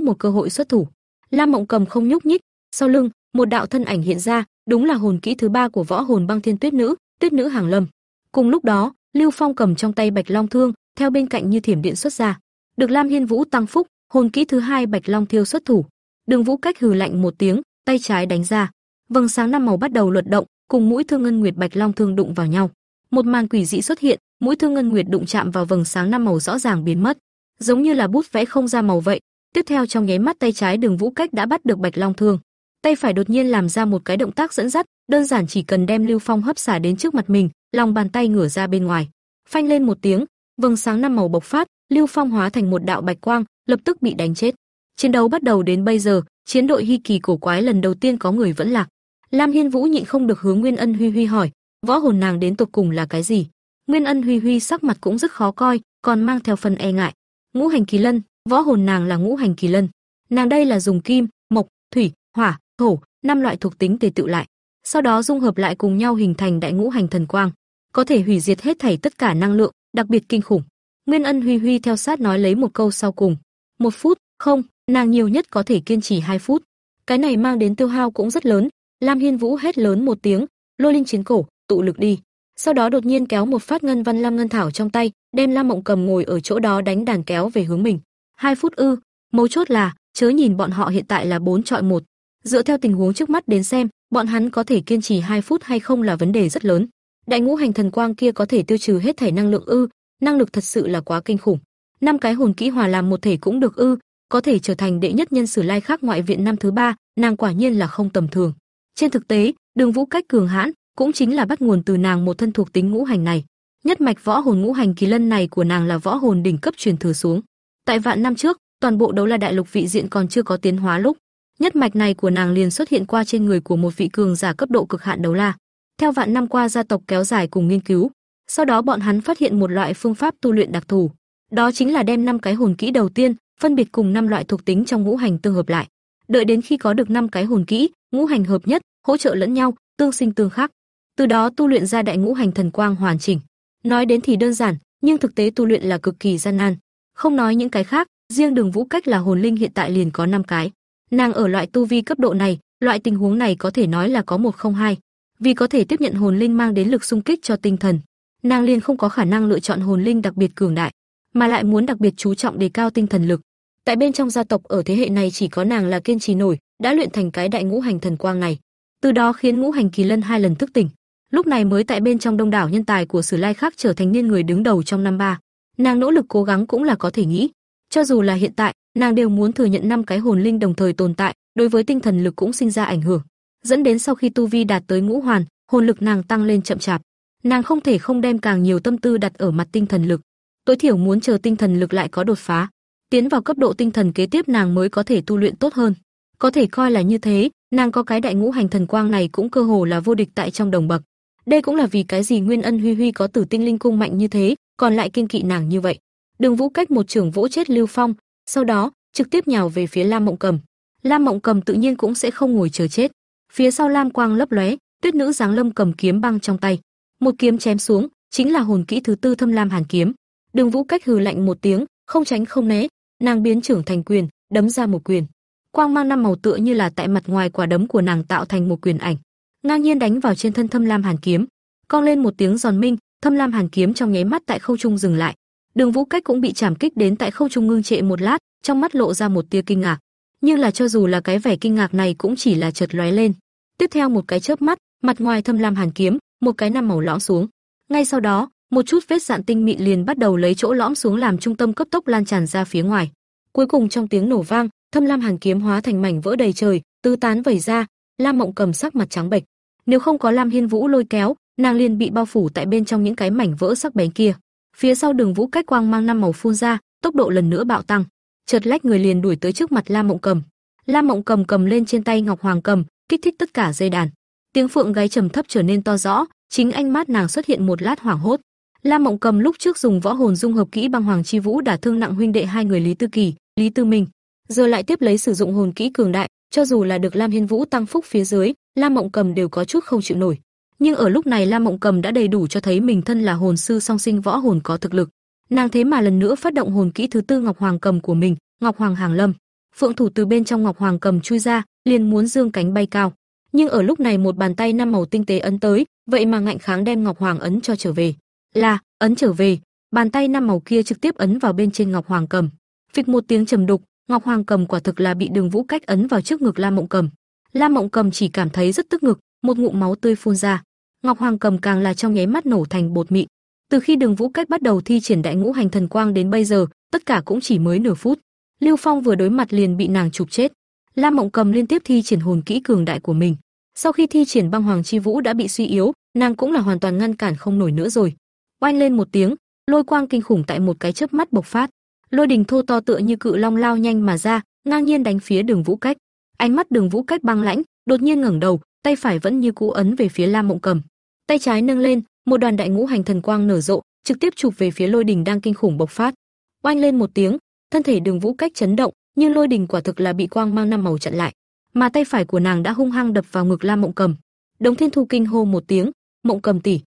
một cơ hội xuất thủ. Lam Mộng Cầm không nhúc nhích, sau lưng, một đạo thân ảnh hiện ra, đúng là hồn kỹ thứ ba của võ hồn băng thiên tuyết nữ, tuyết nữ hàng lâm. Cùng lúc đó, Lưu Phong cầm trong tay Bạch Long thương, theo bên cạnh như thiểm điện xuất ra. Được Lam Hiên Vũ tăng phúc, hồn kỹ thứ hai Bạch Long thiêu xuất thủ. Đường Vũ cách hừ lạnh một tiếng, tay trái đánh ra. Vầng sáng năm màu bắt đầu luật động, cùng mũi thương ngân nguyệt Bạch Long thương đụng vào nhau. Một màn quỷ dị xuất hiện, mũi thương ngân nguyệt đụng chạm vào vầng sáng năm màu rõ ràng biến mất, giống như là bút vẽ không ra màu vậy. Tiếp theo trong nháy mắt tay trái Đường Vũ cách đã bắt được Bạch Long thương tay phải đột nhiên làm ra một cái động tác dẫn dắt, đơn giản chỉ cần đem Lưu Phong hấp xả đến trước mặt mình, lòng bàn tay ngửa ra bên ngoài. Phanh lên một tiếng, vầng sáng năm màu bộc phát, Lưu Phong hóa thành một đạo bạch quang, lập tức bị đánh chết. Chiến đấu bắt đầu đến bây giờ, chiến đội hy kỳ cổ quái lần đầu tiên có người vẫn lạc. Lam Hiên Vũ nhịn không được hướng Nguyên Ân Huy Huy hỏi, võ hồn nàng đến tột cùng là cái gì? Nguyên Ân Huy Huy sắc mặt cũng rất khó coi, còn mang theo phần e ngại. Ngũ hành kỳ lân, võ hồn nàng là ngũ hành kỳ lân. Nàng đây là dùng kim, mộc, thủy, hỏa, thổ, năm loại thuộc tính tề tự lại, sau đó dung hợp lại cùng nhau hình thành đại ngũ hành thần quang, có thể hủy diệt hết thảy tất cả năng lượng, đặc biệt kinh khủng. Nguyên Ân Huy Huy theo sát nói lấy một câu sau cùng. Một phút, không, nàng nhiều nhất có thể kiên trì hai phút. Cái này mang đến tiêu hao cũng rất lớn. Lam Hiên Vũ hét lớn một tiếng, lôi linh chiến cổ, tụ lực đi. Sau đó đột nhiên kéo một phát ngân văn lam ngân thảo trong tay, đem Lam Mộng Cầm ngồi ở chỗ đó đánh đàn kéo về hướng mình. Hai phút ư? Mấu chốt là, chớ nhìn bọn họ hiện tại là bốn trọi một. Dựa theo tình huống trước mắt đến xem, bọn hắn có thể kiên trì 2 phút hay không là vấn đề rất lớn. Đại ngũ hành thần quang kia có thể tiêu trừ hết thể năng lượng ư? Năng lực thật sự là quá kinh khủng. Năm cái hồn kỹ hòa làm một thể cũng được ư? Có thể trở thành đệ nhất nhân sử lai khác ngoại viện năm thứ ba, nàng quả nhiên là không tầm thường. Trên thực tế, Đường Vũ cách cường hãn cũng chính là bắt nguồn từ nàng một thân thuộc tính ngũ hành này. Nhất mạch võ hồn ngũ hành kỳ lân này của nàng là võ hồn đỉnh cấp truyền thừa xuống. Tại vạn năm trước, toàn bộ đấu la đại lục vị diện còn chưa có tiến hóa lúc, nhất mạch này của nàng liền xuất hiện qua trên người của một vị cường giả cấp độ cực hạn đấu la. Theo vạn năm qua gia tộc kéo dài cùng nghiên cứu, sau đó bọn hắn phát hiện một loại phương pháp tu luyện đặc thù, đó chính là đem năm cái hồn kỹ đầu tiên phân biệt cùng năm loại thuộc tính trong ngũ hành tương hợp lại. Đợi đến khi có được năm cái hồn kỹ, ngũ hành hợp nhất, hỗ trợ lẫn nhau, tương sinh tương khắc. Từ đó tu luyện ra đại ngũ hành thần quang hoàn chỉnh. Nói đến thì đơn giản, nhưng thực tế tu luyện là cực kỳ gian nan. Không nói những cái khác, riêng Đường Vũ Cách là hồn linh hiện tại liền có 5 cái. Nàng ở loại tu vi cấp độ này, loại tình huống này có thể nói là có một không hai. Vì có thể tiếp nhận hồn linh mang đến lực xung kích cho tinh thần, nàng liền không có khả năng lựa chọn hồn linh đặc biệt cường đại, mà lại muốn đặc biệt chú trọng đề cao tinh thần lực. Tại bên trong gia tộc ở thế hệ này chỉ có nàng là kiên trì nổi, đã luyện thành cái đại ngũ hành thần quang này. Từ đó khiến ngũ hành kỳ lân hai lần thức tỉnh. Lúc này mới tại bên trong đông đảo nhân tài của Sử Lai khác trở thành niên người đứng đầu trong năm ba. Nàng nỗ lực cố gắng cũng là có thể nghĩ, cho dù là hiện tại, nàng đều muốn thừa nhận năm cái hồn linh đồng thời tồn tại, đối với tinh thần lực cũng sinh ra ảnh hưởng, dẫn đến sau khi tu vi đạt tới ngũ hoàn, hồn lực nàng tăng lên chậm chạp. Nàng không thể không đem càng nhiều tâm tư đặt ở mặt tinh thần lực, tối thiểu muốn chờ tinh thần lực lại có đột phá, tiến vào cấp độ tinh thần kế tiếp nàng mới có thể tu luyện tốt hơn. Có thể coi là như thế, nàng có cái đại ngũ hành thần quang này cũng cơ hồ là vô địch tại trong đồng bậc. Đây cũng là vì cái gì Nguyên Ân Huy Huy có Tử Tinh Linh cung mạnh như thế, còn lại kiên kỵ nàng như vậy. Đường Vũ cách một trường vỗ chết Lưu Phong, sau đó trực tiếp nhào về phía Lam Mộng Cầm. Lam Mộng Cầm tự nhiên cũng sẽ không ngồi chờ chết. Phía sau Lam quang lấp lóe, Tuyết nữ giáng lâm cầm kiếm băng trong tay, một kiếm chém xuống, chính là hồn kỹ thứ tư Thâm Lam Hàn kiếm. Đường Vũ cách hừ lạnh một tiếng, không tránh không né, nàng biến trưởng thành quyền, đấm ra một quyền. Quang mang năm màu tựa như là tại mặt ngoài quả đấm của nàng tạo thành một quyền ảnh, ngang nhiên đánh vào trên thân Thâm Lam Hàn kiếm. Cong lên một tiếng giòn minh, Thâm Lam Hàn kiếm trong nháy mắt tại không trung dừng lại, Đường Vũ Cách cũng bị chạm kích đến tại không trung ngưng trệ một lát, trong mắt lộ ra một tia kinh ngạc. Nhưng là cho dù là cái vẻ kinh ngạc này cũng chỉ là chợt lóe lên. Tiếp theo một cái chớp mắt, mặt ngoài thâm lam hàn kiếm, một cái năm màu lõm xuống. Ngay sau đó, một chút vết dạn tinh mịn liền bắt đầu lấy chỗ lõm xuống làm trung tâm cấp tốc lan tràn ra phía ngoài. Cuối cùng trong tiếng nổ vang, thâm lam hàn kiếm hóa thành mảnh vỡ đầy trời, tứ tán vẩy ra, Lam Mộng cầm sắc mặt trắng bệch. Nếu không có Lam Hiên Vũ lôi kéo, nàng liền bị bao phủ tại bên trong những cái mảnh vỡ sắc bén kia. Phía sau Đường Vũ cách quang mang năm màu phun ra, tốc độ lần nữa bạo tăng, chợt lách người liền đuổi tới trước mặt Lam Mộng Cầm. Lam Mộng Cầm cầm lên trên tay Ngọc Hoàng cầm, kích thích tất cả dây đàn. Tiếng phượng gáy trầm thấp trở nên to rõ, chính ánh mắt nàng xuất hiện một lát hoảng hốt. Lam Mộng Cầm lúc trước dùng võ hồn dung hợp kỹ băng hoàng chi vũ đả thương nặng huynh đệ hai người Lý Tư Kỳ, Lý Tư Minh, giờ lại tiếp lấy sử dụng hồn kỹ cường đại, cho dù là được Lam Hiên Vũ tăng phúc phía dưới, Lam Mộng Cầm đều có chút không chịu nổi nhưng ở lúc này Lam Mộng Cầm đã đầy đủ cho thấy mình thân là hồn sư song sinh võ hồn có thực lực. Nàng thế mà lần nữa phát động hồn kỹ thứ tư Ngọc Hoàng Cầm của mình, Ngọc Hoàng Hàng Lâm. Phượng thủ từ bên trong Ngọc Hoàng Cầm chui ra, liền muốn dương cánh bay cao. Nhưng ở lúc này một bàn tay năm màu tinh tế ấn tới, vậy mà ngạnh kháng đem Ngọc Hoàng ấn cho trở về. Là, ấn trở về, bàn tay năm màu kia trực tiếp ấn vào bên trên Ngọc Hoàng Cầm. Phịch một tiếng trầm đục, Ngọc Hoàng Cầm quả thực là bị Đường Vũ Cách ấn vào trước ngực Lam Mộng Cầm. Lam Mộng Cầm chỉ cảm thấy rất tức ngực, một ngụm máu tươi phun ra. Ngọc Hoàng cầm càng là trong nháy mắt nổ thành bột mịn. Từ khi Đường Vũ Cách bắt đầu thi triển đại ngũ hành thần quang đến bây giờ, tất cả cũng chỉ mới nửa phút. Lưu Phong vừa đối mặt liền bị nàng chụp chết. Lam Mộng Cầm liên tiếp thi triển hồn kỹ cường đại của mình. Sau khi thi triển băng hoàng chi vũ đã bị suy yếu, nàng cũng là hoàn toàn ngăn cản không nổi nữa rồi. Oanh lên một tiếng, lôi quang kinh khủng tại một cái chớp mắt bộc phát. Lôi đình thô to tựa như cự long lao nhanh mà ra, ngang nhiên đánh phía Đường Vũ Cách. Ánh mắt Đường Vũ Cách băng lãnh, đột nhiên ngẩng đầu, tay phải vẫn như cũ ấn về phía Lam Mộng Cầm. Tay trái nâng lên, một đoàn đại ngũ hành thần quang nở rộ, trực tiếp chụp về phía lôi đình đang kinh khủng bộc phát. Oanh lên một tiếng, thân thể Đường Vũ Cách chấn động, nhưng lôi đình quả thực là bị quang mang năm màu chặn lại, mà tay phải của nàng đã hung hăng đập vào ngực Lam Mộng Cầm. Đồng Thiên Thu kinh hô một tiếng, "Mộng Cầm tỷ!"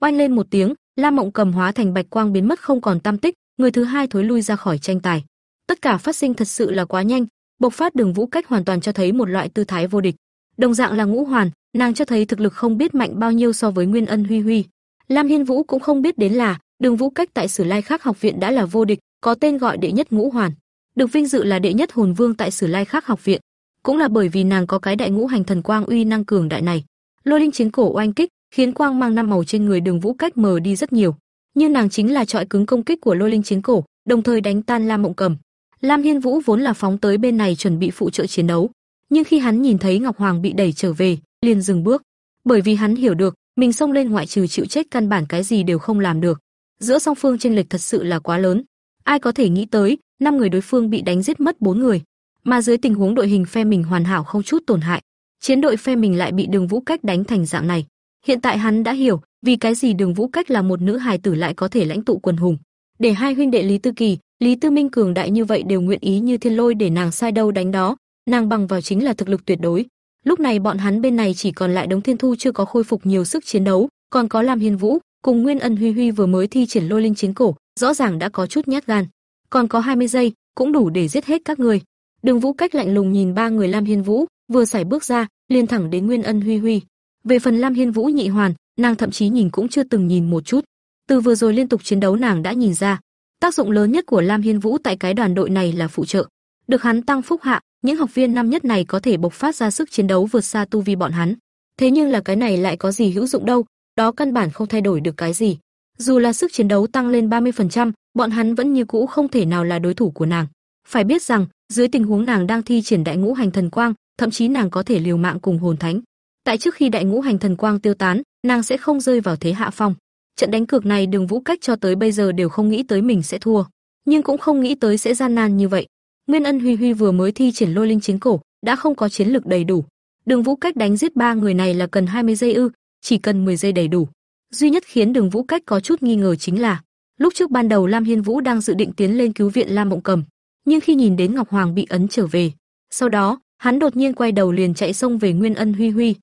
Oanh lên một tiếng, Lam Mộng Cầm hóa thành bạch quang biến mất không còn tam tích, người thứ hai thối lui ra khỏi tranh tài. Tất cả phát sinh thật sự là quá nhanh, bộc phát Đường Vũ Cách hoàn toàn cho thấy một loại tư thái vô địch. Đồng dạng là ngũ hoàn, nàng cho thấy thực lực không biết mạnh bao nhiêu so với Nguyên Ân Huy Huy. Lam Hiên Vũ cũng không biết đến là, Đường Vũ Cách tại Sử Lai Khắc học viện đã là vô địch, có tên gọi đệ nhất ngũ hoàn, được vinh dự là đệ nhất hồn vương tại Sử Lai Khắc học viện, cũng là bởi vì nàng có cái đại ngũ hành thần quang uy năng cường đại này. Lôi linh chiến cổ oanh kích, khiến quang mang năm màu trên người Đường Vũ Cách mờ đi rất nhiều, nhưng nàng chính là trọi cứng công kích của lôi linh chiến cổ, đồng thời đánh tan Lam Mộng Cầm. Lam Hiên Vũ vốn là phóng tới bên này chuẩn bị phụ trợ chiến đấu, nhưng khi hắn nhìn thấy Ngọc Hoàng bị đẩy trở về, liền dừng bước, bởi vì hắn hiểu được, mình xông lên ngoại trừ chịu chết căn bản cái gì đều không làm được. Giữa song phương chênh lệch thật sự là quá lớn. Ai có thể nghĩ tới, năm người đối phương bị đánh giết mất bốn người, mà dưới tình huống đội hình phe mình hoàn hảo không chút tổn hại, chiến đội phe mình lại bị Đường Vũ Cách đánh thành dạng này. Hiện tại hắn đã hiểu, vì cái gì Đường Vũ Cách là một nữ hài tử lại có thể lãnh tụ quần hùng, để hai huynh đệ Lý Tư Kỳ, Lý Tư Minh cường đại như vậy đều nguyện ý như thiên lôi để nàng sai đâu đánh đó, nàng bằng vào chính là thực lực tuyệt đối. Lúc này bọn hắn bên này chỉ còn lại Đống Thiên Thu chưa có khôi phục nhiều sức chiến đấu, còn có Lam Hiên Vũ, cùng Nguyên Ân Huy Huy vừa mới thi triển lôi linh chiến cổ, rõ ràng đã có chút nhát gan. Còn có 20 giây, cũng đủ để giết hết các người. Đường Vũ cách lạnh lùng nhìn ba người Lam Hiên Vũ, vừa sải bước ra, liền thẳng đến Nguyên Ân Huy Huy. Về phần Lam Hiên Vũ nhị hoàn, nàng thậm chí nhìn cũng chưa từng nhìn một chút. Từ vừa rồi liên tục chiến đấu nàng đã nhìn ra, tác dụng lớn nhất của Lam Hiên Vũ tại cái đoàn đội này là phụ trợ. Được hắn tăng phúc hạ, những học viên năm nhất này có thể bộc phát ra sức chiến đấu vượt xa tu vi bọn hắn. Thế nhưng là cái này lại có gì hữu dụng đâu, đó căn bản không thay đổi được cái gì. Dù là sức chiến đấu tăng lên 30%, bọn hắn vẫn như cũ không thể nào là đối thủ của nàng. Phải biết rằng, dưới tình huống nàng đang thi triển đại ngũ hành thần quang, thậm chí nàng có thể liều mạng cùng hồn thánh. Tại trước khi đại ngũ hành thần quang tiêu tán, nàng sẽ không rơi vào thế hạ phong. Trận đánh cược này Đường Vũ Cách cho tới bây giờ đều không nghĩ tới mình sẽ thua, nhưng cũng không nghĩ tới sẽ gian nan như vậy. Nguyên Ân Huy Huy vừa mới thi triển Lôi Linh chiến cổ, đã không có chiến lực đầy đủ. Đường Vũ Cách đánh giết ba người này là cần 20 giây ư, chỉ cần 10 giây đầy đủ. Duy nhất khiến Đường Vũ Cách có chút nghi ngờ chính là, lúc trước ban đầu Lam Hiên Vũ đang dự định tiến lên cứu viện Lam Mộng Cầm, nhưng khi nhìn đến Ngọc Hoàng bị ấn trở về, sau đó, hắn đột nhiên quay đầu liền chạy xông về Nguyên Ân Huy Huy.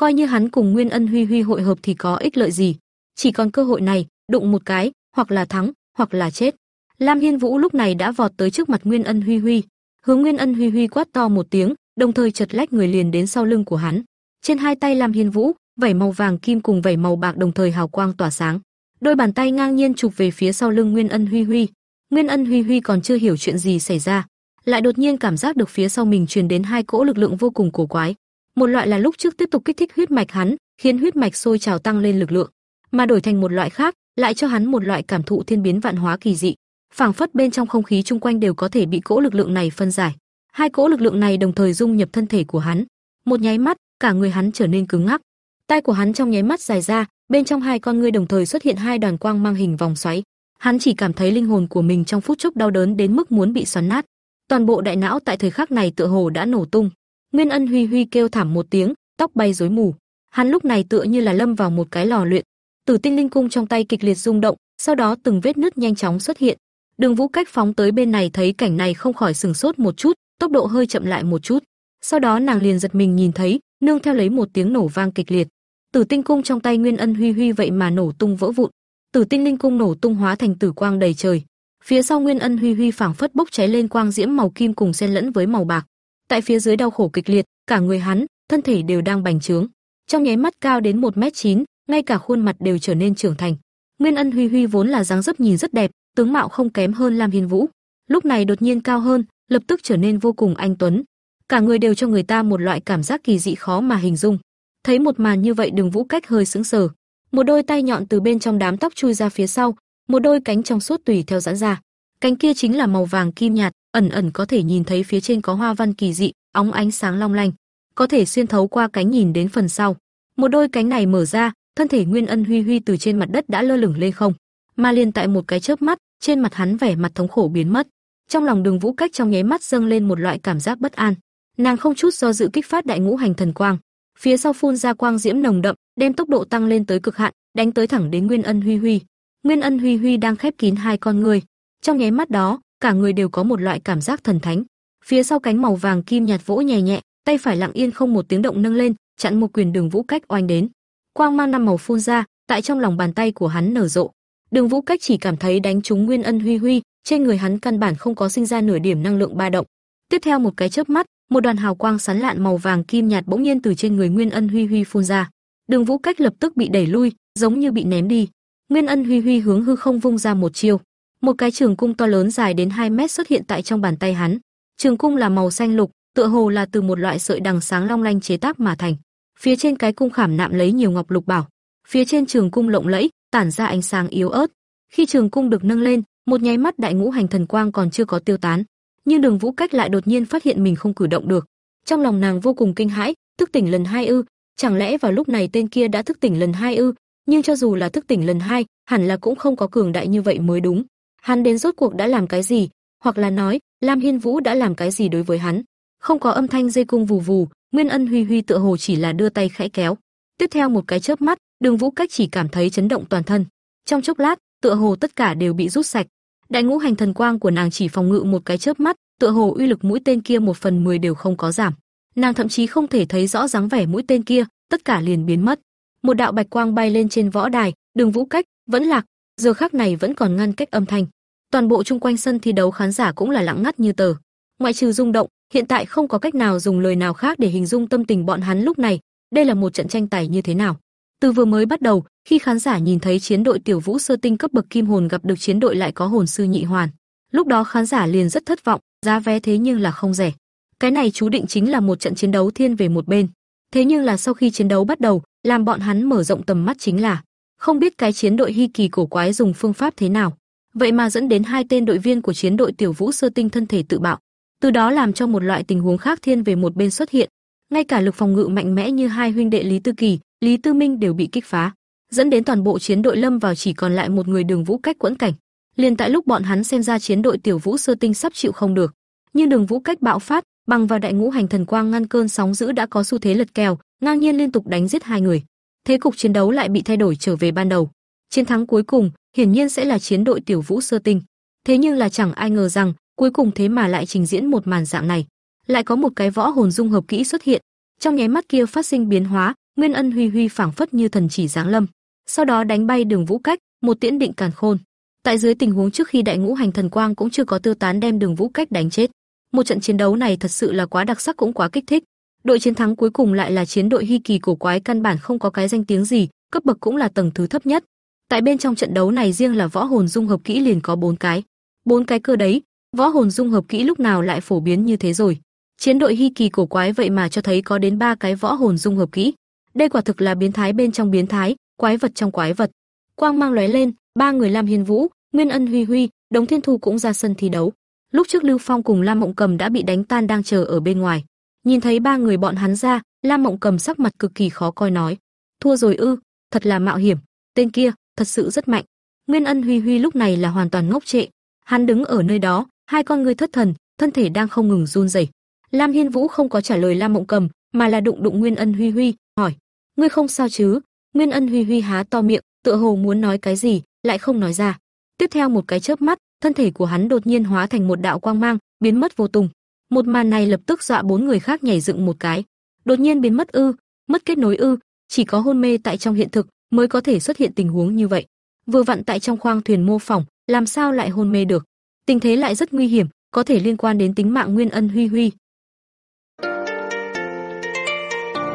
Coi như hắn cùng Nguyên Ân Huy Huy hội hợp thì có ích lợi gì? Chỉ còn cơ hội này, đụng một cái, hoặc là thắng, hoặc là chết. Lam Hiên Vũ lúc này đã vọt tới trước mặt Nguyên Ân Huy Huy, hướng Nguyên Ân Huy Huy quát to một tiếng, đồng thời chật lách người liền đến sau lưng của hắn. Trên hai tay Lam Hiên Vũ, vảy màu vàng kim cùng vảy màu bạc đồng thời hào quang tỏa sáng. Đôi bàn tay ngang nhiên chụp về phía sau lưng Nguyên Ân Huy Huy. Nguyên Ân Huy Huy còn chưa hiểu chuyện gì xảy ra, lại đột nhiên cảm giác được phía sau mình truyền đến hai cỗ lực lượng vô cùng cổ quái. Một loại là lúc trước tiếp tục kích thích huyết mạch hắn, khiến huyết mạch sôi trào tăng lên lực lượng, mà đổi thành một loại khác, lại cho hắn một loại cảm thụ thiên biến vạn hóa kỳ dị phảng phất bên trong không khí chung quanh đều có thể bị cỗ lực lượng này phân giải. Hai cỗ lực lượng này đồng thời dung nhập thân thể của hắn. Một nháy mắt, cả người hắn trở nên cứng ngắc. Tay của hắn trong nháy mắt dài ra, bên trong hai con ngươi đồng thời xuất hiện hai đoàn quang mang hình vòng xoáy. Hắn chỉ cảm thấy linh hồn của mình trong phút chốc đau đớn đến mức muốn bị xoắn nát. Toàn bộ đại não tại thời khắc này tựa hồ đã nổ tung. Nguyên Ân Huy Huy kêu thảm một tiếng, tóc bay rối mù. Hắn lúc này tựa như là lâm vào một cái lò luyện. Tử Tinh Linh cung trong tay kịch liệt rung động, sau đó từng vết nứt nhanh chóng xuất hiện, Đường Vũ cách phóng tới bên này thấy cảnh này không khỏi sừng sốt một chút, tốc độ hơi chậm lại một chút. Sau đó nàng liền giật mình nhìn thấy, nương theo lấy một tiếng nổ vang kịch liệt. Tử Tinh cung trong tay Nguyên Ân Huy Huy vậy mà nổ tung vỡ vụn. Tử Tinh Linh cung nổ tung hóa thành tử quang đầy trời. Phía sau Nguyên Ân Huy Huy phảng phất bốc cháy lên quang diễm màu kim cùng xen lẫn với màu bạc. Tại phía dưới đau khổ kịch liệt, cả người hắn, thân thể đều đang bành trướng. Trong nháy mắt cao đến 1 mét 9, ngay cả khuôn mặt đều trở nên trưởng thành. Nguyên Ân Huy Huy vốn là dáng dấp nhìn rất đẹp, tướng mạo không kém hơn Lam Hiên Vũ, lúc này đột nhiên cao hơn, lập tức trở nên vô cùng anh tuấn. Cả người đều cho người ta một loại cảm giác kỳ dị khó mà hình dung. Thấy một màn như vậy, Đường Vũ Cách hơi sững sờ. Một đôi tay nhọn từ bên trong đám tóc chui ra phía sau, một đôi cánh trong suốt tùy theo giãn ra. Cánh kia chính là màu vàng kim nhạt, ẩn ẩn có thể nhìn thấy phía trên có hoa văn kỳ dị, óng ánh sáng long lanh, có thể xuyên thấu qua cánh nhìn đến phần sau. Một đôi cánh này mở ra, thân thể Nguyên Ân Huy Huy từ trên mặt đất đã lơ lửng lên không, mà liền tại một cái chớp mắt, trên mặt hắn vẻ mặt thống khổ biến mất. Trong lòng Đường Vũ Cách trong nháy mắt dâng lên một loại cảm giác bất an. Nàng không chút do dự kích phát đại ngũ hành thần quang, phía sau phun ra quang diễm nồng đậm, đem tốc độ tăng lên tới cực hạn, đánh tới thẳng đến Nguyên Ân Huy Huy. Nguyên Ân Huy Huy đang khép kín hai con người, trong nháy mắt đó, cả người đều có một loại cảm giác thần thánh. Phía sau cánh màu vàng kim nhạt vỗ nhẹ nhẹ, tay phải lặng yên không một tiếng động nâng lên, chặn một quyền Đường Vũ Cách oanh đến. Quang mang năm màu phun ra, tại trong lòng bàn tay của hắn nở rộ. Đường Vũ Cách chỉ cảm thấy đánh trúng Nguyên Ân Huy Huy, trên người hắn căn bản không có sinh ra nửa điểm năng lượng ba động. Tiếp theo một cái chớp mắt, một đoàn hào quang sáng lạn màu vàng kim nhạt bỗng nhiên từ trên người Nguyên Ân Huy Huy phun ra. Đường Vũ Cách lập tức bị đẩy lui, giống như bị ném đi. Nguyên Ân Huy Huy hướng hư không vung ra một chiêu, một cái trường cung to lớn dài đến 2 mét xuất hiện tại trong bàn tay hắn. Trường cung là màu xanh lục, tựa hồ là từ một loại sợi đằng sáng long lanh chế tác mà thành. Phía trên cái cung khảm nạm lấy nhiều ngọc lục bảo, phía trên trường cung lộng lẫy, tản ra ánh sáng yếu ớt. Khi trường cung được nâng lên, một nháy mắt đại ngũ hành thần quang còn chưa có tiêu tán, nhưng Đường Vũ Cách lại đột nhiên phát hiện mình không cử động được. Trong lòng nàng vô cùng kinh hãi, thức tỉnh lần hai ư? Chẳng lẽ vào lúc này tên kia đã thức tỉnh lần hai ư? Nhưng cho dù là thức tỉnh lần hai, hẳn là cũng không có cường đại như vậy mới đúng. Hắn đến rốt cuộc đã làm cái gì, hoặc là nói, Lam Hiên Vũ đã làm cái gì đối với hắn? Không có âm thanh dây cung vù vù, Nguyên Ân Huy Huy tựa hồ chỉ là đưa tay khẽ kéo. Tiếp theo một cái chớp mắt, Đường Vũ Cách chỉ cảm thấy chấn động toàn thân. Trong chốc lát, tựa hồ tất cả đều bị rút sạch. Đại ngũ hành thần quang của nàng chỉ phòng ngự một cái chớp mắt, tựa hồ uy lực mũi tên kia một phần mười đều không có giảm. Nàng thậm chí không thể thấy rõ dáng vẻ mũi tên kia, tất cả liền biến mất. Một đạo bạch quang bay lên trên võ đài, Đường Vũ Cách vẫn lạc, giờ khắc này vẫn còn ngăn cách âm thanh. Toàn bộ chung quanh sân thi đấu khán giả cũng là lặng ngắt như tờ. Ngoại trừ rung động, hiện tại không có cách nào dùng lời nào khác để hình dung tâm tình bọn hắn lúc này, đây là một trận tranh tài như thế nào. Từ vừa mới bắt đầu, khi khán giả nhìn thấy chiến đội Tiểu Vũ sơ tinh cấp bậc kim hồn gặp được chiến đội lại có hồn sư nhị hoàn, lúc đó khán giả liền rất thất vọng, giá vé thế nhưng là không rẻ. Cái này chú định chính là một trận chiến đấu thiên về một bên. Thế nhưng là sau khi chiến đấu bắt đầu, làm bọn hắn mở rộng tầm mắt chính là không biết cái chiến đội hy kỳ cổ quái dùng phương pháp thế nào, vậy mà dẫn đến hai tên đội viên của chiến đội Tiểu Vũ sơ tinh thân thể tự bạo, từ đó làm cho một loại tình huống khác thiên về một bên xuất hiện. Ngay cả lực phòng ngự mạnh mẽ như hai huynh đệ Lý Tư Kỳ, Lý Tư Minh đều bị kích phá, dẫn đến toàn bộ chiến đội lâm vào chỉ còn lại một người Đường Vũ cách quẫn cảnh. Liền tại lúc bọn hắn xem ra chiến đội Tiểu Vũ sơ tinh sắp chịu không được, nhưng Đường Vũ cách bạo phát, bằng vào đại ngũ hành thần quang ngăn cơn sóng dữ đã có xu thế lật kèo, ngang nhiên liên tục đánh giết hai người. Thế cục chiến đấu lại bị thay đổi trở về ban đầu. Chiến thắng cuối cùng, hiển nhiên sẽ là chiến đội Tiểu Vũ sơ tinh. Thế nhưng là chẳng ai ngờ rằng, cuối cùng thế mà lại trình diễn một màn dạng này. Lại có một cái võ hồn dung hợp kỹ xuất hiện, trong nháy mắt kia phát sinh biến hóa, Nguyên Ân Huy Huy phảng phất như thần chỉ giáng lâm, sau đó đánh bay Đường Vũ Cách, một tiễn định càn khôn. Tại dưới tình huống trước khi đại ngũ hành thần quang cũng chưa có tiêu tán đem Đường Vũ Cách đánh chết. Một trận chiến đấu này thật sự là quá đặc sắc cũng quá kích thích. Đội chiến thắng cuối cùng lại là chiến đội Hy Kỳ cổ quái căn bản không có cái danh tiếng gì, cấp bậc cũng là tầng thứ thấp nhất. Tại bên trong trận đấu này riêng là võ hồn dung hợp kỹ liền có bốn cái. Bốn cái cơ đấy, võ hồn dung hợp kỹ lúc nào lại phổ biến như thế rồi. Chiến đội Hy Kỳ cổ quái vậy mà cho thấy có đến ba cái võ hồn dung hợp kỹ. Đây quả thực là biến thái bên trong biến thái, quái vật trong quái vật. Quang mang lóe lên, ba người Lam Hiên Vũ, Nguyên Ân Huy Huy, Đống Thiên Thu cũng ra sân thi đấu. Lúc trước Lưu Phong cùng Lam Mộng Cầm đã bị đánh tan đang chờ ở bên ngoài. Nhìn thấy ba người bọn hắn ra, Lam Mộng Cầm sắc mặt cực kỳ khó coi nói: "Thua rồi ư? Thật là mạo hiểm, tên kia thật sự rất mạnh." Nguyên Ân Huy Huy lúc này là hoàn toàn ngốc trệ, hắn đứng ở nơi đó, hai con ngươi thất thần, thân thể đang không ngừng run rẩy. Lam Hiên Vũ không có trả lời Lam Mộng Cầm, mà là đụng đụng Nguyên Ân Huy Huy, hỏi: "Ngươi không sao chứ?" Nguyên Ân Huy Huy há to miệng, tựa hồ muốn nói cái gì, lại không nói ra. Tiếp theo một cái chớp mắt, thân thể của hắn đột nhiên hóa thành một đạo quang mang, biến mất vô tung. Một màn này lập tức dọa bốn người khác nhảy dựng một cái. Đột nhiên biến mất ư? Mất kết nối ư? Chỉ có hôn mê tại trong hiện thực mới có thể xuất hiện tình huống như vậy. Vừa vặn tại trong khoang thuyền mô phỏng, làm sao lại hôn mê được? Tình thế lại rất nguy hiểm, có thể liên quan đến tính mạng Nguyên Ân Huy Huy.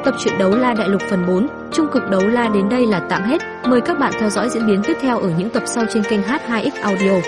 Tập truyện đấu la đại lục phần 4, trung cực đấu la đến đây là tạm hết. Mời các bạn theo dõi diễn biến tiếp theo ở những tập sau trên kênh H2X Audio.